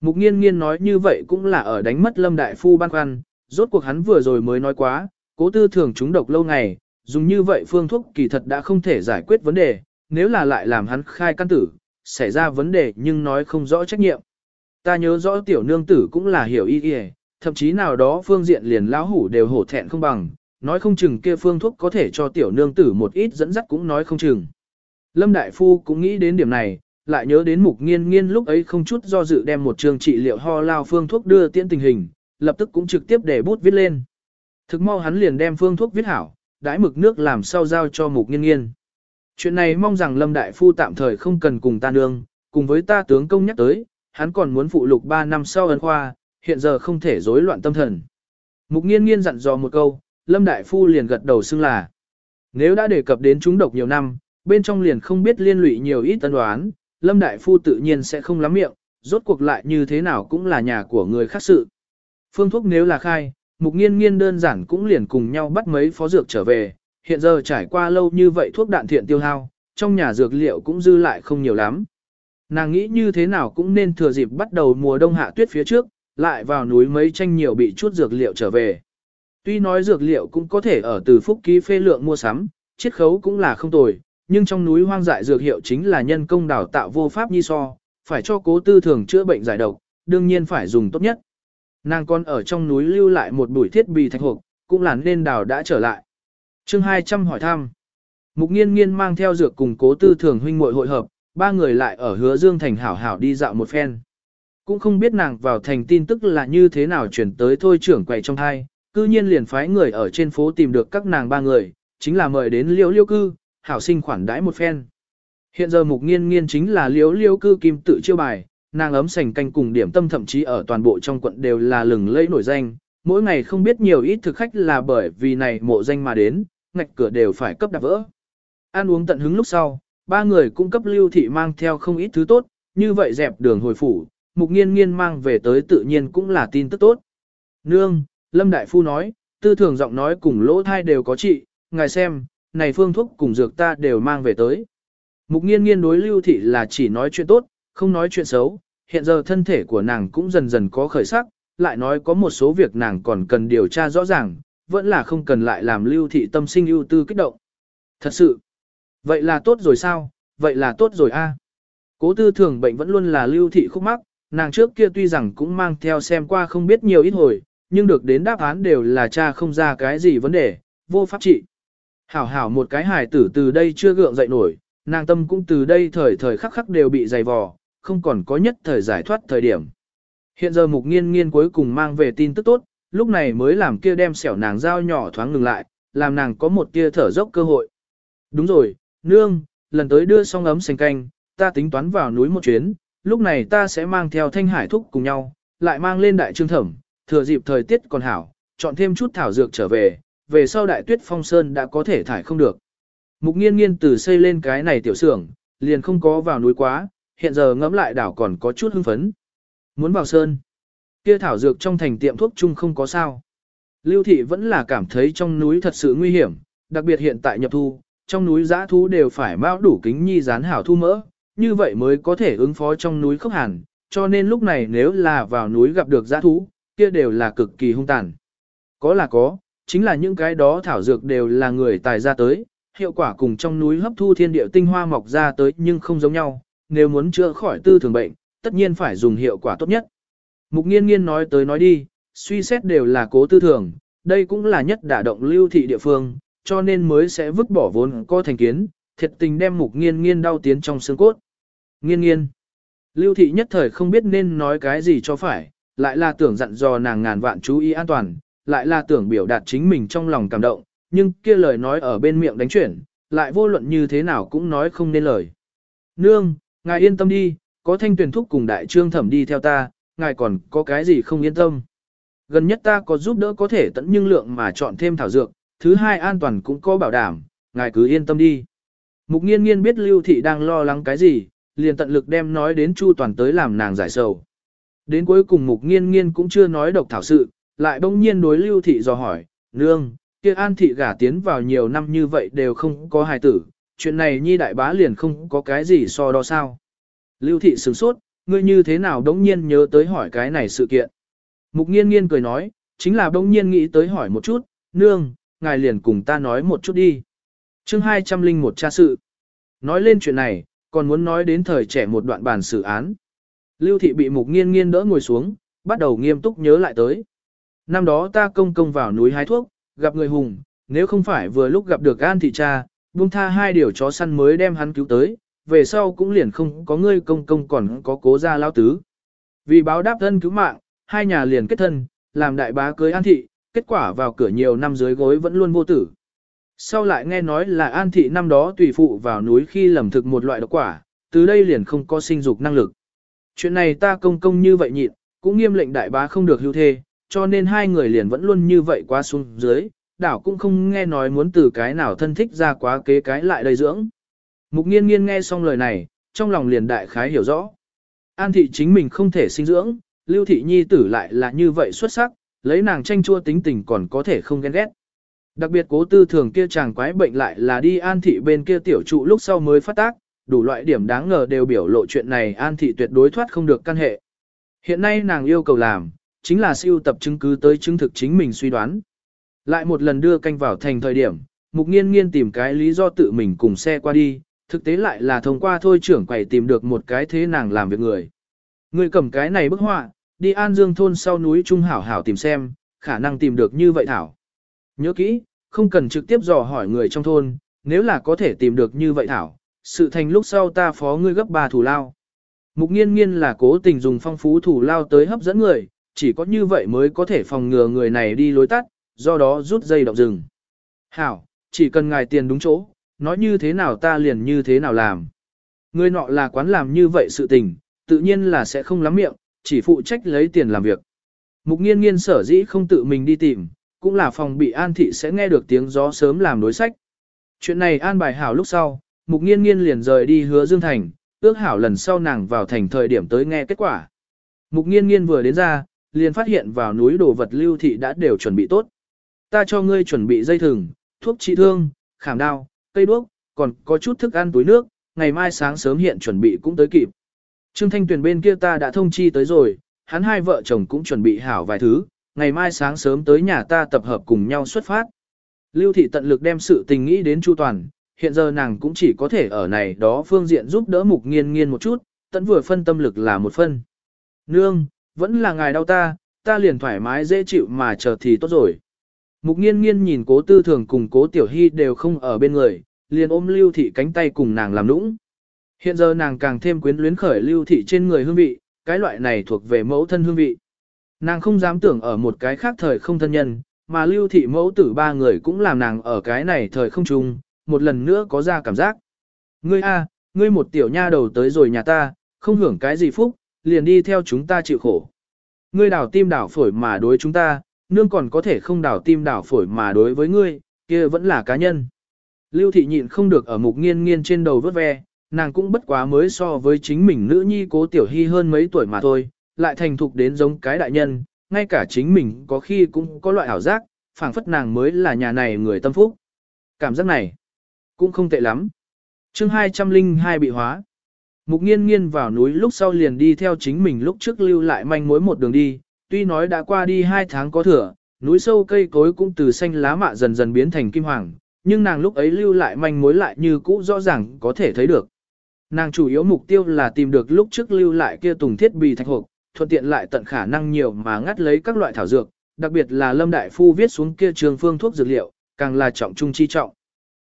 Speaker 1: Mục nghiên nghiên nói như vậy cũng là ở đánh mất Lâm Đại Phu ban khoăn, rốt cuộc hắn vừa rồi mới nói quá, cố tư thường chúng độc lâu ngày, dùng như vậy phương thuốc kỳ thật đã không thể giải quyết vấn đề, nếu là lại làm hắn khai căn tử, xảy ra vấn đề nhưng nói không rõ trách nhiệm. Ta nhớ rõ tiểu nương tử cũng là hiểu y y, thậm chí nào đó phương diện liền lão hủ đều hổ thẹn không bằng, nói không chừng kia phương thuốc có thể cho tiểu nương tử một ít dẫn dắt cũng nói không chừng. Lâm Đại Phu cũng nghĩ đến điểm này, lại nhớ đến mục nghiên nghiên lúc ấy không chút do dự đem một trường trị liệu ho lao phương thuốc đưa tiễn tình hình, lập tức cũng trực tiếp để bút viết lên. Thực mau hắn liền đem phương thuốc viết hảo, đãi mực nước làm sao giao cho mục nghiên nghiên. Chuyện này mong rằng Lâm Đại Phu tạm thời không cần cùng ta nương, cùng với ta tướng công nhắc tới, hắn còn muốn phụ lục 3 năm sau ấn khoa, hiện giờ không thể rối loạn tâm thần. Mục nghiên nghiên dặn dò một câu, Lâm Đại Phu liền gật đầu xưng là. Nếu đã đề cập đến chúng độc nhiều năm, bên trong liền không biết liên lụy nhiều ít tân đoán, Lâm Đại Phu tự nhiên sẽ không lắm miệng, rốt cuộc lại như thế nào cũng là nhà của người khác sự. Phương thuốc nếu là khai, mục nghiên nghiên đơn giản cũng liền cùng nhau bắt mấy phó dược trở về, hiện giờ trải qua lâu như vậy thuốc đạn thiện tiêu hao, trong nhà dược liệu cũng dư lại không nhiều lắm. Nàng nghĩ như thế nào cũng nên thừa dịp bắt đầu mùa đông hạ tuyết phía trước, lại vào núi mấy tranh nhiều bị chút dược liệu trở về. Tuy nói dược liệu cũng có thể ở từ phúc ký phê lượng mua sắm, chiết khấu cũng là không tồi, nhưng trong núi hoang dại dược hiệu chính là nhân công đào tạo vô pháp nhi so, phải cho cố tư thường chữa bệnh giải độc, đương nhiên phải dùng tốt nhất. Nàng con ở trong núi lưu lại một buổi thiết bị thạch hộp, cũng là nên đào đã trở lại. chương 200 hỏi thăm. Mục nghiên nghiên mang theo dược cùng cố tư thường huynh muội hội hợp, ba người lại ở hứa dương thành hảo hảo đi dạo một phen. Cũng không biết nàng vào thành tin tức là như thế nào chuyển tới thôi trưởng quầy trong thai, cư nhiên liền phái người ở trên phố tìm được các nàng ba người, chính là mời đến liễu liêu cư, hảo sinh khoản đãi một phen. Hiện giờ mục nghiên nghiên chính là liễu liêu cư kim tự chiêu bài, nàng ấm sành canh cùng điểm tâm thậm chí ở toàn bộ trong quận đều là lừng lẫy nổi danh, mỗi ngày không biết nhiều ít thực khách là bởi vì này mộ danh mà đến, ngạch cửa đều phải cấp đạp vỡ. Ăn uống tận hứng lúc sau, ba người cung cấp lưu thị mang theo không ít thứ tốt, như vậy dẹp đường hồi phủ, mục nghiên nghiên mang về tới tự nhiên cũng là tin tức tốt. Nương, Lâm Đại Phu nói, tư thường giọng nói cùng lỗ thai đều có trị, ngài xem, này phương thuốc cùng dược ta đều mang về tới. Mục nghiên nghiên đối lưu thị là chỉ nói chuyện tốt, không nói chuyện xấu, hiện giờ thân thể của nàng cũng dần dần có khởi sắc, lại nói có một số việc nàng còn cần điều tra rõ ràng, vẫn là không cần lại làm lưu thị tâm sinh ưu tư kích động. Thật sự, vậy là tốt rồi sao, vậy là tốt rồi a. À. Cố tư thường bệnh vẫn luôn là lưu thị khúc mắc, nàng trước kia tuy rằng cũng mang theo xem qua không biết nhiều ít hồi, nhưng được đến đáp án đều là cha không ra cái gì vấn đề, vô pháp trị. Hảo hảo một cái hài tử từ đây chưa gượng dậy nổi, nàng tâm cũng từ đây thời thời khắc khắc đều bị dày vò, không còn có nhất thời giải thoát thời điểm. Hiện giờ mục nghiên nghiên cuối cùng mang về tin tức tốt, lúc này mới làm kia đem xẻo nàng dao nhỏ thoáng ngừng lại, làm nàng có một tia thở dốc cơ hội. Đúng rồi, nương, lần tới đưa xong ấm xanh canh, ta tính toán vào núi một chuyến, lúc này ta sẽ mang theo thanh hải thúc cùng nhau, lại mang lên đại trương thẩm, thừa dịp thời tiết còn hảo, chọn thêm chút thảo dược trở về, về sau đại tuyết phong sơn đã có thể thải không được. Mục nghiên nghiên từ xây lên cái này tiểu xưởng, liền không có vào núi quá, hiện giờ ngẫm lại đảo còn có chút hưng phấn. Muốn vào sơn, kia thảo dược trong thành tiệm thuốc chung không có sao. Lưu thị vẫn là cảm thấy trong núi thật sự nguy hiểm, đặc biệt hiện tại nhập thu, trong núi giã thú đều phải mão đủ kính nhi rán hảo thu mỡ, như vậy mới có thể ứng phó trong núi khốc hàn, cho nên lúc này nếu là vào núi gặp được giã thú, kia đều là cực kỳ hung tàn. Có là có, chính là những cái đó thảo dược đều là người tài ra tới, hiệu quả cùng trong núi hấp thu thiên địa tinh hoa mọc ra tới nhưng không giống nhau, nếu muốn chữa khỏi tư thường bệnh, tất nhiên phải dùng hiệu quả tốt nhất. Mục nghiên nghiên nói tới nói đi, suy xét đều là cố tư thường, đây cũng là nhất đả động lưu thị địa phương, cho nên mới sẽ vứt bỏ vốn có thành kiến, thiệt tình đem mục nghiên nghiên đau tiến trong xương cốt. Nghiên nghiên. Lưu thị nhất thời không biết nên nói cái gì cho phải, lại là tưởng dặn dò nàng ngàn vạn chú ý an toàn, lại là tưởng biểu đạt chính mình trong lòng cảm động, nhưng kia lời nói ở bên miệng đánh chuyển, lại vô luận như thế nào cũng nói không nên lời. Nương, ngài yên tâm đi, có thanh tuyển thúc cùng đại trương thẩm đi theo ta, ngài còn có cái gì không yên tâm. Gần nhất ta có giúp đỡ có thể tận nhưng lượng mà chọn thêm thảo dược, thứ hai an toàn cũng có bảo đảm, ngài cứ yên tâm đi. Mục nghiên nghiên biết lưu thị đang lo lắng cái gì, liền tận lực đem nói đến chu toàn tới làm nàng giải sầu. Đến cuối cùng mục nghiên nghiên cũng chưa nói độc thảo sự, lại bỗng nhiên đối lưu thị dò hỏi, nương, kia an thị gả tiến vào nhiều năm như vậy đều không có hài tử, chuyện này nhi đại bá liền không có cái gì so đo sao. Lưu thị sửng sốt, ngươi như thế nào đống nhiên nhớ tới hỏi cái này sự kiện. Mục nghiên nghiên cười nói, chính là đống nhiên nghĩ tới hỏi một chút, nương, ngài liền cùng ta nói một chút đi. chương 201 tra sự. Nói lên chuyện này, còn muốn nói đến thời trẻ một đoạn bản xử án. Lưu thị bị mục nghiên nghiên đỡ ngồi xuống, bắt đầu nghiêm túc nhớ lại tới. Năm đó ta công công vào núi hái thuốc, gặp người hùng, nếu không phải vừa lúc gặp được An thị cha, buông tha hai điều chó săn mới đem hắn cứu tới, về sau cũng liền không có ngươi công công còn có cố gia lao tứ. Vì báo đáp thân cứu mạng, hai nhà liền kết thân, làm đại bá cưới An thị, kết quả vào cửa nhiều năm dưới gối vẫn luôn vô tử. Sau lại nghe nói là An thị năm đó tùy phụ vào núi khi lầm thực một loại độc quả, từ đây liền không có sinh dục năng lực. Chuyện này ta công công như vậy nhịn, cũng nghiêm lệnh đại bá không được hưu thê, cho nên hai người liền vẫn luôn như vậy qua xuống dưới, đảo cũng không nghe nói muốn từ cái nào thân thích ra quá kế cái lại đầy dưỡng. Mục nghiên nghiên nghe xong lời này, trong lòng liền đại khái hiểu rõ. An thị chính mình không thể sinh dưỡng, lưu thị nhi tử lại là như vậy xuất sắc, lấy nàng tranh chua tính tình còn có thể không ghen ghét. Đặc biệt cố tư thường kia chàng quái bệnh lại là đi an thị bên kia tiểu trụ lúc sau mới phát tác, đủ loại điểm đáng ngờ đều biểu lộ chuyện này an thị tuyệt đối thoát không được căn hệ. Hiện nay nàng yêu cầu làm, chính là siêu tập chứng cứ tới chứng thực chính mình suy đoán. Lại một lần đưa canh vào thành thời điểm, mục nghiên nghiên tìm cái lý do tự mình cùng xe qua đi, thực tế lại là thông qua thôi trưởng quầy tìm được một cái thế nàng làm việc người. Người cầm cái này bức họa, đi An Dương thôn sau núi Trung Hảo Hảo tìm xem, khả năng tìm được như vậy Thảo. Nhớ kỹ, không cần trực tiếp dò hỏi người trong thôn, nếu là có thể tìm được như vậy Thảo, sự thành lúc sau ta phó ngươi gấp bà thủ lao. Mục nghiên nghiên là cố tình dùng phong phú thủ lao tới hấp dẫn người, chỉ có như vậy mới có thể phòng ngừa người này đi lối tắt, do đó rút dây động rừng. Hảo, chỉ cần ngài tiền đúng chỗ, nói như thế nào ta liền như thế nào làm. Người nọ là quán làm như vậy sự tình, tự nhiên là sẽ không lắm miệng, chỉ phụ trách lấy tiền làm việc. Mục nghiên nghiên sở dĩ không tự mình đi tìm, cũng là phòng bị an thị sẽ nghe được tiếng gió sớm làm đối sách. Chuyện này an bài hảo lúc sau, mục nghiên nghiên liền rời đi hứa Dương Thành, ước hảo lần sau nàng vào thành thời điểm tới nghe kết quả. Mục nghiên nghiên vừa đến ra, liền phát hiện vào núi đồ vật lưu thị đã đều chuẩn bị tốt. Ta cho ngươi chuẩn bị dây thừng, thuốc trị thương, khảm đao, cây đuốc, còn có chút thức ăn túi nước, ngày mai sáng sớm hiện chuẩn bị cũng tới kịp. Trương Thanh Tuyền bên kia ta đã thông chi tới rồi, hắn hai vợ chồng cũng chuẩn bị hảo vài thứ, ngày mai sáng sớm tới nhà ta tập hợp cùng nhau xuất phát. Lưu thị tận lực đem sự tình nghĩ đến chu toàn, hiện giờ nàng cũng chỉ có thể ở này đó phương diện giúp đỡ mục nghiên nghiên một chút, tận vừa phân tâm lực là một phân. Nương, vẫn là ngài đau ta, ta liền thoải mái dễ chịu mà chờ thì tốt rồi. Mục nghiên nghiên nhìn cố tư thường cùng cố tiểu hy đều không ở bên người, liền ôm lưu thị cánh tay cùng nàng làm nũng. Hiện giờ nàng càng thêm quyến luyến khởi lưu thị trên người hương vị, cái loại này thuộc về mẫu thân hương vị. Nàng không dám tưởng ở một cái khác thời không thân nhân, mà lưu thị mẫu tử ba người cũng làm nàng ở cái này thời không chung, một lần nữa có ra cảm giác. Ngươi a, ngươi một tiểu nha đầu tới rồi nhà ta, không hưởng cái gì phúc, liền đi theo chúng ta chịu khổ. Ngươi đảo tim đảo phổi mà đối chúng ta, nương còn có thể không đảo tim đảo phổi mà đối với ngươi, kia vẫn là cá nhân. Lưu thị nhịn không được ở mục nghiên nghiên trên đầu vớt ve, nàng cũng bất quá mới so với chính mình nữ nhi cố tiểu hy hơn mấy tuổi mà thôi, lại thành thục đến giống cái đại nhân, ngay cả chính mình có khi cũng có loại ảo giác, phảng phất nàng mới là nhà này người tâm phúc. Cảm giác này, cũng không tệ lắm. chương 202 bị hóa. Mục nghiên nghiên vào núi lúc sau liền đi theo chính mình lúc trước lưu lại manh mối một đường đi, tuy nói đã qua đi hai tháng có thừa, núi sâu cây cối cũng từ xanh lá mạ dần dần biến thành kim hoàng, nhưng nàng lúc ấy lưu lại manh mối lại như cũ rõ ràng có thể thấy được. Nàng chủ yếu mục tiêu là tìm được lúc trước lưu lại kia tùng thiết bị thạch hộp, thuận tiện lại tận khả năng nhiều mà ngắt lấy các loại thảo dược, đặc biệt là Lâm Đại Phu viết xuống kia trường phương thuốc dược liệu, càng là trọng trung chi trọng.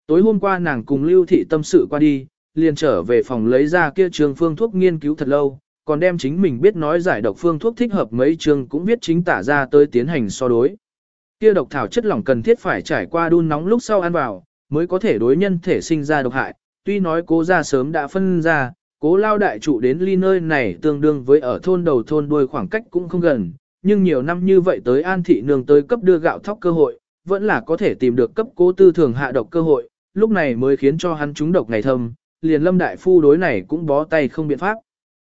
Speaker 1: Tối hôm qua nàng cùng Lưu Thị tâm sự qua đi, liền trở về phòng lấy ra kia trường phương thuốc nghiên cứu thật lâu, còn đem chính mình biết nói giải độc phương thuốc thích hợp mấy trường cũng viết chính tả ra tới tiến hành so đối. Kia độc thảo chất lỏng cần thiết phải trải qua đun nóng lúc sau ăn vào, mới có thể đối nhân thể sinh ra độc hại, tuy nói cố ra sớm đã phân ra, cố lao đại trụ đến ly nơi này tương đương với ở thôn đầu thôn đuôi khoảng cách cũng không gần, nhưng nhiều năm như vậy tới an thị nương tới cấp đưa gạo thóc cơ hội, vẫn là có thể tìm được cấp cố tư thường hạ độc cơ hội, lúc này mới khiến cho hắn trúng độc ngày thâm, liền lâm đại phu đối này cũng bó tay không biện pháp.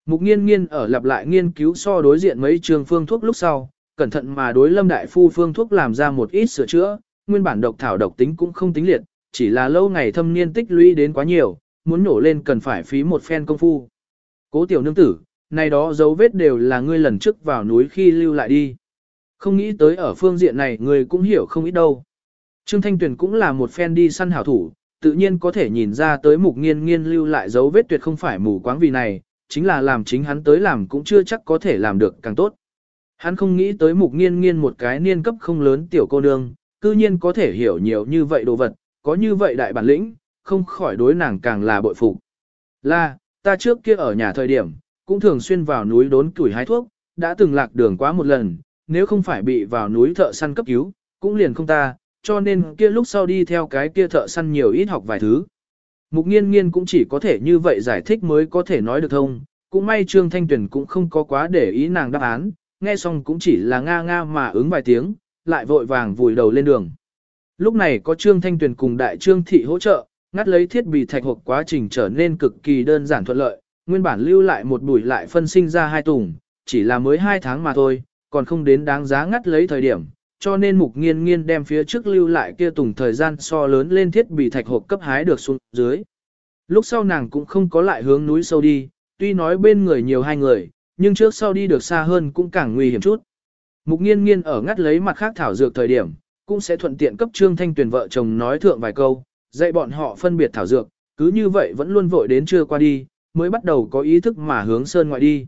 Speaker 1: Mục nghiên nghiên ở lặp lại nghiên cứu so đối diện mấy trường phương thuốc lúc sau, cẩn thận mà đối lâm đại phu phương thuốc làm ra một ít sửa chữa, nguyên bản độc thảo độc tính cũng không tính liệt, chỉ là lâu ngày thâm niên tích lũy đến quá nhiều, muốn nổ lên cần phải phí một phen công phu. Cố tiểu nương tử, này đó dấu vết đều là ngươi lần trước vào núi khi lưu lại đi. Không nghĩ tới ở phương diện này ngươi cũng hiểu không ít đâu. Trương Thanh Tuyền cũng là một fan đi săn hảo thủ, tự nhiên có thể nhìn ra tới mục nghiên nghiên lưu lại dấu vết tuyệt không phải mù quáng vì này, chính là làm chính hắn tới làm cũng chưa chắc có thể làm được càng tốt. Hắn không nghĩ tới mục nghiên nghiên một cái niên cấp không lớn tiểu cô nương, cư nhiên có thể hiểu nhiều như vậy đồ vật, có như vậy đại bản lĩnh, không khỏi đối nàng càng là bội phục. Là, ta trước kia ở nhà thời điểm, cũng thường xuyên vào núi đốn củi hái thuốc, đã từng lạc đường quá một lần, nếu không phải bị vào núi thợ săn cấp cứu, cũng liền không ta, cho nên kia lúc sau đi theo cái kia thợ săn nhiều ít học vài thứ. Mục nghiên nghiên cũng chỉ có thể như vậy giải thích mới có thể nói được thông, cũng may Trương Thanh tuyền cũng không có quá để ý nàng đáp án, nghe xong cũng chỉ là nga nga mà ứng vài tiếng, lại vội vàng vùi đầu lên đường. Lúc này có Trương Thanh Tuyền cùng Đại Trương Thị hỗ trợ, ngắt lấy thiết bị thạch hộp quá trình trở nên cực kỳ đơn giản thuận lợi, nguyên bản lưu lại một bụi lại phân sinh ra hai tùng, chỉ là mới hai tháng mà thôi, còn không đến đáng giá ngắt lấy thời điểm, cho nên mục nghiên nghiên đem phía trước lưu lại kia tùng thời gian so lớn lên thiết bị thạch hộp cấp hái được xuống dưới. Lúc sau nàng cũng không có lại hướng núi sâu đi, tuy nói bên người nhiều hai người, nhưng trước sau đi được xa hơn cũng càng nguy hiểm chút. Mục nghiên nghiên ở ngắt lấy mặt khác thảo dược thời điểm, cũng sẽ thuận tiện cấp Trương Thanh tuyển vợ chồng nói thượng vài câu, dạy bọn họ phân biệt thảo dược, cứ như vậy vẫn luôn vội đến trưa qua đi, mới bắt đầu có ý thức mà hướng sơn ngoại đi.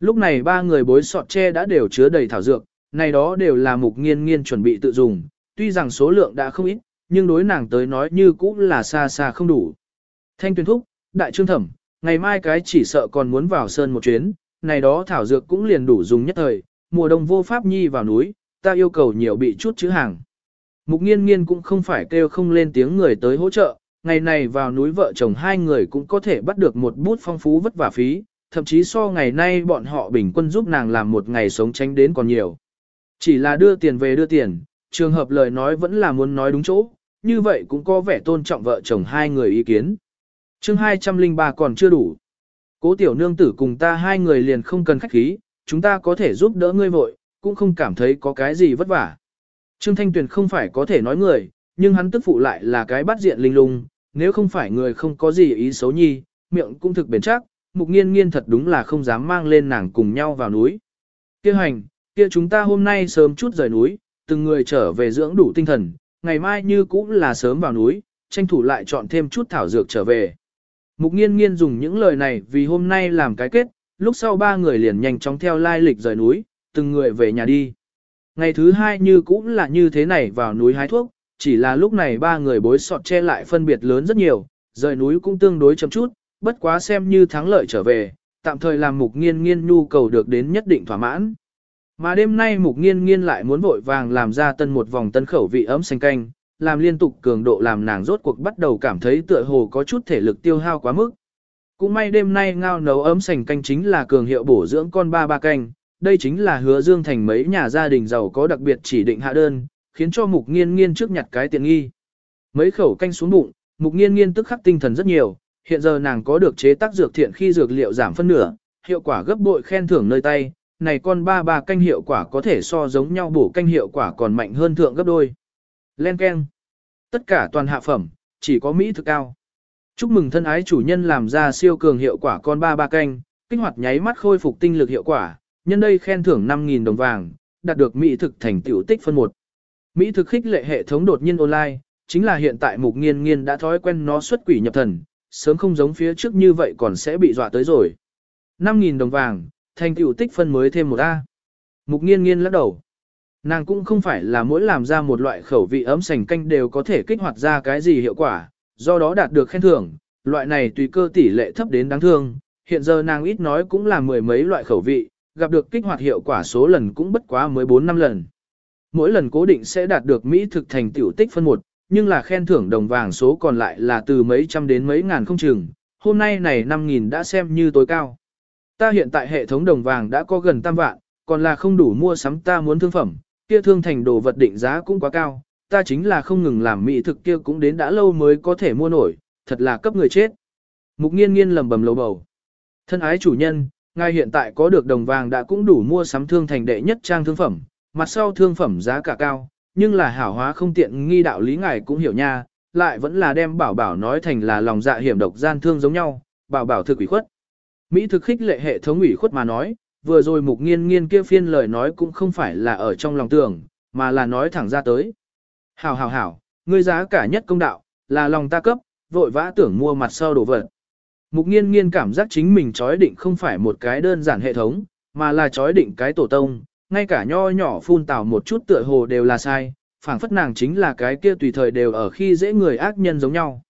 Speaker 1: Lúc này ba người bối sọt tre đã đều chứa đầy thảo dược, này đó đều là mục nghiên nghiên chuẩn bị tự dùng, tuy rằng số lượng đã không ít, nhưng đối nàng tới nói như cũng là xa xa không đủ. Thanh tuyên thúc, đại trương thẩm, ngày mai cái chỉ sợ còn muốn vào sơn một chuyến, này đó thảo dược cũng liền đủ dùng nhất thời, mùa đông vô pháp nhi vào núi, ta yêu cầu nhiều bị chút chữ hàng. Mục nghiên nghiên cũng không phải kêu không lên tiếng người tới hỗ trợ, ngày này vào núi vợ chồng hai người cũng có thể bắt được một bút phong phú vất vả phí, thậm chí so ngày nay bọn họ bình quân giúp nàng làm một ngày sống tránh đến còn nhiều. Chỉ là đưa tiền về đưa tiền, trường hợp lời nói vẫn là muốn nói đúng chỗ, như vậy cũng có vẻ tôn trọng vợ chồng hai người ý kiến. chương 203 còn chưa đủ. Cố tiểu nương tử cùng ta hai người liền không cần khách khí, chúng ta có thể giúp đỡ ngươi vội, cũng không cảm thấy có cái gì vất vả. Trương Thanh Tuyền không phải có thể nói người, nhưng hắn tức phụ lại là cái bắt diện linh lung, nếu không phải người không có gì ý xấu nhi, miệng cũng thực bền chắc, mục nghiên nghiên thật đúng là không dám mang lên nàng cùng nhau vào núi. Kêu hành, kia chúng ta hôm nay sớm chút rời núi, từng người trở về dưỡng đủ tinh thần, ngày mai như cũng là sớm vào núi, tranh thủ lại chọn thêm chút thảo dược trở về. Mục nghiên nghiên dùng những lời này vì hôm nay làm cái kết, lúc sau ba người liền nhanh chóng theo lai lịch rời núi, từng người về nhà đi. Ngày thứ hai như cũng là như thế này vào núi hái thuốc, chỉ là lúc này ba người bối sọt che lại phân biệt lớn rất nhiều, rời núi cũng tương đối chậm chút, bất quá xem như thắng lợi trở về, tạm thời làm mục nghiên nghiên nhu cầu được đến nhất định thỏa mãn. Mà đêm nay mục nghiên nghiên lại muốn vội vàng làm ra tân một vòng tân khẩu vị ấm xanh canh, làm liên tục cường độ làm nàng rốt cuộc bắt đầu cảm thấy tựa hồ có chút thể lực tiêu hao quá mức. Cũng may đêm nay ngao nấu ấm sành canh chính là cường hiệu bổ dưỡng con ba ba canh, đây chính là hứa dương thành mấy nhà gia đình giàu có đặc biệt chỉ định hạ đơn, khiến cho mục nghiên nghiên trước nhặt cái tiện nghi. Mấy khẩu canh xuống bụng, mục nghiên nghiên tức khắc tinh thần rất nhiều, hiện giờ nàng có được chế tác dược thiện khi dược liệu giảm phân nửa, hiệu quả gấp bội khen thưởng nơi tay, này con ba ba canh hiệu quả có thể so giống nhau bổ canh hiệu quả còn mạnh hơn thượng gấp đôi. Len keng. Tất cả toàn hạ phẩm, chỉ có Mỹ thực cao. Chúc mừng thân ái chủ nhân làm ra siêu cường hiệu quả con ba ba canh, kích hoạt nháy mắt khôi phục tinh lực hiệu quả, nhân đây khen thưởng 5.000 đồng vàng, đạt được Mỹ thực thành tiểu tích phân 1. Mỹ thực khích lệ hệ thống đột nhiên online, chính là hiện tại mục nghiên nghiên đã thói quen nó xuất quỷ nhập thần, sớm không giống phía trước như vậy còn sẽ bị dọa tới rồi. 5.000 đồng vàng, thành tựu tích phân mới thêm một A. Mục nghiên nghiên lắc đầu. Nàng cũng không phải là mỗi làm ra một loại khẩu vị ấm sành canh đều có thể kích hoạt ra cái gì hiệu quả, do đó đạt được khen thưởng, loại này tùy cơ tỷ lệ thấp đến đáng thương. Hiện giờ nàng ít nói cũng là mười mấy loại khẩu vị, gặp được kích hoạt hiệu quả số lần cũng bất quá 14 năm lần. Mỗi lần cố định sẽ đạt được Mỹ thực thành tiểu tích phân một, nhưng là khen thưởng đồng vàng số còn lại là từ mấy trăm đến mấy ngàn không chừng, hôm nay này 5.000 đã xem như tối cao. Ta hiện tại hệ thống đồng vàng đã có gần tam vạn, còn là không đủ mua sắm ta muốn thương phẩm, kia thương thành đồ vật định giá cũng quá cao, ta chính là không ngừng làm mỹ thực kia cũng đến đã lâu mới có thể mua nổi, thật là cấp người chết. Mục nghiên nghiên lầm bầm lầu bầu. Thân ái chủ nhân, ngài hiện tại có được đồng vàng đã cũng đủ mua sắm thương thành đệ nhất trang thương phẩm, mặt sau thương phẩm giá cả cao, nhưng là hảo hóa không tiện nghi đạo lý ngài cũng hiểu nha, lại vẫn là đem bảo bảo nói thành là lòng dạ hiểm độc gian thương giống nhau, bảo bảo thực ủy khuất. Mỹ thực khích lệ hệ thống ủy khuất mà nói, vừa rồi mục nghiên nghiên kia phiên lời nói cũng không phải là ở trong lòng tưởng, mà là nói thẳng ra tới. Hảo hảo hảo, ngươi giá cả nhất công đạo, là lòng ta cấp, vội vã tưởng mua mặt sau đồ vật. Mục nghiên nghiên cảm giác chính mình chói định không phải một cái đơn giản hệ thống, mà là chói định cái tổ tông, ngay cả nho nhỏ phun tào một chút tựa hồ đều là sai, phảng phất nàng chính là cái kia tùy thời đều ở khi dễ người ác nhân giống nhau.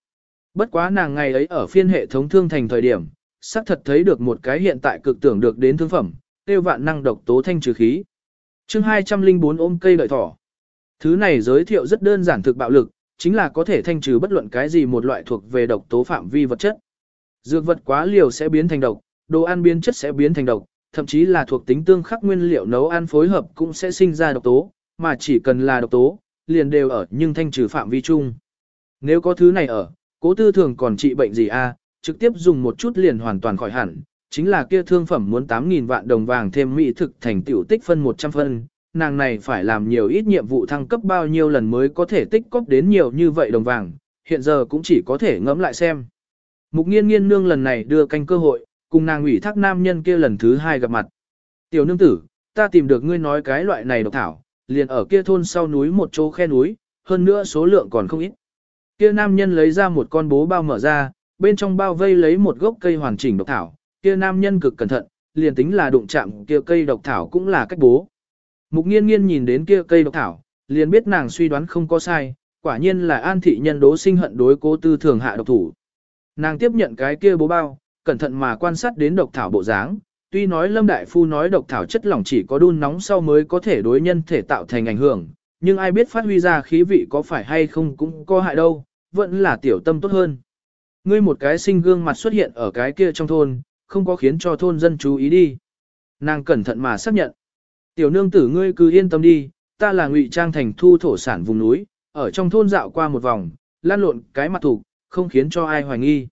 Speaker 1: Bất quá nàng ngày ấy ở phiên hệ thống thương thành thời điểm, xác thật thấy được một cái hiện tại cực tưởng được đến thương phẩm, tiêu vạn năng độc tố thanh trừ khí. chương 204 ôm cây lợi thỏ. Thứ này giới thiệu rất đơn giản thực bạo lực, chính là có thể thanh trừ bất luận cái gì một loại thuộc về độc tố phạm vi vật chất. Dược vật quá liều sẽ biến thành độc, đồ ăn biến chất sẽ biến thành độc, thậm chí là thuộc tính tương khắc nguyên liệu nấu ăn phối hợp cũng sẽ sinh ra độc tố, mà chỉ cần là độc tố, liền đều ở nhưng thanh trừ phạm vi chung. Nếu có thứ này ở, cố tư thường còn trị bệnh gì a trực tiếp dùng một chút liền hoàn toàn khỏi hẳn, chính là kia thương phẩm muốn 8.000 vạn đồng vàng thêm mỹ thực thành tiểu tích phân 100 phân, nàng này phải làm nhiều ít nhiệm vụ thăng cấp bao nhiêu lần mới có thể tích cóp đến nhiều như vậy đồng vàng, hiện giờ cũng chỉ có thể ngẫm lại xem. Mục nghiên nghiên nương lần này đưa canh cơ hội, cùng nàng ủy thác nam nhân kia lần thứ hai gặp mặt. Tiểu nương tử, ta tìm được ngươi nói cái loại này độc thảo, liền ở kia thôn sau núi một chỗ khe núi, hơn nữa số lượng còn không ít. Kia nam nhân lấy ra một con bố bao mở ra, bên trong bao vây lấy một gốc cây hoàn chỉnh độc thảo, kia nam nhân cực cẩn thận, liền tính là đụng chạm kia cây độc thảo cũng là cách bố. Mục nghiên nghiên nhìn đến kia cây độc thảo, liền biết nàng suy đoán không có sai, quả nhiên là an thị nhân đố sinh hận đối cố tư thường hạ độc thủ. Nàng tiếp nhận cái kia bố bao, cẩn thận mà quan sát đến độc thảo bộ dáng, tuy nói Lâm Đại Phu nói độc thảo chất lỏng chỉ có đun nóng sau mới có thể đối nhân thể tạo thành ảnh hưởng, nhưng ai biết phát huy ra khí vị có phải hay không cũng có hại đâu, vẫn là tiểu tâm tốt hơn. Ngươi một cái sinh gương mặt xuất hiện ở cái kia trong thôn, không có khiến cho thôn dân chú ý đi. Nàng cẩn thận mà xác nhận. Tiểu nương tử ngươi cứ yên tâm đi, ta là ngụy trang thành thu thổ sản vùng núi, ở trong thôn dạo qua một vòng, lan lộn cái mặt thủ, không khiến cho ai hoài nghi.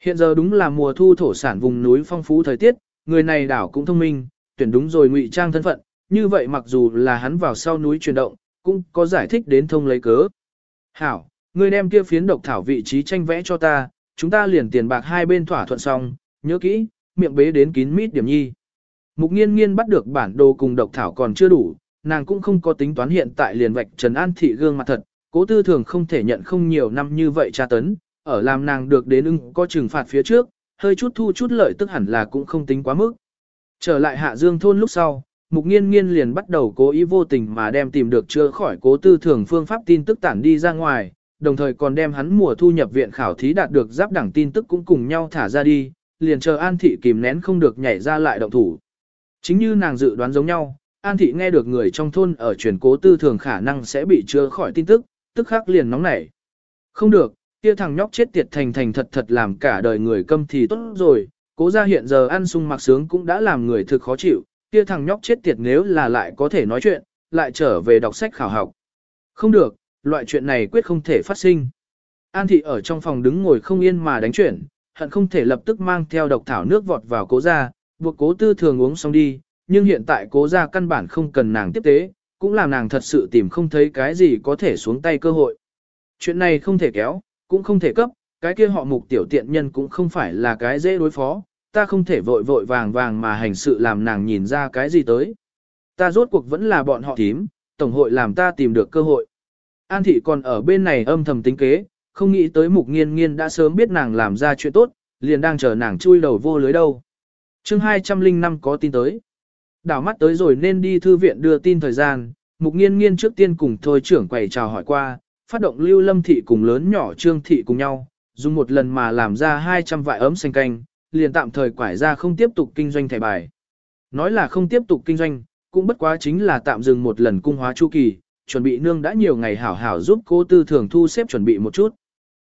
Speaker 1: Hiện giờ đúng là mùa thu thổ sản vùng núi phong phú thời tiết, người này đảo cũng thông minh, tuyển đúng rồi ngụy trang thân phận, như vậy mặc dù là hắn vào sau núi chuyển động, cũng có giải thích đến thông lấy cớ. Hảo, ngươi đem kia phiến độc thảo vị trí tranh vẽ cho ta, chúng ta liền tiền bạc hai bên thỏa thuận xong, nhớ kỹ, miệng bế đến kín mít điểm nhi. Mục nghiên nghiên bắt được bản đồ cùng độc thảo còn chưa đủ, nàng cũng không có tính toán hiện tại liền vạch Trần An Thị gương mặt thật, cố tư thường không thể nhận không nhiều năm như vậy tra tấn, ở làm nàng được đến ưng có trừng phạt phía trước, hơi chút thu chút lợi tức hẳn là cũng không tính quá mức. Trở lại hạ dương thôn lúc sau, mục nghiên nghiên liền bắt đầu cố ý vô tình mà đem tìm được chữa khỏi cố tư thường phương pháp tin tức tản đi ra ngoài, đồng thời còn đem hắn mùa thu nhập viện khảo thí đạt được giáp đẳng tin tức cũng cùng nhau thả ra đi, liền chờ An Thị kìm nén không được nhảy ra lại động thủ. Chính như nàng dự đoán giống nhau, An Thị nghe được người trong thôn ở truyền cố tư thường khả năng sẽ bị chữa khỏi tin tức, tức khắc liền nóng nảy. Không được, kia thằng nhóc chết tiệt thành thành thật thật làm cả đời người câm thì tốt rồi, cố ra hiện giờ ăn sung mặc sướng cũng đã làm người thực khó chịu, kia thằng nhóc chết tiệt nếu là lại có thể nói chuyện, lại trở về đọc sách khảo học. Không được, loại chuyện này quyết không thể phát sinh. An thị ở trong phòng đứng ngồi không yên mà đánh chuyển, hận không thể lập tức mang theo độc thảo nước vọt vào cố ra, buộc cố tư thường uống xong đi, nhưng hiện tại cố ra căn bản không cần nàng tiếp tế, cũng làm nàng thật sự tìm không thấy cái gì có thể xuống tay cơ hội. Chuyện này không thể kéo, cũng không thể cấp, cái kia họ mục tiểu tiện nhân cũng không phải là cái dễ đối phó, ta không thể vội vội vàng vàng mà hành sự làm nàng nhìn ra cái gì tới. Ta rốt cuộc vẫn là bọn họ thím, tổng hội làm ta tìm được cơ hội. An thị còn ở bên này âm thầm tính kế, không nghĩ tới mục nghiên nghiên đã sớm biết nàng làm ra chuyện tốt, liền đang chờ nàng chui đầu vô lưới đâu. chương 205 có tin tới. Đảo mắt tới rồi nên đi thư viện đưa tin thời gian, mục nghiên nghiên trước tiên cùng thôi trưởng quầy chào hỏi qua, phát động lưu lâm thị cùng lớn nhỏ trương thị cùng nhau, dùng một lần mà làm ra 200 vại ấm xanh canh, liền tạm thời quải ra không tiếp tục kinh doanh thẻ bài. Nói là không tiếp tục kinh doanh, cũng bất quá chính là tạm dừng một lần cung hóa chu kỳ, chuẩn bị nương đã nhiều ngày hảo hảo giúp cô tư thường thu xếp chuẩn bị một chút.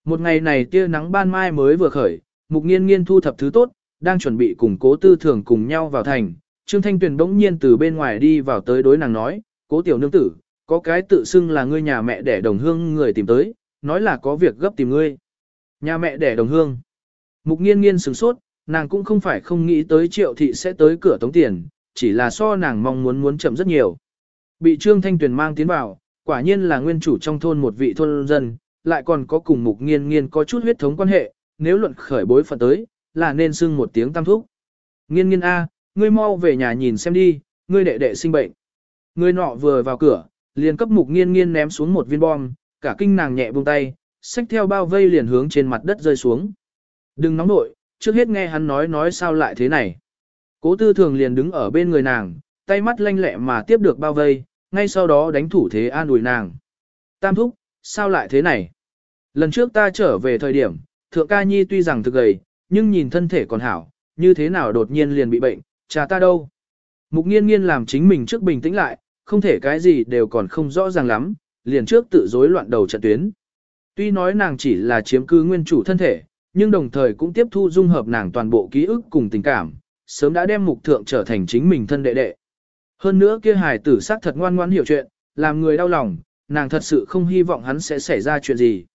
Speaker 1: Một ngày này tia nắng ban mai mới vừa khởi, mục nghiên nghiên thu thập thứ tốt, đang chuẩn bị cùng cố tư thường cùng nhau vào thành. Trương Thanh Tuyền bỗng nhiên từ bên ngoài đi vào tới đối nàng nói, cố tiểu nương tử, có cái tự xưng là ngươi nhà mẹ đẻ đồng hương người tìm tới, nói là có việc gấp tìm ngươi. Nhà mẹ đẻ đồng hương. Mục nghiên nghiên sửng sốt, nàng cũng không phải không nghĩ tới triệu thị sẽ tới cửa tống tiền, chỉ là so nàng mong muốn muốn chậm rất nhiều. Bị Trương Thanh Tuyền mang tiến vào, quả nhiên là nguyên chủ trong thôn một vị thôn dân, lại còn có cùng mục nghiên nghiên có chút huyết thống quan hệ, nếu luận khởi bối phận tới, là nên xưng một tiếng tam thúc. Nghiên nghiên A, ngươi mau về nhà nhìn xem đi, ngươi đệ đệ sinh bệnh. Ngươi nọ vừa vào cửa, liền cấp mục nghiên nghiên ném xuống một viên bom, cả kinh nàng nhẹ buông tay, xách theo bao vây liền hướng trên mặt đất rơi xuống. Đừng nóng nội, trước hết nghe hắn nói nói sao lại thế này. Cố tư thường liền đứng ở bên người nàng, tay mắt lanh lẹ mà tiếp được bao vây, ngay sau đó đánh thủ thế an ủi nàng. Tam thúc, sao lại thế này? Lần trước ta trở về thời điểm, thượng ca nhi tuy rằng thực gầy, nhưng nhìn thân thể còn hảo, như thế nào đột nhiên liền bị bệnh, cha ta đâu? Mục nghiên nghiên làm chính mình trước bình tĩnh lại, không thể cái gì đều còn không rõ ràng lắm, liền trước tự rối loạn đầu trận tuyến. Tuy nói nàng chỉ là chiếm cư nguyên chủ thân thể, nhưng đồng thời cũng tiếp thu dung hợp nàng toàn bộ ký ức cùng tình cảm, sớm đã đem mục thượng trở thành chính mình thân đệ đệ. Hơn nữa kia hài tử sắc thật ngoan ngoan hiểu chuyện, làm người đau lòng, nàng thật sự không hy vọng hắn sẽ xảy ra chuyện gì.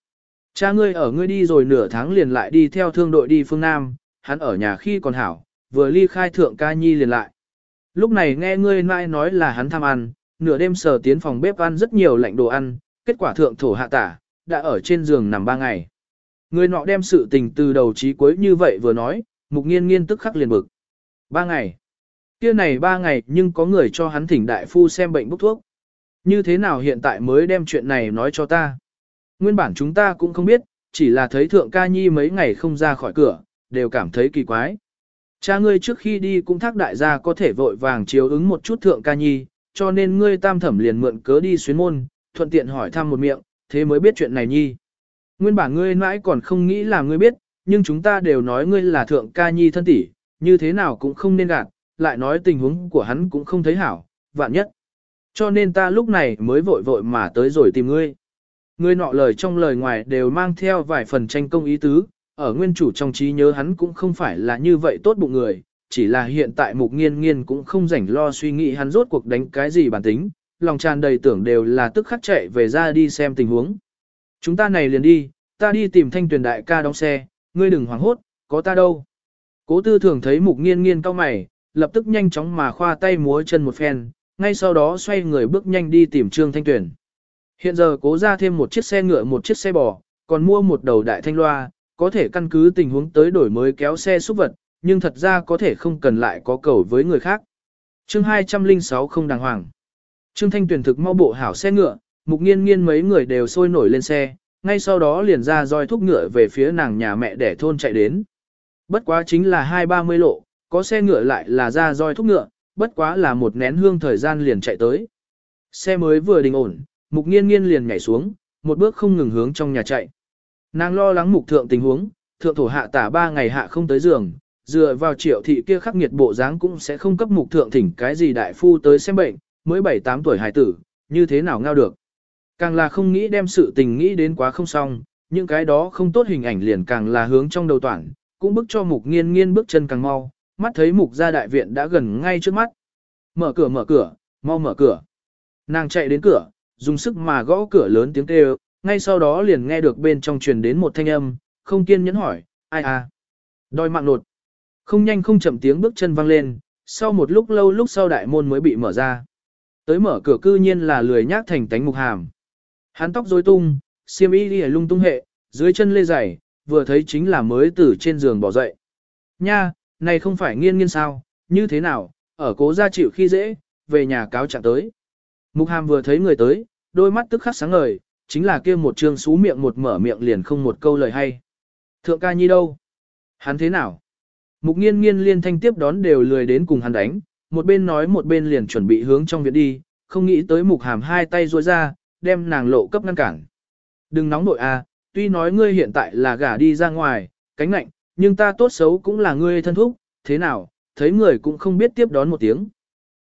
Speaker 1: Cha ngươi ở ngươi đi rồi nửa tháng liền lại đi theo thương đội đi phương Nam, hắn ở nhà khi còn hảo, vừa ly khai thượng ca nhi liền lại. Lúc này nghe ngươi mãi nói là hắn tham ăn, nửa đêm sờ tiến phòng bếp ăn rất nhiều lạnh đồ ăn, kết quả thượng thổ hạ tả, đã ở trên giường nằm ba ngày. Người nọ đem sự tình từ đầu chí cuối như vậy vừa nói, mục nghiên nghiên tức khắc liền bực. Ba ngày. Kia này ba ngày nhưng có người cho hắn thỉnh đại phu xem bệnh bốc thuốc. Như thế nào hiện tại mới đem chuyện này nói cho ta? Nguyên bản chúng ta cũng không biết, chỉ là thấy thượng ca nhi mấy ngày không ra khỏi cửa, đều cảm thấy kỳ quái. Cha ngươi trước khi đi cũng thác đại gia có thể vội vàng chiếu ứng một chút thượng ca nhi, cho nên ngươi tam thẩm liền mượn cớ đi xuyến môn, thuận tiện hỏi thăm một miệng, thế mới biết chuyện này nhi. Nguyên bản ngươi mãi còn không nghĩ là ngươi biết, nhưng chúng ta đều nói ngươi là thượng ca nhi thân tỷ, như thế nào cũng không nên gạt, lại nói tình huống của hắn cũng không thấy hảo, vạn nhất. Cho nên ta lúc này mới vội vội mà tới rồi tìm ngươi. Ngươi nọ lời trong lời ngoài đều mang theo vài phần tranh công ý tứ, ở nguyên chủ trong trí nhớ hắn cũng không phải là như vậy tốt bụng người, chỉ là hiện tại mục nghiên nghiên cũng không rảnh lo suy nghĩ hắn rốt cuộc đánh cái gì bản tính, lòng tràn đầy tưởng đều là tức khắc chạy về ra đi xem tình huống. Chúng ta này liền đi, ta đi tìm thanh tuyển đại ca đóng xe, ngươi đừng hoảng hốt, có ta đâu. Cố tư thường thấy mục nghiên nghiên cao mày, lập tức nhanh chóng mà khoa tay múa chân một phen, ngay sau đó xoay người bước nhanh đi tìm trương thanh tuyển. Hiện giờ cố ra thêm một chiếc xe ngựa một chiếc xe bò, còn mua một đầu đại thanh loa, có thể căn cứ tình huống tới đổi mới kéo xe xúc vật, nhưng thật ra có thể không cần lại có cầu với người khác. Chương 206 không đàng hoàng. Trương Thanh tuyển thực mau bộ hảo xe ngựa, mục nghiên nghiên mấy người đều sôi nổi lên xe, ngay sau đó liền ra roi thúc ngựa về phía nàng nhà mẹ để thôn chạy đến. Bất quá chính là hai ba mươi lộ, có xe ngựa lại là ra roi thúc ngựa, bất quá là một nén hương thời gian liền chạy tới. Xe mới vừa đình ổn, mục nghiên nghiên liền nhảy xuống, một bước không ngừng hướng trong nhà chạy. Nàng lo lắng mục thượng tình huống, thượng thổ hạ tả ba ngày hạ không tới giường, dựa vào triệu thị kia khắc nghiệt bộ dáng cũng sẽ không cấp mục thượng thỉnh cái gì đại phu tới xem bệnh, mới 7-8 tuổi hải tử, như thế nào ngao được. Càng là không nghĩ đem sự tình nghĩ đến quá không xong, những cái đó không tốt hình ảnh liền càng là hướng trong đầu toàn, cũng bức cho mục nghiên nghiên bước chân càng mau, mắt thấy mục gia đại viện đã gần ngay trước mắt. Mở cửa mở cửa, mau mở cửa. Nàng chạy đến cửa, dùng sức mà gõ cửa lớn tiếng kêu, ngay sau đó liền nghe được bên trong truyền đến một thanh âm, không kiên nhẫn hỏi, ai à? Đòi mạng nột. Không nhanh không chậm tiếng bước chân vang lên, sau một lúc lâu lúc sau đại môn mới bị mở ra. Tới mở cửa cư nhiên là lười nhác thành tánh mục hàm. Hắn tóc rối tung, xiêm y đi lung tung hệ, dưới chân lê dày, vừa thấy chính là mới từ trên giường bỏ dậy. Nha, này không phải nghiên nghiên sao, như thế nào, ở cố gia chịu khi dễ, về nhà cáo trạng tới. Mục hàm vừa thấy người tới, đôi mắt tức khắc sáng ngời, chính là kia một trương xú miệng một mở miệng liền không một câu lời hay. Thượng ca nhi đâu? Hắn thế nào? Mục nghiên nghiên liên thanh tiếp đón đều lười đến cùng hắn đánh, một bên nói một bên liền chuẩn bị hướng trong viện đi, không nghĩ tới mục hàm hai tay ruôi ra, đem nàng lộ cấp ngăn cản. Đừng nóng nội à, tuy nói ngươi hiện tại là gả đi ra ngoài, cánh lạnh, nhưng ta tốt xấu cũng là ngươi thân thúc, thế nào, thấy người cũng không biết tiếp đón một tiếng.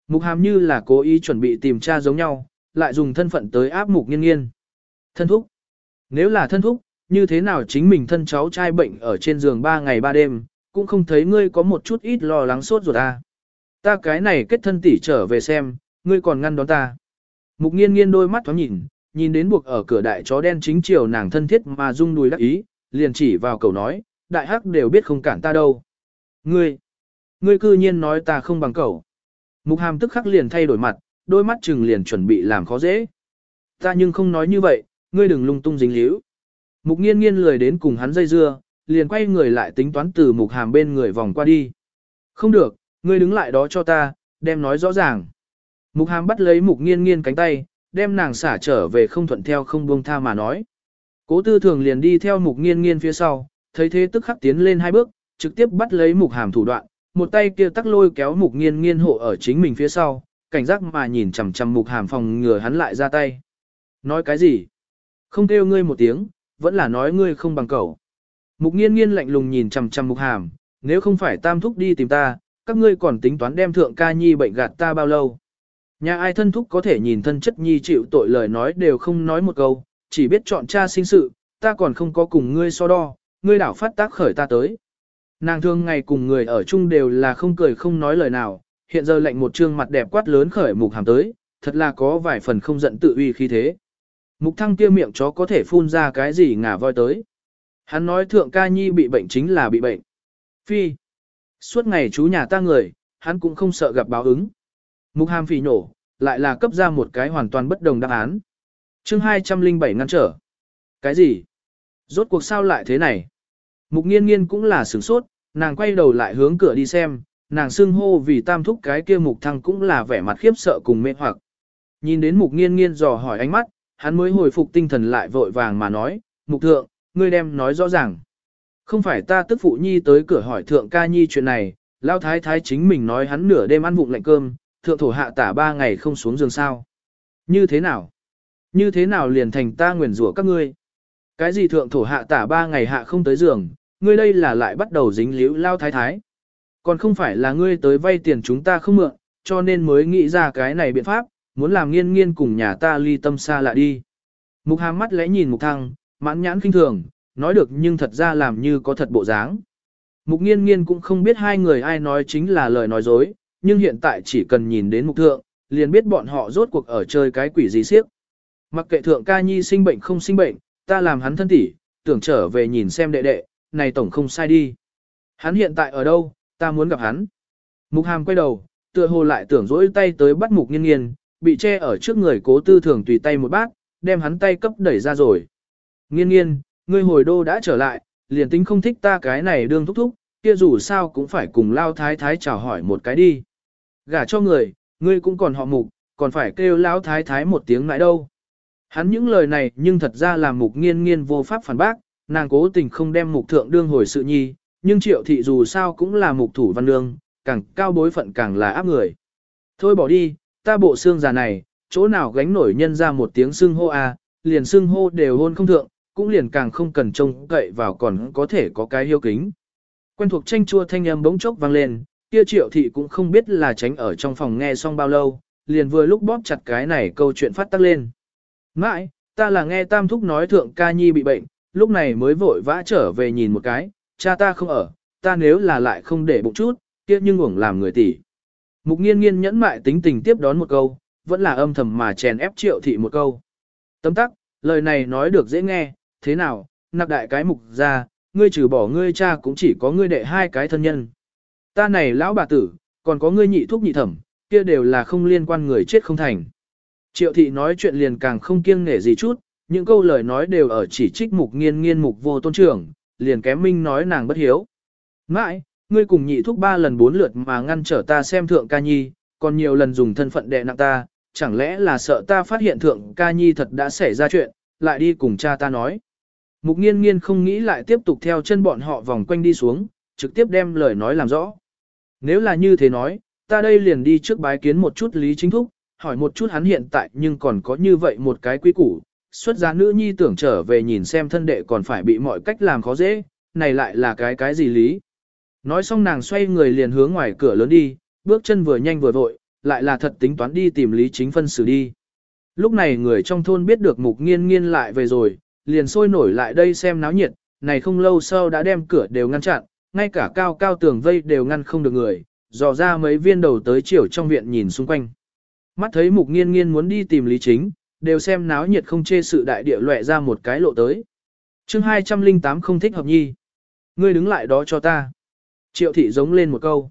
Speaker 1: Mục hàm như là cố ý chuẩn bị tìm tra giống nhau, lại dùng thân phận tới áp mục nghiên nghiên. Thân thúc. Nếu là thân thúc, như thế nào chính mình thân cháu trai bệnh ở trên giường 3 ngày 3 đêm, cũng không thấy ngươi có một chút ít lo lắng sốt ruột ta. Ta cái này kết thân tỷ trở về xem, ngươi còn ngăn đón ta. Mục nghiên nghiên đôi mắt thoáng nhìn, nhìn đến buộc ở cửa đại chó đen chính chiều nàng thân thiết mà rung đùi đắc ý, liền chỉ vào cầu nói, đại hắc đều biết không cản ta đâu. Ngươi, ngươi cư nhiên nói ta không bằng cậu. Mục hàm tức khắc liền thay đổi mặt, đôi mắt chừng liền chuẩn bị làm khó dễ. Ta nhưng không nói như vậy, ngươi đừng lung tung dính líu. Mục nghiên nghiên lười đến cùng hắn dây dưa, liền quay người lại tính toán từ mục hàm bên người vòng qua đi. Không được, ngươi đứng lại đó cho ta, đem nói rõ ràng. Mục hàm bắt lấy mục nghiên nghiên cánh tay, đem nàng xả trở về không thuận theo không buông tha mà nói. Cố tư thường liền đi theo mục nghiên nghiên phía sau, thấy thế tức khắc tiến lên hai bước, trực tiếp bắt lấy mục hàm thủ đoạn, một tay kia tắc lôi kéo mục nghiên nghiên hộ ở chính mình phía sau, cảnh giác mà nhìn chằm chằm mục hàm phòng ngừa hắn lại ra tay. Nói cái gì? Không kêu ngươi một tiếng, vẫn là nói ngươi không bằng cậu. Mục nghiên nghiên lạnh lùng nhìn chằm chằm mục hàm, nếu không phải tam thúc đi tìm ta, các ngươi còn tính toán đem thượng ca nhi bệnh gạt ta bao lâu. Nhà ai thân thúc có thể nhìn thân chất nhi chịu tội lời nói đều không nói một câu, chỉ biết chọn cha sinh sự, ta còn không có cùng ngươi so đo, ngươi đảo phát tác khởi ta tới. Nàng thương ngày cùng người ở chung đều là không cười không nói lời nào, hiện giờ lệnh một trương mặt đẹp quát lớn khởi mục hàm tới, thật là có vài phần không giận tự uy khi thế. Mục thăng kia miệng chó có thể phun ra cái gì ngả voi tới. Hắn nói thượng ca nhi bị bệnh chính là bị bệnh. Phi. Suốt ngày chú nhà ta người, hắn cũng không sợ gặp báo ứng. Mục hàm phỉ nổ, lại là cấp ra một cái hoàn toàn bất đồng đáp án. chương 207 ngăn trở. Cái gì? Rốt cuộc sao lại thế này? Mục nghiên nghiên cũng là sửng sốt, nàng quay đầu lại hướng cửa đi xem, nàng xưng hô vì tam thúc cái kia mục thăng cũng là vẻ mặt khiếp sợ cùng mê hoặc. Nhìn đến mục nghiên nghiên dò hỏi ánh mắt, hắn mới hồi phục tinh thần lại vội vàng mà nói, mục thượng, ngươi đem nói rõ ràng. Không phải ta tức phụ nhi tới cửa hỏi thượng ca nhi chuyện này, lao thái thái chính mình nói hắn nửa đêm ăn vụng lạnh cơm, thượng thổ hạ tả ba ngày không xuống giường sao. Như thế nào? Như thế nào liền thành ta nguyền rủa các ngươi? Cái gì thượng thổ hạ tả ba ngày hạ không tới giường, ngươi đây là lại bắt đầu dính liễu lao thái thái. Còn không phải là ngươi tới vay tiền chúng ta không mượn, cho nên mới nghĩ ra cái này biện pháp, muốn làm nghiên nghiên cùng nhà ta ly tâm xa lạ đi. Mục hàm mắt lẽ nhìn mục thăng, mãn nhãn kinh thường, nói được nhưng thật ra làm như có thật bộ dáng. Mục nghiên nghiên cũng không biết hai người ai nói chính là lời nói dối, nhưng hiện tại chỉ cần nhìn đến mục thượng, liền biết bọn họ rốt cuộc ở chơi cái quỷ gì siếc. Mặc kệ thượng ca nhi sinh bệnh không sinh bệnh, ta làm hắn thân tỷ, tưởng trở về nhìn xem đệ đệ, này tổng không sai đi. Hắn hiện tại ở đâu, ta muốn gặp hắn. Mục hàm quay đầu, tựa hồ lại tưởng dỗi tay tới bắt mục nghiên nghiên, bị che ở trước người cố tư thường tùy tay một bát, đem hắn tay cấp đẩy ra rồi. Nghiên nghiên, ngươi hồi đô đã trở lại, liền tính không thích ta cái này đương thúc thúc, kia dù sao cũng phải cùng lao thái thái chào hỏi một cái đi. Gả cho người, ngươi cũng còn họ mục, còn phải kêu lao thái thái một tiếng lại đâu. Hắn những lời này nhưng thật ra là mục nghiên nghiên vô pháp phản bác, nàng cố tình không đem mục thượng đương hồi sự nhi, nhưng triệu thị dù sao cũng là mục thủ văn lương, càng cao bối phận càng là áp người. Thôi bỏ đi, ta bộ xương già này, chỗ nào gánh nổi nhân ra một tiếng xưng hô à, liền xưng hô đều hôn không thượng, cũng liền càng không cần trông cậy vào còn có thể có cái hiếu kính. Quen thuộc tranh chua thanh âm bỗng chốc vang lên, kia triệu thị cũng không biết là tránh ở trong phòng nghe xong bao lâu, liền vừa lúc bóp chặt cái này câu chuyện phát tắc lên. Mãi, ta là nghe tam thúc nói thượng ca nhi bị bệnh, lúc này mới vội vã trở về nhìn một cái, cha ta không ở, ta nếu là lại không để bụng chút, kia nhưng uổng làm người tỷ. Mục nghiên nghiên nhẫn mại tính tình tiếp đón một câu, vẫn là âm thầm mà chèn ép triệu thị một câu. Tấm tắc, lời này nói được dễ nghe, thế nào, nạp đại cái mục ra, ngươi trừ bỏ ngươi cha cũng chỉ có ngươi đệ hai cái thân nhân. Ta này lão bà tử, còn có ngươi nhị thuốc nhị thẩm, kia đều là không liên quan người chết không thành. Triệu thị nói chuyện liền càng không kiêng nể gì chút, những câu lời nói đều ở chỉ trích mục nghiên nghiên mục vô tôn trưởng, liền kém minh nói nàng bất hiếu. Mãi, ngươi cùng nhị thúc ba lần bốn lượt mà ngăn trở ta xem thượng ca nhi, còn nhiều lần dùng thân phận đệ nặng ta, chẳng lẽ là sợ ta phát hiện thượng ca nhi thật đã xảy ra chuyện, lại đi cùng cha ta nói. Mục nghiên nghiên không nghĩ lại tiếp tục theo chân bọn họ vòng quanh đi xuống, trực tiếp đem lời nói làm rõ. Nếu là như thế nói, ta đây liền đi trước bái kiến một chút lý chính thúc, hỏi một chút hắn hiện tại nhưng còn có như vậy một cái quy củ, xuất gia nữ nhi tưởng trở về nhìn xem thân đệ còn phải bị mọi cách làm khó dễ, này lại là cái cái gì lý. Nói xong nàng xoay người liền hướng ngoài cửa lớn đi, bước chân vừa nhanh vừa vội, lại là thật tính toán đi tìm lý chính phân xử đi. Lúc này người trong thôn biết được mục nghiên nghiên lại về rồi, liền sôi nổi lại đây xem náo nhiệt, này không lâu sau đã đem cửa đều ngăn chặn, ngay cả cao cao tường vây đều ngăn không được người, dò ra mấy viên đầu tới chiều trong viện nhìn xung quanh. Mắt thấy mục nghiên nghiên muốn đi tìm lý chính, đều xem náo nhiệt không chê sự đại địa lệ ra một cái lộ tới. chương 208 không thích hợp nhi. Ngươi đứng lại đó cho ta. Triệu thị giống lên một câu.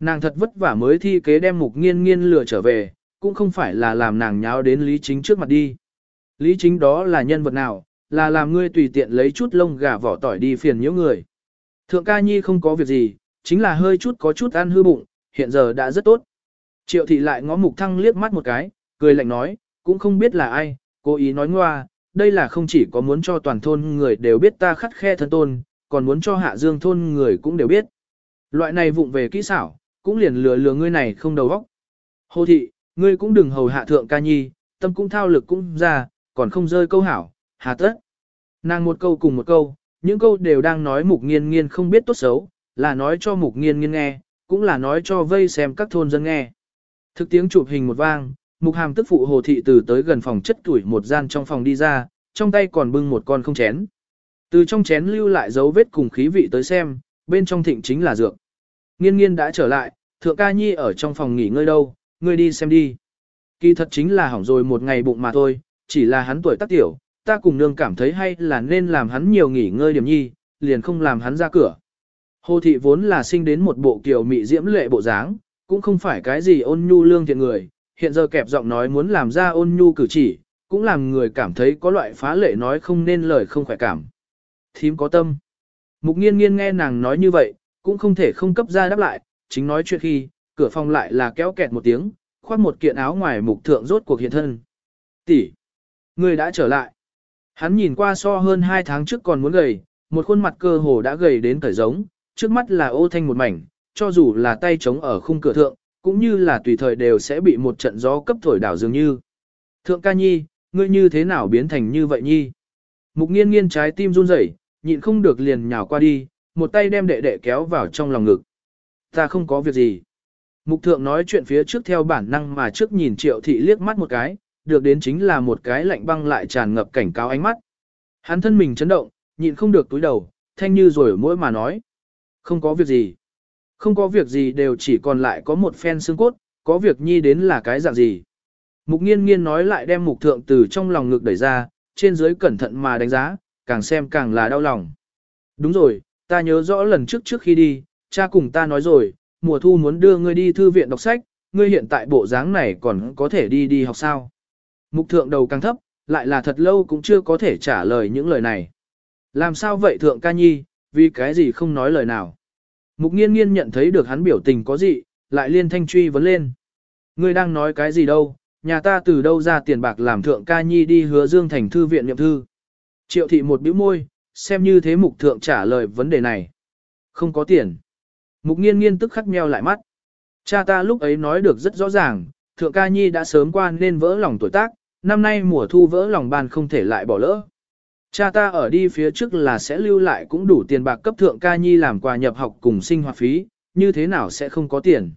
Speaker 1: Nàng thật vất vả mới thi kế đem mục nghiên nghiên lừa trở về, cũng không phải là làm nàng nháo đến lý chính trước mặt đi. Lý chính đó là nhân vật nào, là làm ngươi tùy tiện lấy chút lông gà vỏ tỏi đi phiền nhiễu người. Thượng ca nhi không có việc gì, chính là hơi chút có chút ăn hư bụng, hiện giờ đã rất tốt. Triệu thị lại ngó mục thăng liếc mắt một cái, cười lạnh nói, cũng không biết là ai, cố ý nói ngoa, đây là không chỉ có muốn cho toàn thôn người đều biết ta khắt khe thân tôn, còn muốn cho hạ dương thôn người cũng đều biết. Loại này vụng về kỹ xảo, cũng liền lừa lừa ngươi này không đầu óc. Hồ thị, ngươi cũng đừng hầu hạ thượng ca nhi, tâm cũng thao lực cũng ra, còn không rơi câu hảo, hà tất. Nàng một câu cùng một câu, những câu đều đang nói mục nghiên nghiên không biết tốt xấu, là nói cho mục nghiên nghiên nghe, cũng là nói cho vây xem các thôn dân nghe. Thực tiếng chụp hình một vang, mục hàm tức phụ hồ thị từ tới gần phòng chất tuổi một gian trong phòng đi ra, trong tay còn bưng một con không chén. Từ trong chén lưu lại dấu vết cùng khí vị tới xem, bên trong thịnh chính là dược. Nghiên nghiên đã trở lại, thượng ca nhi ở trong phòng nghỉ ngơi đâu, ngươi đi xem đi. Kỳ thật chính là hỏng rồi một ngày bụng mà thôi, chỉ là hắn tuổi tác tiểu, ta cùng nương cảm thấy hay là nên làm hắn nhiều nghỉ ngơi điểm nhi, liền không làm hắn ra cửa. Hồ thị vốn là sinh đến một bộ kiều mị diễm lệ bộ dáng, cũng không phải cái gì ôn nhu lương thiện người, hiện giờ kẹp giọng nói muốn làm ra ôn nhu cử chỉ, cũng làm người cảm thấy có loại phá lệ nói không nên lời không khỏe cảm. Thím có tâm. Mục nghiên nghiên nghe nàng nói như vậy, cũng không thể không cấp ra đáp lại, chính nói chuyện khi, cửa phòng lại là kéo kẹt một tiếng, khoác một kiện áo ngoài mục thượng rốt cuộc hiện thân. Tỷ, người đã trở lại. Hắn nhìn qua so hơn hai tháng trước còn muốn gầy, một khuôn mặt cơ hồ đã gầy đến cởi giống, trước mắt là ô thanh một mảnh, cho dù là tay chống ở khung cửa thượng, cũng như là tùy thời đều sẽ bị một trận gió cấp thổi đảo dường như. Thượng ca nhi, ngươi như thế nào biến thành như vậy nhi? Mục nghiên nghiên trái tim run rẩy, nhịn không được liền nhào qua đi, một tay đem đệ đệ kéo vào trong lòng ngực. Ta không có việc gì. Mục thượng nói chuyện phía trước theo bản năng mà trước nhìn triệu thị liếc mắt một cái, được đến chính là một cái lạnh băng lại tràn ngập cảnh cáo ánh mắt. Hắn thân mình chấn động, nhịn không được túi đầu, thanh như rồi mỗi mà nói. Không có việc gì. Không có việc gì đều chỉ còn lại có một phen xương cốt, có việc nhi đến là cái dạng gì. Mục nghiên nghiên nói lại đem mục thượng từ trong lòng ngực đẩy ra, trên dưới cẩn thận mà đánh giá, càng xem càng là đau lòng. Đúng rồi, ta nhớ rõ lần trước trước khi đi, cha cùng ta nói rồi, mùa thu muốn đưa ngươi đi thư viện đọc sách, ngươi hiện tại bộ dáng này còn có thể đi đi học sao. Mục thượng đầu càng thấp, lại là thật lâu cũng chưa có thể trả lời những lời này. Làm sao vậy thượng ca nhi, vì cái gì không nói lời nào. Mục nghiên nghiên nhận thấy được hắn biểu tình có gì, lại liên thanh truy vấn lên. Ngươi đang nói cái gì đâu, nhà ta từ đâu ra tiền bạc làm thượng ca nhi đi hứa dương thành thư viện niệm thư. Triệu thị một bĩu môi, xem như thế mục thượng trả lời vấn đề này. Không có tiền. Mục nghiên nghiên tức khắc meo lại mắt. Cha ta lúc ấy nói được rất rõ ràng, thượng ca nhi đã sớm qua nên vỡ lòng tuổi tác, năm nay mùa thu vỡ lòng bàn không thể lại bỏ lỡ. Cha ta ở đi phía trước là sẽ lưu lại cũng đủ tiền bạc cấp thượng ca nhi làm quà nhập học cùng sinh hoạt phí, như thế nào sẽ không có tiền.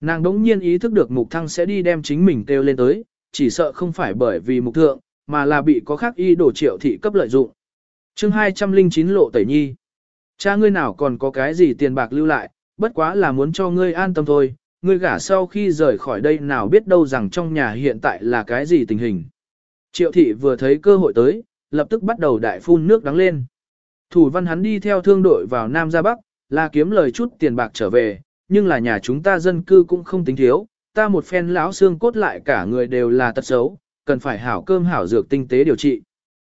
Speaker 1: Nàng đống nhiên ý thức được mục thăng sẽ đi đem chính mình kêu lên tới, chỉ sợ không phải bởi vì mục thượng, mà là bị có khác y đổ triệu thị cấp lợi dụng. chương 209 lộ tẩy nhi. Cha ngươi nào còn có cái gì tiền bạc lưu lại, bất quá là muốn cho ngươi an tâm thôi, ngươi gả sau khi rời khỏi đây nào biết đâu rằng trong nhà hiện tại là cái gì tình hình. Triệu thị vừa thấy cơ hội tới, lập tức bắt đầu đại phun nước đắng lên. Thủ văn hắn đi theo thương đội vào Nam ra Bắc, là kiếm lời chút tiền bạc trở về, nhưng là nhà chúng ta dân cư cũng không tính thiếu, ta một phen lão xương cốt lại cả người đều là tật xấu, cần phải hảo cơm hảo dược tinh tế điều trị.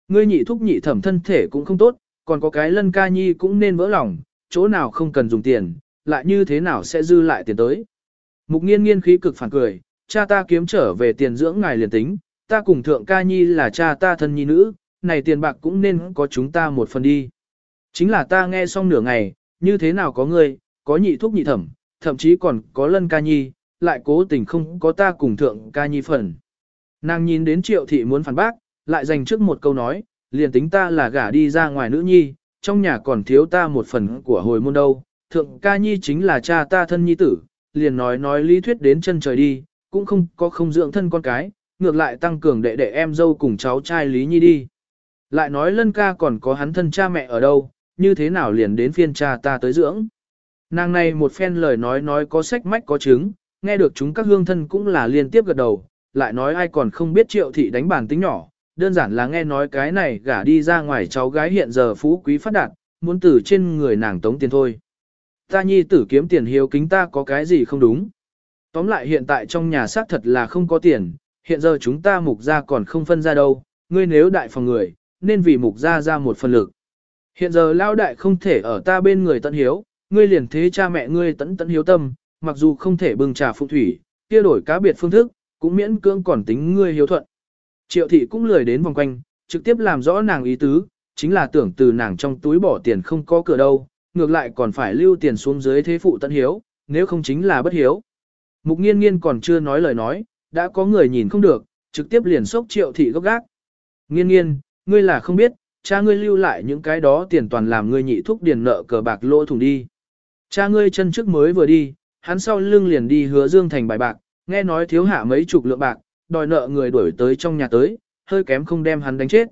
Speaker 1: Ngươi nhị thúc nhị thẩm thân thể cũng không tốt, còn có cái lân ca nhi cũng nên vỡ lòng, chỗ nào không cần dùng tiền, lại như thế nào sẽ dư lại tiền tới. Mục nghiên nghiên khí cực phản cười, cha ta kiếm trở về tiền dưỡng ngài liền tính, ta cùng thượng ca nhi là cha ta thân nhi nữ, này tiền bạc cũng nên có chúng ta một phần đi. Chính là ta nghe xong nửa ngày, như thế nào có ngươi, có nhị thúc nhị thẩm, thậm chí còn có lân ca nhi, lại cố tình không có ta cùng thượng ca nhi phần. Nàng nhìn đến triệu thị muốn phản bác, lại dành trước một câu nói, liền tính ta là gả đi ra ngoài nữ nhi, trong nhà còn thiếu ta một phần của hồi môn đâu, thượng ca nhi chính là cha ta thân nhi tử, liền nói nói lý thuyết đến chân trời đi, cũng không có không dưỡng thân con cái, ngược lại tăng cường đệ đệ em dâu cùng cháu trai Lý Nhi đi. Lại nói lân ca còn có hắn thân cha mẹ ở đâu, như thế nào liền đến phiên cha ta tới dưỡng. Nàng này một phen lời nói nói có sách mách có chứng, nghe được chúng các hương thân cũng là liên tiếp gật đầu, lại nói ai còn không biết triệu thị đánh bản tính nhỏ, đơn giản là nghe nói cái này gả đi ra ngoài cháu gái hiện giờ phú quý phát đạt, muốn tử trên người nàng tống tiền thôi. Ta nhi tử kiếm tiền hiếu kính ta có cái gì không đúng. Tóm lại hiện tại trong nhà xác thật là không có tiền, hiện giờ chúng ta mục ra còn không phân ra đâu, ngươi nếu đại phòng người, nên vì mục gia ra một phần lực. Hiện giờ lao đại không thể ở ta bên người tận hiếu, ngươi liền thế cha mẹ ngươi tận tận hiếu tâm, mặc dù không thể bưng trà phụ thủy, kia đổi cá biệt phương thức, cũng miễn cưỡng còn tính ngươi hiếu thuận. Triệu thị cũng lười đến vòng quanh, trực tiếp làm rõ nàng ý tứ, chính là tưởng từ nàng trong túi bỏ tiền không có cửa đâu, ngược lại còn phải lưu tiền xuống dưới thế phụ tận hiếu, nếu không chính là bất hiếu. Mục nghiên nghiên còn chưa nói lời nói, đã có người nhìn không được, trực tiếp liền sốc triệu thị gốc gác. Nghiên nghiên, ngươi là không biết, cha ngươi lưu lại những cái đó tiền toàn làm ngươi nhị thúc điền nợ cờ bạc lỗ thủng đi. Cha ngươi chân trước mới vừa đi, hắn sau lưng liền đi hứa dương thành bài bạc, nghe nói thiếu hạ mấy chục lượng bạc, đòi nợ người đuổi tới trong nhà tới, hơi kém không đem hắn đánh chết.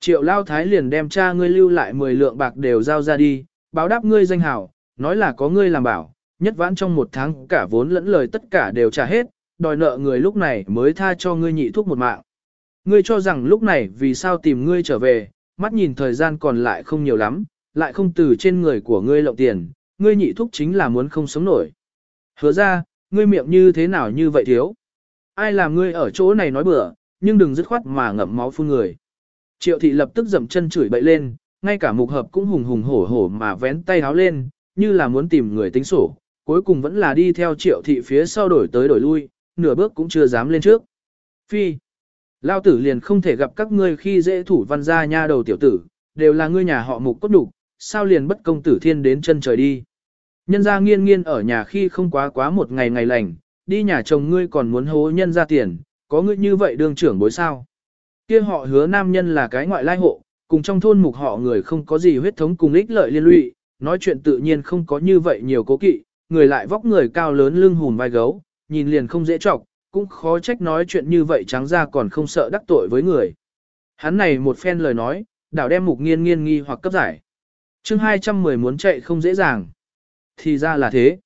Speaker 1: Triệu lao thái liền đem cha ngươi lưu lại 10 lượng bạc đều giao ra đi, báo đáp ngươi danh hảo, nói là có ngươi làm bảo, nhất vãn trong một tháng cả vốn lẫn lời tất cả đều trả hết, đòi nợ người lúc này mới tha cho ngươi nhị thuốc một mạng. Ngươi cho rằng lúc này vì sao tìm ngươi trở về, mắt nhìn thời gian còn lại không nhiều lắm, lại không từ trên người của ngươi lộng tiền, ngươi nhị thúc chính là muốn không sống nổi. Hứa ra, ngươi miệng như thế nào như vậy thiếu? Ai làm ngươi ở chỗ này nói bừa, nhưng đừng dứt khoát mà ngậm máu phun người. Triệu thị lập tức dậm chân chửi bậy lên, ngay cả mục hợp cũng hùng hùng hổ hổ mà vén tay háo lên, như là muốn tìm người tính sổ, cuối cùng vẫn là đi theo triệu thị phía sau đổi tới đổi lui, nửa bước cũng chưa dám lên trước. Phi, lao tử liền không thể gặp các ngươi khi dễ thủ văn gia nha đầu tiểu tử, đều là ngươi nhà họ mục cốt đục, sao liền bất công tử thiên đến chân trời đi. Nhân gia nghiên nghiên ở nhà khi không quá quá một ngày ngày lành, đi nhà chồng ngươi còn muốn hố nhân ra tiền, có ngươi như vậy đương trưởng bối sao. kia họ hứa nam nhân là cái ngoại lai hộ, cùng trong thôn mục họ người không có gì huyết thống cùng ích lợi liên lụy, nói chuyện tự nhiên không có như vậy nhiều cố kỵ, người lại vóc người cao lớn lưng hùm vai gấu, nhìn liền không dễ chọc, cũng khó trách nói chuyện như vậy trắng ra còn không sợ đắc tội với người. Hắn này một phen lời nói, đảo đem mục nghiên nghiên nghi hoặc cấp giải. chương 210 muốn chạy không dễ dàng. Thì ra là thế.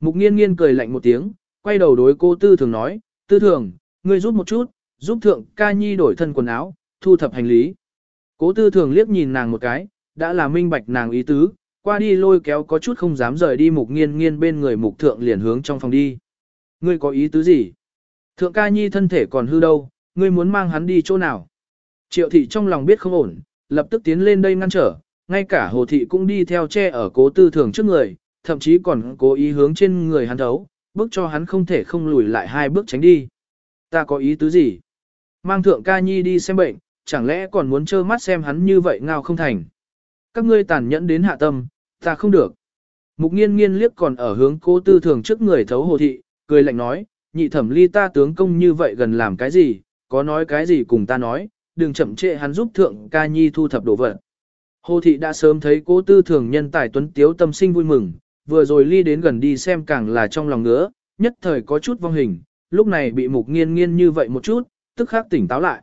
Speaker 1: Mục nghiên nghiên cười lạnh một tiếng, quay đầu đối cô tư thường nói, tư thường, ngươi giúp một chút, giúp thượng ca nhi đổi thân quần áo, thu thập hành lý. Cố tư thường liếc nhìn nàng một cái, đã là minh bạch nàng ý tứ, qua đi lôi kéo có chút không dám rời đi mục nghiên nghiên bên người mục thượng liền hướng trong phòng đi. Ngươi có ý tứ gì? Thượng ca nhi thân thể còn hư đâu, ngươi muốn mang hắn đi chỗ nào? Triệu thị trong lòng biết không ổn, lập tức tiến lên đây ngăn trở, ngay cả hồ thị cũng đi theo che ở cố tư thường trước người, thậm chí còn cố ý hướng trên người hắn thấu, bước cho hắn không thể không lùi lại hai bước tránh đi. Ta có ý tứ gì? Mang thượng ca nhi đi xem bệnh, chẳng lẽ còn muốn trơ mắt xem hắn như vậy ngao không thành? Các ngươi tàn nhẫn đến hạ tâm, ta không được. Mục nghiên nghiên liếc còn ở hướng cố tư thường trước người thấu hồ thị, cười lạnh nói, nhị thẩm ly ta tướng công như vậy gần làm cái gì, có nói cái gì cùng ta nói, đừng chậm trễ hắn giúp thượng ca nhi thu thập đồ vật. Hồ thị đã sớm thấy cố tư thường nhân tài tuấn tiếu tâm sinh vui mừng, vừa rồi ly đến gần đi xem càng là trong lòng ngứa, nhất thời có chút vong hình, lúc này bị mục nghiên nghiên như vậy một chút, tức khắc tỉnh táo lại.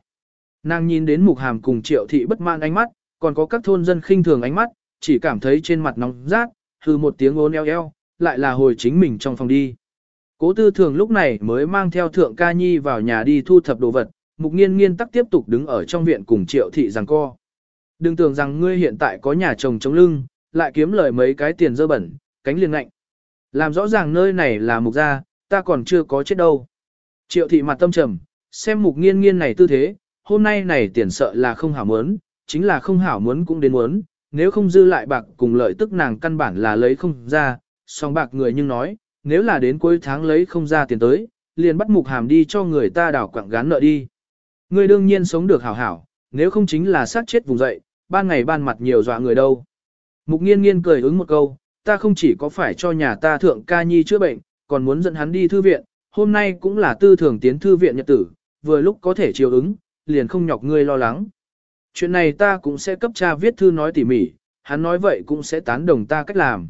Speaker 1: Nàng nhìn đến mục hàm cùng triệu thị bất mãn ánh mắt, còn có các thôn dân khinh thường ánh mắt, chỉ cảm thấy trên mặt nóng rát, hư một tiếng ôn eo eo, lại là hồi chính mình trong phòng đi. Cố tư thường lúc này mới mang theo thượng ca nhi vào nhà đi thu thập đồ vật, mục nghiên nghiên tắc tiếp tục đứng ở trong viện cùng triệu thị rằng co. Đừng tưởng rằng ngươi hiện tại có nhà chồng chống lưng, lại kiếm lời mấy cái tiền dơ bẩn, cánh liền ngạnh. Làm rõ ràng nơi này là mục gia, ta còn chưa có chết đâu. Triệu thị mặt tâm trầm, xem mục nghiên nghiên này tư thế, hôm nay này tiền sợ là không hảo muốn, chính là không hảo muốn cũng đến muốn, nếu không dư lại bạc cùng lợi tức nàng căn bản là lấy không ra, song bạc người nhưng nói, nếu là đến cuối tháng lấy không ra tiền tới, liền bắt mục hàm đi cho người ta đảo quặng gán nợ đi. Ngươi đương nhiên sống được hảo hảo, nếu không chính là sát chết vùng dậy, ban ngày ban mặt nhiều dọa người đâu. Mục nghiên nghiên cười ứng một câu, ta không chỉ có phải cho nhà ta thượng ca nhi chữa bệnh, còn muốn dẫn hắn đi thư viện, hôm nay cũng là tư thường tiến thư viện nhật tử, vừa lúc có thể chiều ứng, liền không nhọc ngươi lo lắng. Chuyện này ta cũng sẽ cấp cha viết thư nói tỉ mỉ, hắn nói vậy cũng sẽ tán đồng ta cách làm.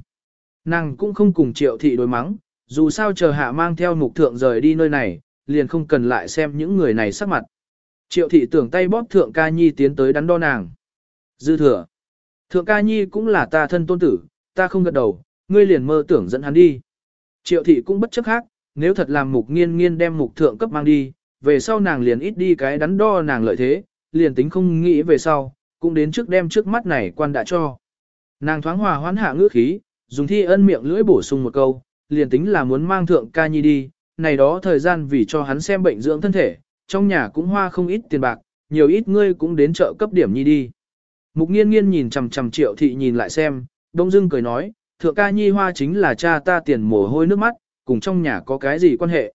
Speaker 1: Nàng cũng không cùng triệu thị đối mắng, dù sao chờ hạ mang theo mục thượng rời đi nơi này, liền không cần lại xem những người này sắc mặt. Triệu thị tưởng tay bóp thượng ca nhi tiến tới đắn đo nàng. Dư thừa. Thượng ca nhi cũng là ta thân tôn tử, ta không gật đầu, ngươi liền mơ tưởng dẫn hắn đi. Triệu thị cũng bất chấp khác, nếu thật làm mục nghiên nghiên đem mục thượng cấp mang đi, về sau nàng liền ít đi cái đắn đo nàng lợi thế, liền tính không nghĩ về sau, cũng đến trước đem trước mắt này quan đã cho. Nàng thoáng hòa hoãn hạ ngữ khí, dùng thi ân miệng lưỡi bổ sung một câu, liền tính là muốn mang thượng ca nhi đi, này đó thời gian vì cho hắn xem bệnh dưỡng thân thể, trong nhà cũng hoa không ít tiền bạc, nhiều ít ngươi cũng đến chợ cấp điểm nhi đi. Mục nghiên nghiên nhìn chằm chằm triệu thị nhìn lại xem, đông dưng cười nói, thượng ca nhi hoa chính là cha ta tiền mồ hôi nước mắt, cùng trong nhà có cái gì quan hệ.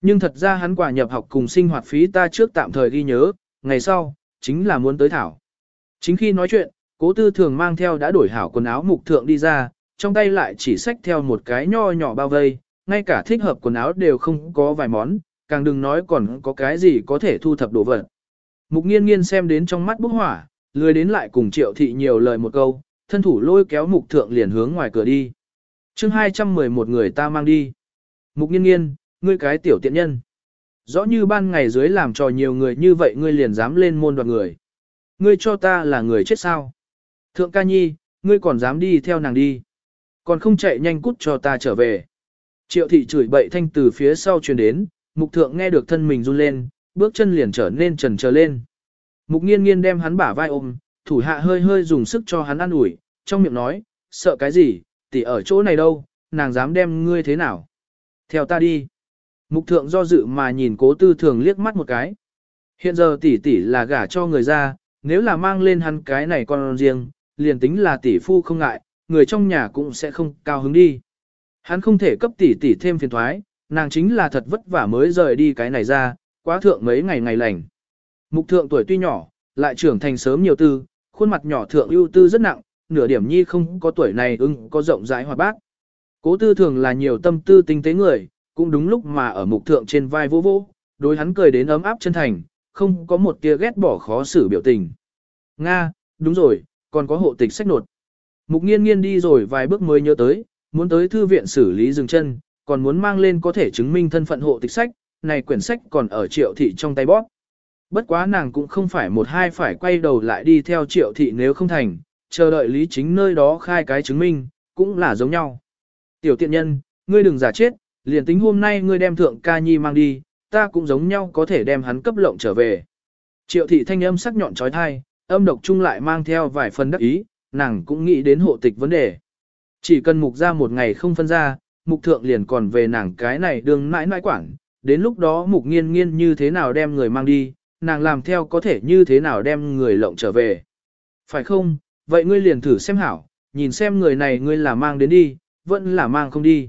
Speaker 1: Nhưng thật ra hắn quả nhập học cùng sinh hoạt phí ta trước tạm thời ghi nhớ, ngày sau, chính là muốn tới thảo. Chính khi nói chuyện, cố tư thường mang theo đã đổi hảo quần áo mục thượng đi ra, trong tay lại chỉ xách theo một cái nho nhỏ bao vây, ngay cả thích hợp quần áo đều không có vài món, càng đừng nói còn có cái gì có thể thu thập đồ vật. Mục nghiên nghiên xem đến trong mắt bốc hỏa, lười đến lại cùng triệu thị nhiều lời một câu, thân thủ lôi kéo mục thượng liền hướng ngoài cửa đi. chương 211 người ta mang đi. Mục nghiên nghiên, ngươi cái tiểu tiện nhân. Rõ như ban ngày dưới làm trò nhiều người như vậy ngươi liền dám lên môn đoạt người. Ngươi cho ta là người chết sao? Thượng ca nhi, ngươi còn dám đi theo nàng đi. Còn không chạy nhanh cút cho ta trở về. Triệu thị chửi bậy thanh từ phía sau truyền đến, mục thượng nghe được thân mình run lên, bước chân liền trở nên trần trở lên. Mục nghiên nghiên đem hắn bả vai ôm, thủ hạ hơi hơi dùng sức cho hắn ăn ủi, trong miệng nói, sợ cái gì, tỷ ở chỗ này đâu, nàng dám đem ngươi thế nào. Theo ta đi. Mục thượng do dự mà nhìn cố tư thường liếc mắt một cái. Hiện giờ tỷ tỷ là gả cho người ra, nếu là mang lên hắn cái này con riêng, liền tính là tỷ phu không ngại, người trong nhà cũng sẽ không cao hứng đi. Hắn không thể cấp tỷ tỷ thêm phiền thoái, nàng chính là thật vất vả mới rời đi cái này ra, quá thượng mấy ngày ngày lành. Mục thượng tuổi tuy nhỏ, lại trưởng thành sớm nhiều tư, khuôn mặt nhỏ thượng ưu tư rất nặng, nửa điểm nhi không có tuổi này ưng có rộng rãi hoạt bác. Cố tư thường là nhiều tâm tư tinh tế người, cũng đúng lúc mà ở mục thượng trên vai vô vô, đối hắn cười đến ấm áp chân thành, không có một tia ghét bỏ khó xử biểu tình. Nga, đúng rồi, còn có hộ tịch sách nột. Mục nghiên nghiên đi rồi vài bước mới nhớ tới, muốn tới thư viện xử lý dừng chân, còn muốn mang lên có thể chứng minh thân phận hộ tịch sách, này quyển sách còn ở triệu thị trong tay bóp. Bất quá nàng cũng không phải một hai phải quay đầu lại đi theo triệu thị nếu không thành, chờ đợi lý chính nơi đó khai cái chứng minh, cũng là giống nhau. Tiểu tiện nhân, ngươi đừng giả chết, liền tính hôm nay ngươi đem thượng ca nhi mang đi, ta cũng giống nhau có thể đem hắn cấp lộng trở về. Triệu thị thanh âm sắc nhọn trói thai, âm độc chung lại mang theo vài phần đắc ý, nàng cũng nghĩ đến hộ tịch vấn đề. Chỉ cần mục ra một ngày không phân ra, mục thượng liền còn về nàng cái này đương mãi mãi quản, đến lúc đó mục nghiên nghiên như thế nào đem người mang đi, nàng làm theo có thể như thế nào đem người lộng trở về. Phải không, vậy ngươi liền thử xem hảo, nhìn xem người này ngươi là mang đến đi, vẫn là mang không đi.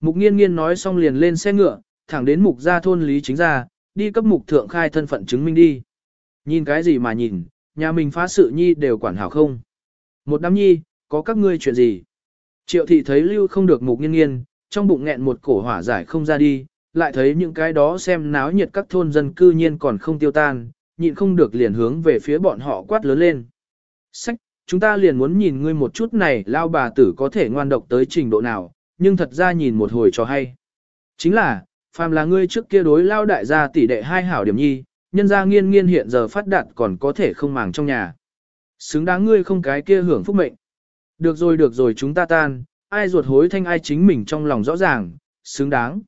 Speaker 1: Mục nghiên nghiên nói xong liền lên xe ngựa, thẳng đến mục gia thôn lý chính ra, đi cấp mục thượng khai thân phận chứng minh đi. Nhìn cái gì mà nhìn, nhà mình phá sự nhi đều quản hảo không. Một đám nhi, có các ngươi chuyện gì? Triệu thị thấy lưu không được mục nghiên nghiên, trong bụng nghẹn một cổ hỏa giải không ra đi, lại thấy những cái đó xem náo nhiệt các thôn dân cư nhiên còn không tiêu tan, nhịn không được liền hướng về phía bọn họ quát lớn lên. Sách, chúng ta liền muốn nhìn ngươi một chút này lao bà tử có thể ngoan độc tới trình độ nào, nhưng thật ra nhìn một hồi cho hay. Chính là, phàm là ngươi trước kia đối lao đại gia tỷ đệ hai hảo điểm nhi, nhân gia nghiên nghiên hiện giờ phát đạt còn có thể không màng trong nhà. Xứng đáng ngươi không cái kia hưởng phúc mệnh. Được rồi được rồi chúng ta tan, ai ruột hối thanh ai chính mình trong lòng rõ ràng, xứng đáng.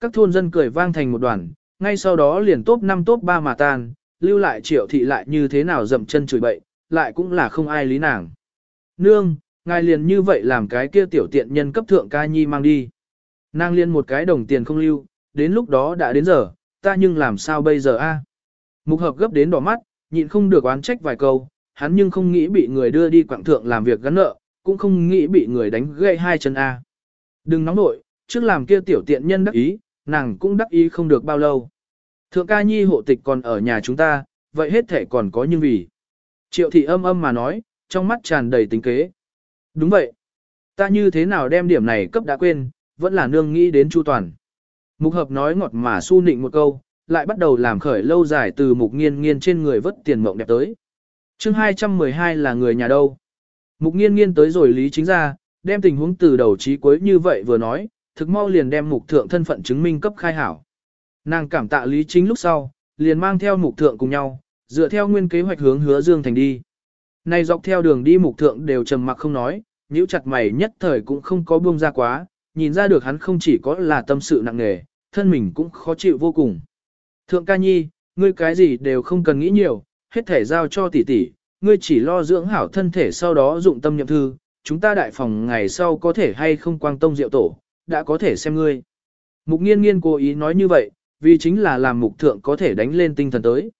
Speaker 1: Các thôn dân cười vang thành một đoàn, ngay sau đó liền tốt 5 tốt 3 mà tan, lưu lại triệu thị lại như thế nào dậm chân chửi bậy, lại cũng là không ai lý nàng. Nương, ngài liền như vậy làm cái kia tiểu tiện nhân cấp thượng ca nhi mang đi. Nàng liền một cái đồng tiền không lưu, đến lúc đó đã đến giờ, ta nhưng làm sao bây giờ a? Mục hợp gấp đến đỏ mắt, nhịn không được oán trách vài câu, hắn nhưng không nghĩ bị người đưa đi quảng thượng làm việc gắn nợ, cũng không nghĩ bị người đánh gãy hai chân a. Đừng nóng nội, trước làm kia tiểu tiện nhân đắc ý, nàng cũng đắc ý không được bao lâu. Thượng ca nhi hộ tịch còn ở nhà chúng ta, vậy hết thể còn có nhưng vì. Triệu thị âm âm mà nói, trong mắt tràn đầy tính kế. Đúng vậy. Ta như thế nào đem điểm này cấp đã quên, vẫn là nương nghĩ đến chu toàn. Mục hợp nói ngọt mà su nịnh một câu, lại bắt đầu làm khởi lâu dài từ mục nghiên nghiên trên người vất tiền mộng đẹp tới chương 212 là người nhà đâu. Mục nghiên nghiên tới rồi lý chính ra, đem tình huống từ đầu chí cuối như vậy vừa nói, thực mau liền đem mục thượng thân phận chứng minh cấp khai hảo. Nàng cảm tạ lý chính lúc sau, liền mang theo mục thượng cùng nhau, dựa theo nguyên kế hoạch hướng hứa dương thành đi. Này dọc theo đường đi mục thượng đều trầm mặc không nói, nhíu chặt mày nhất thời cũng không có buông ra quá, nhìn ra được hắn không chỉ có là tâm sự nặng nề, thân mình cũng khó chịu vô cùng. Thượng ca nhi, ngươi cái gì đều không cần nghĩ nhiều, hết thể giao cho tỷ tỷ, ngươi chỉ lo dưỡng hảo thân thể sau đó dụng tâm nhậm thư, chúng ta đại phòng ngày sau có thể hay không quang tông diệu tổ, đã có thể xem ngươi. Mục nghiên nghiên cố ý nói như vậy, vì chính là làm mục thượng có thể đánh lên tinh thần tới.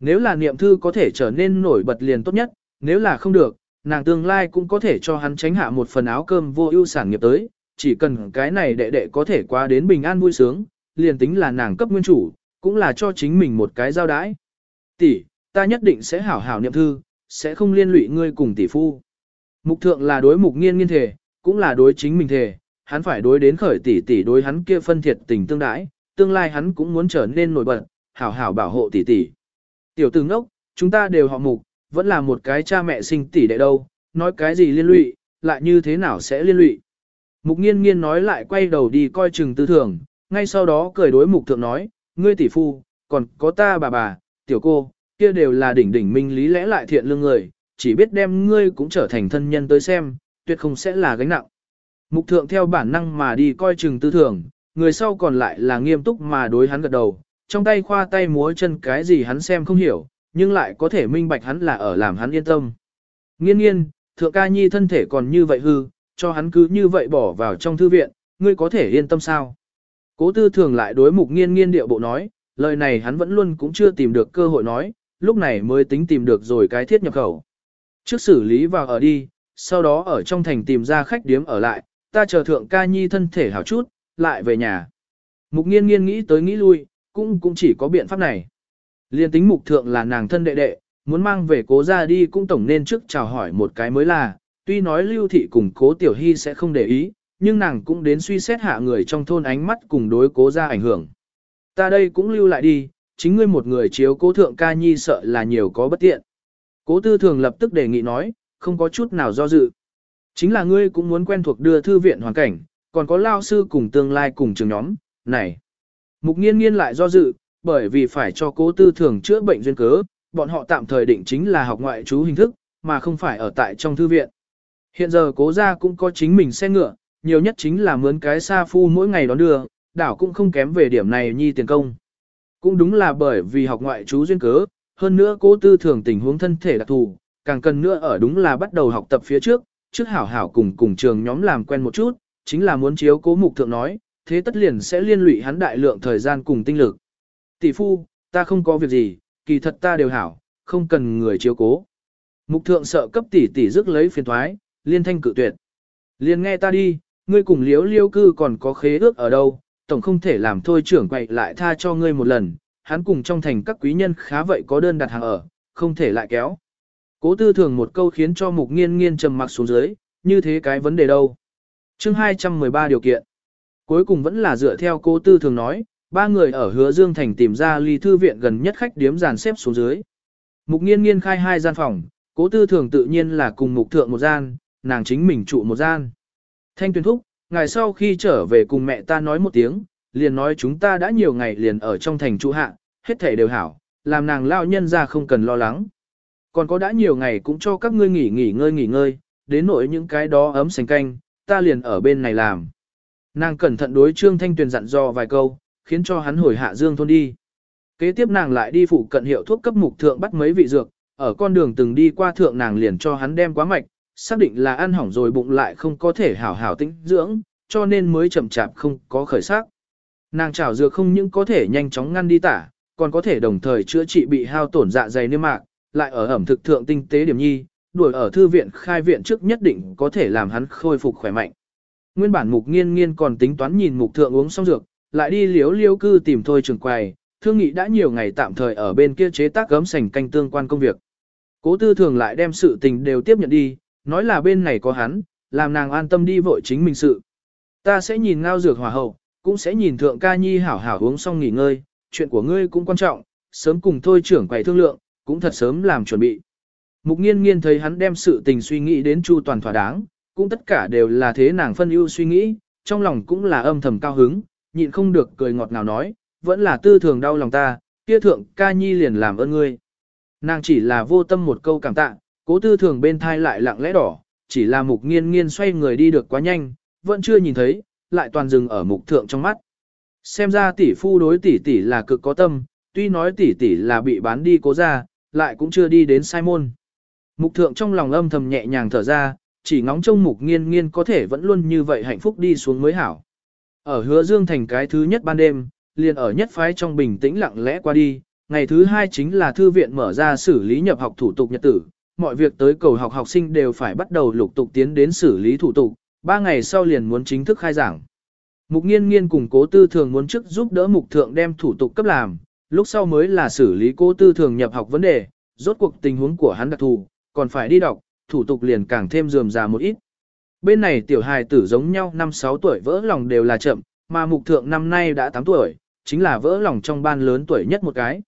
Speaker 1: Nếu là niệm thư có thể trở nên nổi bật liền tốt nhất, nếu là không được, nàng tương lai cũng có thể cho hắn tránh hạ một phần áo cơm vô ưu sản nghiệp tới, chỉ cần cái này đệ đệ có thể qua đến bình an vui sướng, liền tính là nàng cấp nguyên chủ, cũng là cho chính mình một cái giao đãi. Tỷ, ta nhất định sẽ hảo hảo niệm thư, sẽ không liên lụy ngươi cùng tỷ phu. Mục thượng là đối mục nghiên nghiên thể, cũng là đối chính mình thể, hắn phải đối đến khởi tỷ tỷ đối hắn kia phân thiệt tình tương đãi, tương lai hắn cũng muốn trở nên nổi bật, hảo hảo bảo hộ tỷ tỷ. Tiểu tử ngốc, chúng ta đều họ mục, vẫn là một cái cha mẹ sinh tỷ đệ đâu, nói cái gì liên lụy, lại như thế nào sẽ liên lụy. Mục nghiên nghiên nói lại quay đầu đi coi chừng tư thường, ngay sau đó cười đối mục thượng nói, ngươi tỷ phu, còn có ta bà bà, tiểu cô, kia đều là đỉnh đỉnh minh lý lẽ lại thiện lương người, chỉ biết đem ngươi cũng trở thành thân nhân tới xem, tuyệt không sẽ là gánh nặng. Mục thượng theo bản năng mà đi coi chừng tư thường, người sau còn lại là nghiêm túc mà đối hắn gật đầu, trong tay khoa tay múa chân cái gì hắn xem không hiểu, nhưng lại có thể minh bạch hắn là ở làm hắn yên tâm. Nghiên nghiên, thượng ca nhi thân thể còn như vậy hư, cho hắn cứ như vậy bỏ vào trong thư viện, ngươi có thể yên tâm sao? Cố tư thường lại đối mục nghiên nghiên điệu bộ nói, lời này hắn vẫn luôn cũng chưa tìm được cơ hội nói, lúc này mới tính tìm được rồi cái thiết nhập khẩu. Trước xử lý vào ở đi, sau đó ở trong thành tìm ra khách điếm ở lại, ta chờ thượng ca nhi thân thể hảo chút, lại về nhà. Mục nghiên nghiên nghĩ tới nghĩ lui, cũng cũng chỉ có biện pháp này. Liên tính mục thượng là nàng thân đệ đệ, muốn mang về cố ra đi cũng tổng nên trước chào hỏi một cái mới là, tuy nói lưu thị cùng cố tiểu hy sẽ không để ý, nhưng nàng cũng đến suy xét hạ người trong thôn ánh mắt cùng đối cố ra ảnh hưởng. Ta đây cũng lưu lại đi, chính ngươi một người chiếu cố thượng ca nhi sợ là nhiều có bất tiện. Cố tư thường lập tức đề nghị nói, không có chút nào do dự. Chính là ngươi cũng muốn quen thuộc đưa thư viện hoàn cảnh, còn có lao sư cùng tương lai cùng trường nhóm, này. Mục nghiên nghiên lại do dự, bởi vì phải cho cố tư thường chữa bệnh duyên cớ, bọn họ tạm thời định chính là học ngoại trú hình thức, mà không phải ở tại trong thư viện. Hiện giờ cố gia cũng có chính mình xe ngựa, nhiều nhất chính là mướn cái xa phu mỗi ngày đón đưa, đảo cũng không kém về điểm này nhi tiền công. Cũng đúng là bởi vì học ngoại chú duyên cớ, hơn nữa cố tư thường tình huống thân thể đặc thù, càng cần nữa ở đúng là bắt đầu học tập phía trước, trước hảo hảo cùng cùng trường nhóm làm quen một chút, chính là muốn chiếu cố mục thượng nói, thế tất liền sẽ liên lụy hắn đại lượng thời gian cùng tinh lực. Tỷ phu, ta không có việc gì, kỳ thật ta đều hảo, không cần người chiếu cố. Mục thượng sợ cấp tỷ tỷ rước lấy phiền thoái, liên thanh cự tuyệt. Liên nghe ta đi, ngươi cùng liếu liêu cư còn có khế ước ở đâu, tổng không thể làm thôi trưởng quậy lại tha cho ngươi một lần, hắn cùng trong thành các quý nhân khá vậy có đơn đặt hàng ở, không thể lại kéo. Cố tư thường một câu khiến cho mục nghiên nghiên trầm mặc xuống dưới, như thế cái vấn đề đâu. chương 213 điều kiện. Cuối cùng vẫn là dựa theo cố tư thường nói, ba người ở hứa Dương Thành tìm ra ly thư viện gần nhất khách điếm dàn xếp xuống dưới. Mục nghiên nghiên khai hai gian phòng, cố tư thường tự nhiên là cùng mục thượng một gian, nàng chính mình trụ một gian. Thanh tuyên thúc, ngày sau khi trở về cùng mẹ ta nói một tiếng, liền nói chúng ta đã nhiều ngày liền ở trong thành trụ hạ, hết thể đều hảo, làm nàng lao nhân ra không cần lo lắng. Còn có đã nhiều ngày cũng cho các ngươi nghỉ nghỉ ngơi nghỉ ngơi, đến nỗi những cái đó ấm sành canh, ta liền ở bên này làm. Nàng cẩn thận đối Trương Thanh Tuyền dặn dò vài câu, khiến cho hắn hồi hạ dương thôn đi. Kế tiếp nàng lại đi phụ cận hiệu thuốc cấp mục thượng bắt mấy vị dược, ở con đường từng đi qua thượng nàng liền cho hắn đem quá mạch, xác định là ăn hỏng rồi bụng lại không có thể hảo hảo tĩnh dưỡng, cho nên mới chậm chạp không có khởi sắc. Nàng chảo dược không những có thể nhanh chóng ngăn đi tả, còn có thể đồng thời chữa trị bị hao tổn dạ dày niêm mạc, lại ở ẩm thực thượng tinh tế điểm nhi, đuổi ở thư viện khai viện trước nhất định có thể làm hắn khôi phục khỏe mạnh. Nguyên bản mục nghiên nghiên còn tính toán nhìn mục thượng uống xong dược, lại đi liếu liếu cư tìm thôi trường quầy, thương nghị đã nhiều ngày tạm thời ở bên kia chế tác gấm sành canh tương quan công việc. Cố tư thường lại đem sự tình đều tiếp nhận đi, nói là bên này có hắn, làm nàng an tâm đi vội chính mình sự. Ta sẽ nhìn ngao dược hòa hậu, cũng sẽ nhìn thượng ca nhi hảo hảo uống xong nghỉ ngơi, chuyện của ngươi cũng quan trọng, sớm cùng thôi trưởng quầy thương lượng, cũng thật sớm làm chuẩn bị. Mục nghiên nghiên thấy hắn đem sự tình suy nghĩ đến chu toàn thỏa đáng, cũng tất cả đều là thế nàng phân ưu suy nghĩ, trong lòng cũng là âm thầm cao hứng, nhịn không được cười ngọt ngào nói, vẫn là tư thường đau lòng ta, kia thượng ca nhi liền làm ơn ngươi. Nàng chỉ là vô tâm một câu cảm tạ, cố tư thường bên thai lại lặng lẽ đỏ, chỉ là mục nghiên nghiên xoay người đi được quá nhanh, vẫn chưa nhìn thấy, lại toàn dừng ở mục thượng trong mắt. Xem ra tỷ phu đối tỷ tỷ là cực có tâm, tuy nói tỷ tỷ là bị bán đi cố ra, lại cũng chưa đi đến sai môn. Mục thượng trong lòng âm thầm nhẹ nhàng thở ra, chỉ ngóng trông mục nghiên nghiên có thể vẫn luôn như vậy hạnh phúc đi xuống mới hảo. Ở hứa dương thành cái thứ nhất ban đêm, liền ở nhất phái trong bình tĩnh lặng lẽ qua đi, ngày thứ hai chính là thư viện mở ra xử lý nhập học thủ tục nhật tử, mọi việc tới cầu học học sinh đều phải bắt đầu lục tục tiến đến xử lý thủ tục, ba ngày sau liền muốn chính thức khai giảng. Mục nghiên nghiên cùng cố tư thường muốn trước giúp đỡ mục thượng đem thủ tục cấp làm, lúc sau mới là xử lý cố tư thường nhập học vấn đề, rốt cuộc tình huống của hắn đặc thù, còn phải đi đọc, thủ tục liền càng thêm dườm già một ít. Bên này tiểu hài tử giống nhau năm 6 tuổi vỡ lòng đều là chậm, mà mục thượng năm nay đã 8 tuổi, chính là vỡ lòng trong ban lớn tuổi nhất một cái.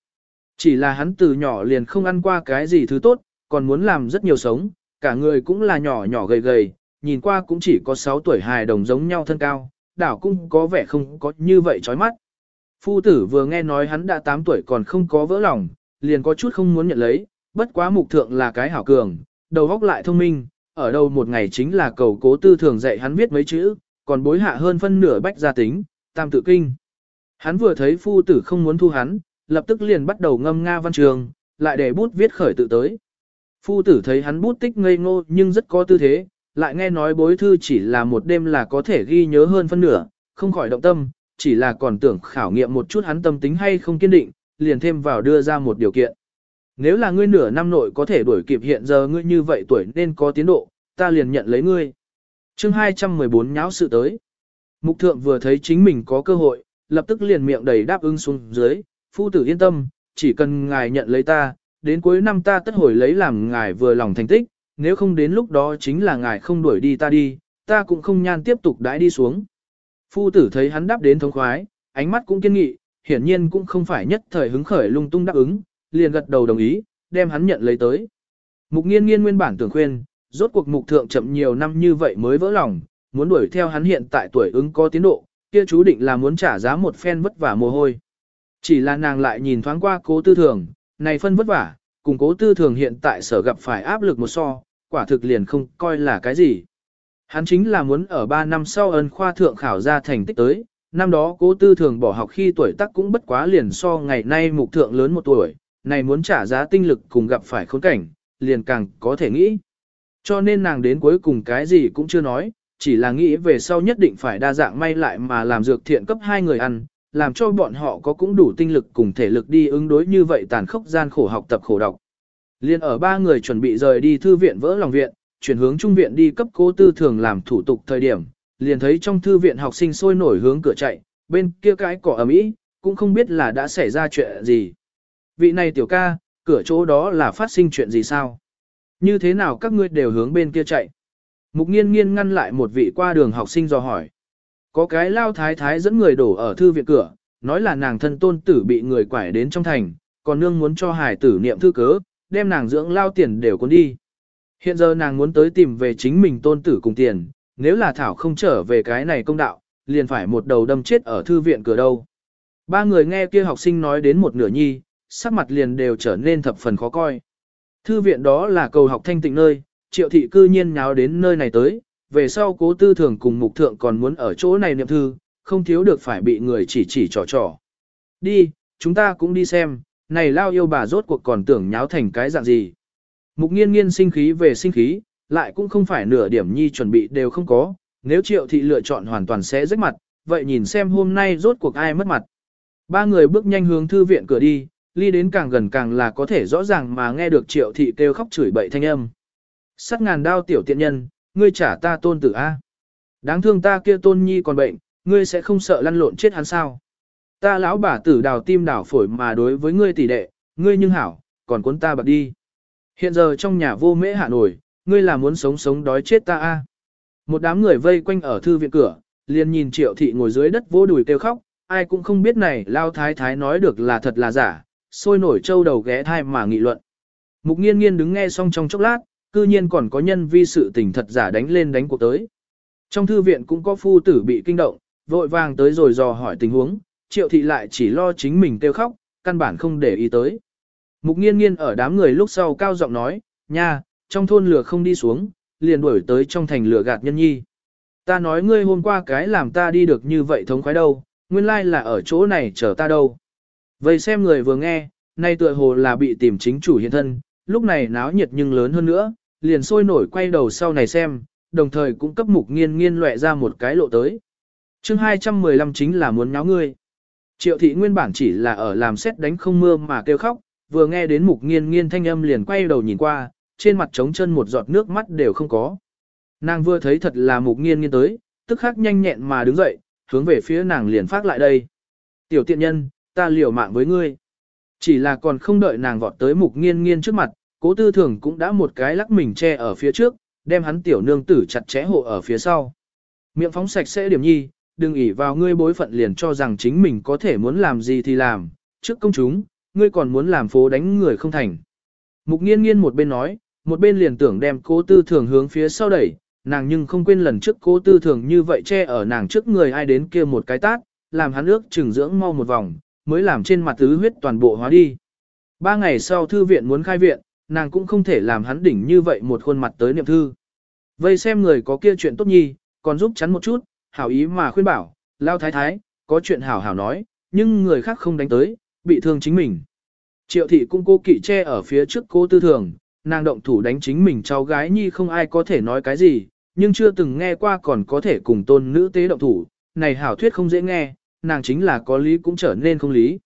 Speaker 1: Chỉ là hắn từ nhỏ liền không ăn qua cái gì thứ tốt, còn muốn làm rất nhiều sống, cả người cũng là nhỏ nhỏ gầy gầy, nhìn qua cũng chỉ có 6 tuổi hài đồng giống nhau thân cao, đảo cũng có vẻ không có như vậy chói mắt. Phu tử vừa nghe nói hắn đã 8 tuổi còn không có vỡ lòng, liền có chút không muốn nhận lấy, bất quá mục thượng là cái hảo cường, đầu óc lại thông minh, ở đâu một ngày chính là cầu cố tư thường dạy hắn viết mấy chữ, còn bối hạ hơn phân nửa bách gia tính, tam tự kinh. Hắn vừa thấy phu tử không muốn thu hắn, lập tức liền bắt đầu ngâm nga văn trường, lại để bút viết khởi tự tới. Phu tử thấy hắn bút tích ngây ngô nhưng rất có tư thế, lại nghe nói bối thư chỉ là một đêm là có thể ghi nhớ hơn phân nửa, không khỏi động tâm, chỉ là còn tưởng khảo nghiệm một chút hắn tâm tính hay không kiên định, liền thêm vào đưa ra một điều kiện. Nếu là ngươi nửa năm nội có thể đuổi kịp hiện giờ ngươi như vậy tuổi nên có tiến độ, ta liền nhận lấy ngươi. chương 214 nháo sự tới. Mục thượng vừa thấy chính mình có cơ hội, lập tức liền miệng đầy đáp ứng xuống dưới, phu tử yên tâm, chỉ cần ngài nhận lấy ta, đến cuối năm ta tất hồi lấy làm ngài vừa lòng thành tích, nếu không đến lúc đó chính là ngài không đuổi đi ta đi, ta cũng không nhan tiếp tục đãi đi xuống. Phu tử thấy hắn đáp đến thống khoái, ánh mắt cũng kiên nghị, hiển nhiên cũng không phải nhất thời hứng khởi lung tung đáp ứng, liền gật đầu đồng ý, đem hắn nhận lấy tới. Mục nghiên nghiên nguyên bản tưởng khuyên, rốt cuộc mục thượng chậm nhiều năm như vậy mới vỡ lòng, muốn đuổi theo hắn hiện tại tuổi ứng có tiến độ, kia chú định là muốn trả giá một phen vất vả mồ hôi. Chỉ là nàng lại nhìn thoáng qua cố tư thường, này phân vất vả, cùng cố tư thường hiện tại sở gặp phải áp lực một so, quả thực liền không coi là cái gì. Hắn chính là muốn ở 3 năm sau ân khoa thượng khảo ra thành tích tới, năm đó cố tư thường bỏ học khi tuổi tác cũng bất quá liền so ngày nay mục thượng lớn một tuổi, này muốn trả giá tinh lực cùng gặp phải khốn cảnh, liền càng có thể nghĩ. Cho nên nàng đến cuối cùng cái gì cũng chưa nói, chỉ là nghĩ về sau nhất định phải đa dạng may lại mà làm dược thiện cấp hai người ăn, làm cho bọn họ có cũng đủ tinh lực cùng thể lực đi ứng đối như vậy tàn khốc gian khổ học tập khổ đọc. Liên ở ba người chuẩn bị rời đi thư viện vỡ lòng viện, chuyển hướng trung viện đi cấp cố tư thường làm thủ tục thời điểm, liền thấy trong thư viện học sinh sôi nổi hướng cửa chạy, bên kia cái cỏ ầm ĩ, cũng không biết là đã xảy ra chuyện gì. Vị này tiểu ca, cửa chỗ đó là phát sinh chuyện gì sao? Như thế nào các ngươi đều hướng bên kia chạy? Mục nghiên nghiên ngăn lại một vị qua đường học sinh do hỏi. Có cái lao thái thái dẫn người đổ ở thư viện cửa, nói là nàng thân tôn tử bị người quải đến trong thành, còn nương muốn cho hải tử niệm thư cớ, đem nàng dưỡng lao tiền đều cuốn đi. Hiện giờ nàng muốn tới tìm về chính mình tôn tử cùng tiền, nếu là Thảo không trở về cái này công đạo, liền phải một đầu đâm chết ở thư viện cửa đâu. Ba người nghe kia học sinh nói đến một nửa nhi, sắc mặt liền đều trở nên thập phần khó coi. Thư viện đó là cầu học thanh tịnh nơi, triệu thị cư nhiên nháo đến nơi này tới, về sau cố tư thường cùng mục thượng còn muốn ở chỗ này niệm thư, không thiếu được phải bị người chỉ chỉ trò trò. Đi, chúng ta cũng đi xem, này lao yêu bà rốt cuộc còn tưởng nháo thành cái dạng gì. Mục nghiên nghiên sinh khí về sinh khí, lại cũng không phải nửa điểm nhi chuẩn bị đều không có, nếu triệu thị lựa chọn hoàn toàn sẽ rách mặt, vậy nhìn xem hôm nay rốt cuộc ai mất mặt. Ba người bước nhanh hướng thư viện cửa đi, ly đến càng gần càng là có thể rõ ràng mà nghe được triệu thị kêu khóc chửi bậy thanh âm. Sắt ngàn đao tiểu tiện nhân, ngươi trả ta tôn tử A. Đáng thương ta kia tôn nhi còn bệnh, ngươi sẽ không sợ lăn lộn chết hắn sao. Ta lão bà tử đào tim đào phổi mà đối với ngươi tỷ đệ, ngươi nhưng hảo, còn cuốn ta bạc đi. Hiện giờ trong nhà vô mễ hạ nổi, ngươi là muốn sống sống đói chết ta a. Một đám người vây quanh ở thư viện cửa, liền nhìn triệu thị ngồi dưới đất vô đùi kêu khóc, ai cũng không biết này lao thái thái nói được là thật là giả, sôi nổi trâu đầu ghé thai mà nghị luận. Mục nghiên nghiên đứng nghe xong trong chốc lát, cư nhiên còn có nhân vi sự tình thật giả đánh lên đánh cuộc tới. Trong thư viện cũng có phu tử bị kinh động, vội vàng tới rồi dò hỏi tình huống, triệu thị lại chỉ lo chính mình kêu khóc, căn bản không để ý tới. Mục nghiên nghiên ở đám người lúc sau cao giọng nói, nha, trong thôn lửa không đi xuống, liền đuổi tới trong thành lửa gạt nhân nhi. Ta nói ngươi hôm qua cái làm ta đi được như vậy thống khoái đâu, nguyên lai là ở chỗ này chờ ta đâu. Vậy xem người vừa nghe, nay tựa hồ là bị tìm chính chủ hiện thân, lúc này náo nhiệt nhưng lớn hơn nữa, liền sôi nổi quay đầu sau này xem, đồng thời cũng cấp mục nghiên nghiên lệ ra một cái lộ tới. chương 215 chính là muốn nháo ngươi. Triệu thị nguyên bản chỉ là ở làm xét đánh không mưa mà kêu khóc, vừa nghe đến mục nghiên nghiên thanh âm liền quay đầu nhìn qua, trên mặt trống chân một giọt nước mắt đều không có. Nàng vừa thấy thật là mục nghiên nghiên tới, tức khắc nhanh nhẹn mà đứng dậy, hướng về phía nàng liền phát lại đây. Tiểu tiện nhân, ta liều mạng với ngươi. Chỉ là còn không đợi nàng vọt tới mục nghiên nghiên trước mặt, cố tư thường cũng đã một cái lắc mình che ở phía trước, đem hắn tiểu nương tử chặt chẽ hộ ở phía sau. Miệng phóng sạch sẽ điểm nhi, đừng ỉ vào ngươi bối phận liền cho rằng chính mình có thể muốn làm gì thì làm, trước công chúng, ngươi còn muốn làm phố đánh người không thành. Mục nghiên nghiên một bên nói, một bên liền tưởng đem cố tư thường hướng phía sau đẩy, nàng nhưng không quên lần trước cố tư thường như vậy che ở nàng trước người ai đến kia một cái tát, làm hắn ước chừng dưỡng mau một vòng, mới làm trên mặt tứ huyết toàn bộ hóa đi. Ba ngày sau thư viện muốn khai viện, nàng cũng không thể làm hắn đỉnh như vậy một khuôn mặt tới niệm thư. Vây xem người có kia chuyện tốt nhi, còn giúp chắn một chút, hảo ý mà khuyên bảo, lao thái thái, có chuyện hảo hảo nói, nhưng người khác không đánh tới, bị thương chính mình. Triệu thị cũng cô kỵ che ở phía trước cô tư thường, nàng động thủ đánh chính mình cháu gái nhi không ai có thể nói cái gì, nhưng chưa từng nghe qua còn có thể cùng tôn nữ tế động thủ, này hảo thuyết không dễ nghe, nàng chính là có lý cũng trở nên không lý.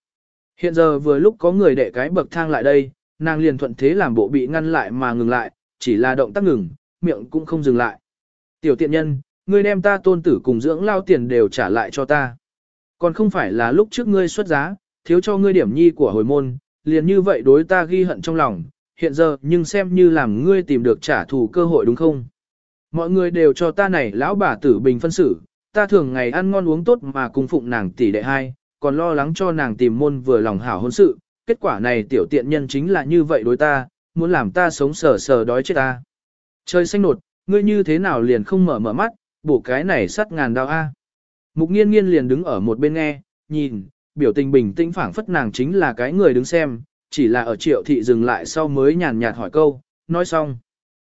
Speaker 1: Hiện giờ vừa lúc có người đệ cái bậc thang lại đây, nàng liền thuận thế làm bộ bị ngăn lại mà ngừng lại, chỉ là động tác ngừng, miệng cũng không dừng lại. Tiểu tiện nhân, ngươi đem ta tôn tử cùng dưỡng lao tiền đều trả lại cho ta. Còn không phải là lúc trước ngươi xuất giá, thiếu cho ngươi điểm nhi của hồi môn, liền như vậy đối ta ghi hận trong lòng, hiện giờ nhưng xem như làm ngươi tìm được trả thù cơ hội đúng không? Mọi người đều cho ta này lão bà tử bình phân xử, ta thường ngày ăn ngon uống tốt mà cung phụng nàng tỷ đệ hai, còn lo lắng cho nàng tìm môn vừa lòng hảo hôn sự, kết quả này tiểu tiện nhân chính là như vậy đối ta, muốn làm ta sống sờ sờ đói chết ta. Trời xanh nột, ngươi như thế nào liền không mở mở mắt, bổ cái này sắt ngàn đao a. Mục nghiên nghiên liền đứng ở một bên nghe, nhìn, biểu tình bình tĩnh phảng phất nàng chính là cái người đứng xem, chỉ là ở triệu thị dừng lại sau mới nhàn nhạt hỏi câu, nói xong.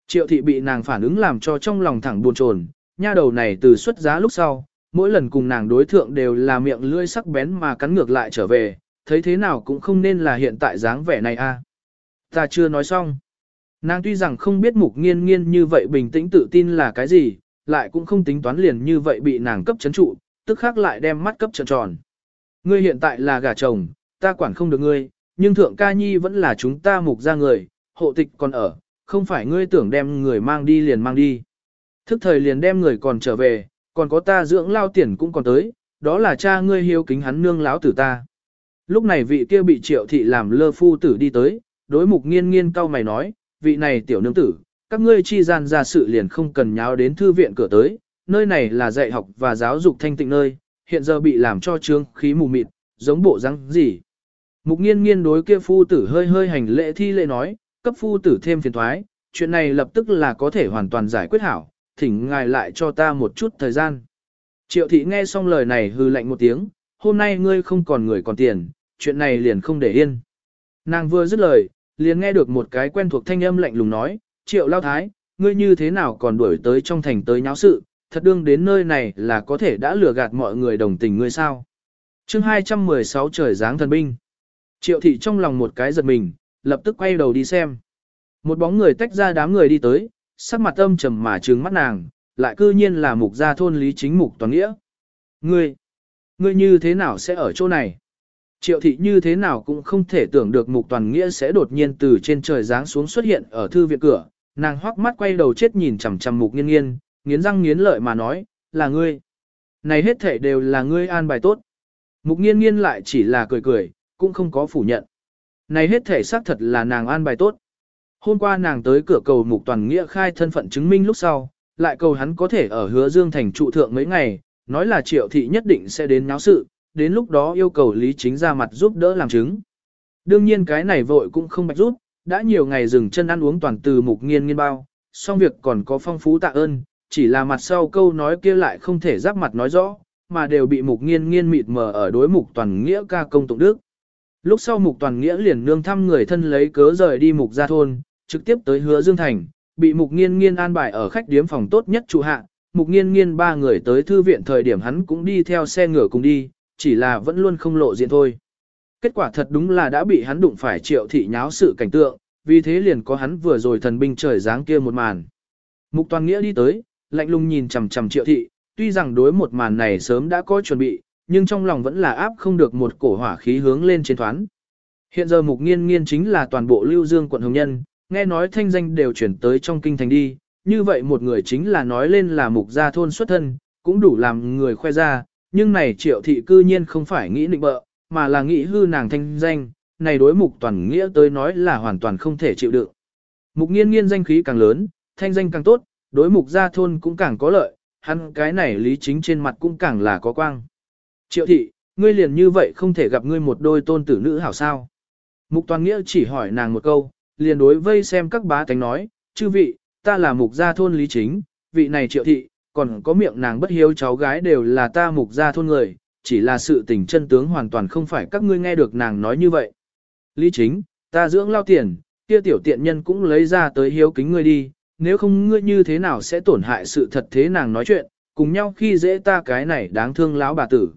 Speaker 1: Triệu thị bị nàng phản ứng làm cho trong lòng thẳng buồn chồn, nha đầu này từ xuất giá lúc sau, mỗi lần cùng nàng đối thượng đều là miệng lưỡi sắc bén mà cắn ngược lại trở về, thấy thế nào cũng không nên là hiện tại dáng vẻ này a. Ta chưa nói xong. Nàng tuy rằng không biết mục nghiên nghiên như vậy bình tĩnh tự tin là cái gì, lại cũng không tính toán liền như vậy bị nàng cấp chấn trụ, tức khác lại đem mắt cấp tròn tròn. Ngươi hiện tại là gà chồng, ta quản không được ngươi, nhưng thượng ca nhi vẫn là chúng ta mục ra người, hộ tịch còn ở, không phải ngươi tưởng đem người mang đi liền mang đi. Thức thời liền đem người còn trở về, còn có ta dưỡng lao tiền cũng còn tới, đó là cha ngươi hiếu kính hắn nương láo tử ta. Lúc này vị kia bị triệu thị làm lơ phu tử đi tới, đối mục nghiên nghiên cau mày nói, vị này tiểu nương tử, các ngươi chi gian ra sự liền không cần nháo đến thư viện cửa tới, nơi này là dạy học và giáo dục thanh tịnh nơi, hiện giờ bị làm cho trương khí mù mịt, giống bộ răng gì. Mục nghiên nghiên đối kia phu tử hơi hơi hành lễ thi lễ nói, cấp phu tử thêm phiền thoái, chuyện này lập tức là có thể hoàn toàn giải quyết hảo, thỉnh ngài lại cho ta một chút thời gian. Triệu thị nghe xong lời này hư lạnh một tiếng, hôm nay ngươi không còn người còn tiền, chuyện này liền không để yên. Nàng vừa dứt lời, liền nghe được một cái quen thuộc thanh âm lạnh lùng nói, triệu lao thái, ngươi như thế nào còn đuổi tới trong thành tới nháo sự, thật đương đến nơi này là có thể đã lừa gạt mọi người đồng tình ngươi sao. chương 216 trời giáng thần binh. Triệu thị trong lòng một cái giật mình, lập tức quay đầu đi xem. Một bóng người tách ra đám người đi tới, sắc mặt âm trầm mà trừng mắt nàng, lại cư nhiên là mục gia thôn lý chính mục toàn nghĩa. Ngươi, ngươi như thế nào sẽ ở chỗ này? Triệu thị như thế nào cũng không thể tưởng được mục toàn nghĩa sẽ đột nhiên từ trên trời giáng xuống xuất hiện ở thư viện cửa, nàng hoắc mắt quay đầu chết nhìn chằm chằm mục nghiên nghiên, nghiến răng nghiến lợi mà nói, là ngươi. Này hết thể đều là ngươi an bài tốt. Mục nghiên nghiên lại chỉ là cười cười, cũng không có phủ nhận. Này hết thể xác thật là nàng an bài tốt. Hôm qua nàng tới cửa cầu mục toàn nghĩa khai thân phận chứng minh lúc sau, lại cầu hắn có thể ở hứa dương thành trụ thượng mấy ngày, nói là triệu thị nhất định sẽ đến náo sự, đến lúc đó yêu cầu Lý Chính ra mặt giúp đỡ làm chứng. Đương nhiên cái này vội cũng không bạch rút, đã nhiều ngày dừng chân ăn uống toàn từ mục nghiên nghiên bao, song việc còn có phong phú tạ ơn, chỉ là mặt sau câu nói kia lại không thể giáp mặt nói rõ, mà đều bị mục nghiên nghiên mịt mờ ở đối mục toàn nghĩa ca công tụng đức. Lúc sau mục toàn nghĩa liền nương thăm người thân lấy cớ rời đi mục gia thôn, trực tiếp tới hứa Dương Thành, bị mục nghiên nghiên an bài ở khách điếm phòng tốt nhất trụ hạ. Mục nghiên nghiên ba người tới thư viện thời điểm hắn cũng đi theo xe ngựa cùng đi, chỉ là vẫn luôn không lộ diện thôi. Kết quả thật đúng là đã bị hắn đụng phải triệu thị nháo sự cảnh tượng, vì thế liền có hắn vừa rồi thần binh trời giáng kia một màn. Mục toàn nghĩa đi tới, lạnh lùng nhìn chằm chằm triệu thị, tuy rằng đối một màn này sớm đã có chuẩn bị, nhưng trong lòng vẫn là áp không được một cổ hỏa khí hướng lên trên thoán. Hiện giờ mục nghiên nghiên chính là toàn bộ lưu dương quận hồng nhân, nghe nói thanh danh đều chuyển tới trong kinh thành đi, như vậy một người chính là nói lên là mục gia thôn xuất thân, cũng đủ làm người khoe ra, nhưng này triệu thị cư nhiên không phải nghĩ định bợ, mà là nghĩ hư nàng thanh danh, này đối mục toàn nghĩa tới nói là hoàn toàn không thể chịu đựng. Mục nghiên nghiên danh khí càng lớn, thanh danh càng tốt, đối mục gia thôn cũng càng có lợi, hắn cái này lý chính trên mặt cũng càng là có quang. Triệu thị, ngươi liền như vậy không thể gặp ngươi một đôi tôn tử nữ hảo sao. Mục toàn nghĩa chỉ hỏi nàng một câu, liền đối vây xem các bá tánh nói, chư vị, ta là mục gia thôn lý chính, vị này triệu thị, còn có miệng nàng bất hiếu cháu gái đều là ta mục gia thôn người, chỉ là sự tình chân tướng hoàn toàn không phải các ngươi nghe được nàng nói như vậy. Lý chính, ta dưỡng lao tiền, kia tiểu tiện nhân cũng lấy ra tới hiếu kính ngươi đi, nếu không ngươi như thế nào sẽ tổn hại sự thật thế nàng nói chuyện, cùng nhau khi dễ ta cái này đáng thương lão bà tử.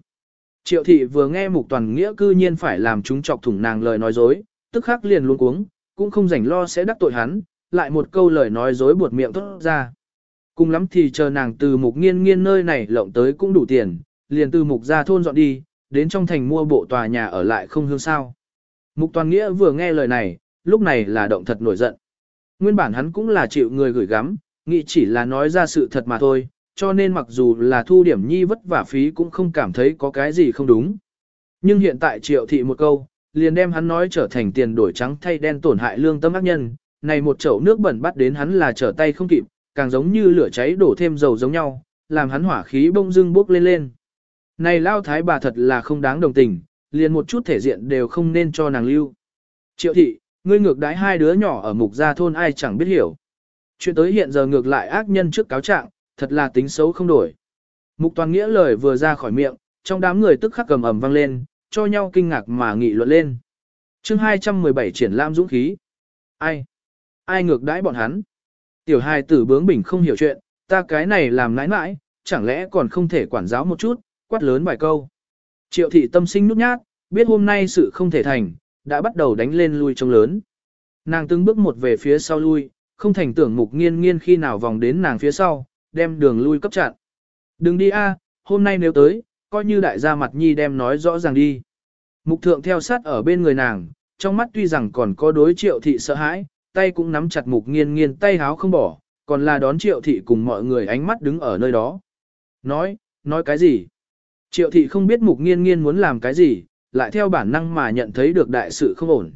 Speaker 1: Triệu thị vừa nghe mục toàn nghĩa cư nhiên phải làm chúng chọc thủng nàng lời nói dối, tức khắc liền luôn cuống, cũng không rảnh lo sẽ đắc tội hắn, lại một câu lời nói dối buột miệng tốt ra. Cùng lắm thì chờ nàng từ mục nghiên nghiên nơi này lộng tới cũng đủ tiền, liền từ mục ra thôn dọn đi, đến trong thành mua bộ tòa nhà ở lại không hương sao. Mục toàn nghĩa vừa nghe lời này, lúc này là động thật nổi giận. Nguyên bản hắn cũng là chịu người gửi gắm, nghĩ chỉ là nói ra sự thật mà thôi, cho nên mặc dù là thu điểm nhi vất vả phí cũng không cảm thấy có cái gì không đúng. Nhưng hiện tại triệu thị một câu, liền đem hắn nói trở thành tiền đổi trắng thay đen tổn hại lương tâm ác nhân, này một chậu nước bẩn bắt đến hắn là trở tay không kịp, càng giống như lửa cháy đổ thêm dầu giống nhau, làm hắn hỏa khí bông dưng bốc lên lên. Này lao thái bà thật là không đáng đồng tình, liền một chút thể diện đều không nên cho nàng lưu. Triệu thị, ngươi ngược đái hai đứa nhỏ ở mục gia thôn ai chẳng biết hiểu. Chuyện tới hiện giờ ngược lại ác nhân trước cáo trạng, thật là tính xấu không đổi. Mục toàn nghĩa lời vừa ra khỏi miệng, trong đám người tức khắc cầm ầm vang lên, cho nhau kinh ngạc mà nghị luận lên. chương 217 triển lãm dũng khí. Ai? Ai ngược đãi bọn hắn? Tiểu hài tử bướng bỉnh không hiểu chuyện, ta cái này làm nãi nãi, chẳng lẽ còn không thể quản giáo một chút, quát lớn vài câu. Triệu thị tâm sinh nút nhát, biết hôm nay sự không thể thành, đã bắt đầu đánh lên lui trông lớn. Nàng từng bước một về phía sau lui, không thành tưởng mục nghiên nghiên khi nào vòng đến nàng phía sau, đem đường lui cấp chặn. Đừng đi a, hôm nay nếu tới, coi như đại gia mặt nhi đem nói rõ ràng đi. Mục thượng theo sát ở bên người nàng, trong mắt tuy rằng còn có đối triệu thị sợ hãi, tay cũng nắm chặt mục nghiên nghiên tay háo không bỏ, còn là đón triệu thị cùng mọi người ánh mắt đứng ở nơi đó. Nói, nói cái gì? Triệu thị không biết mục nghiên nghiên muốn làm cái gì, lại theo bản năng mà nhận thấy được đại sự không ổn.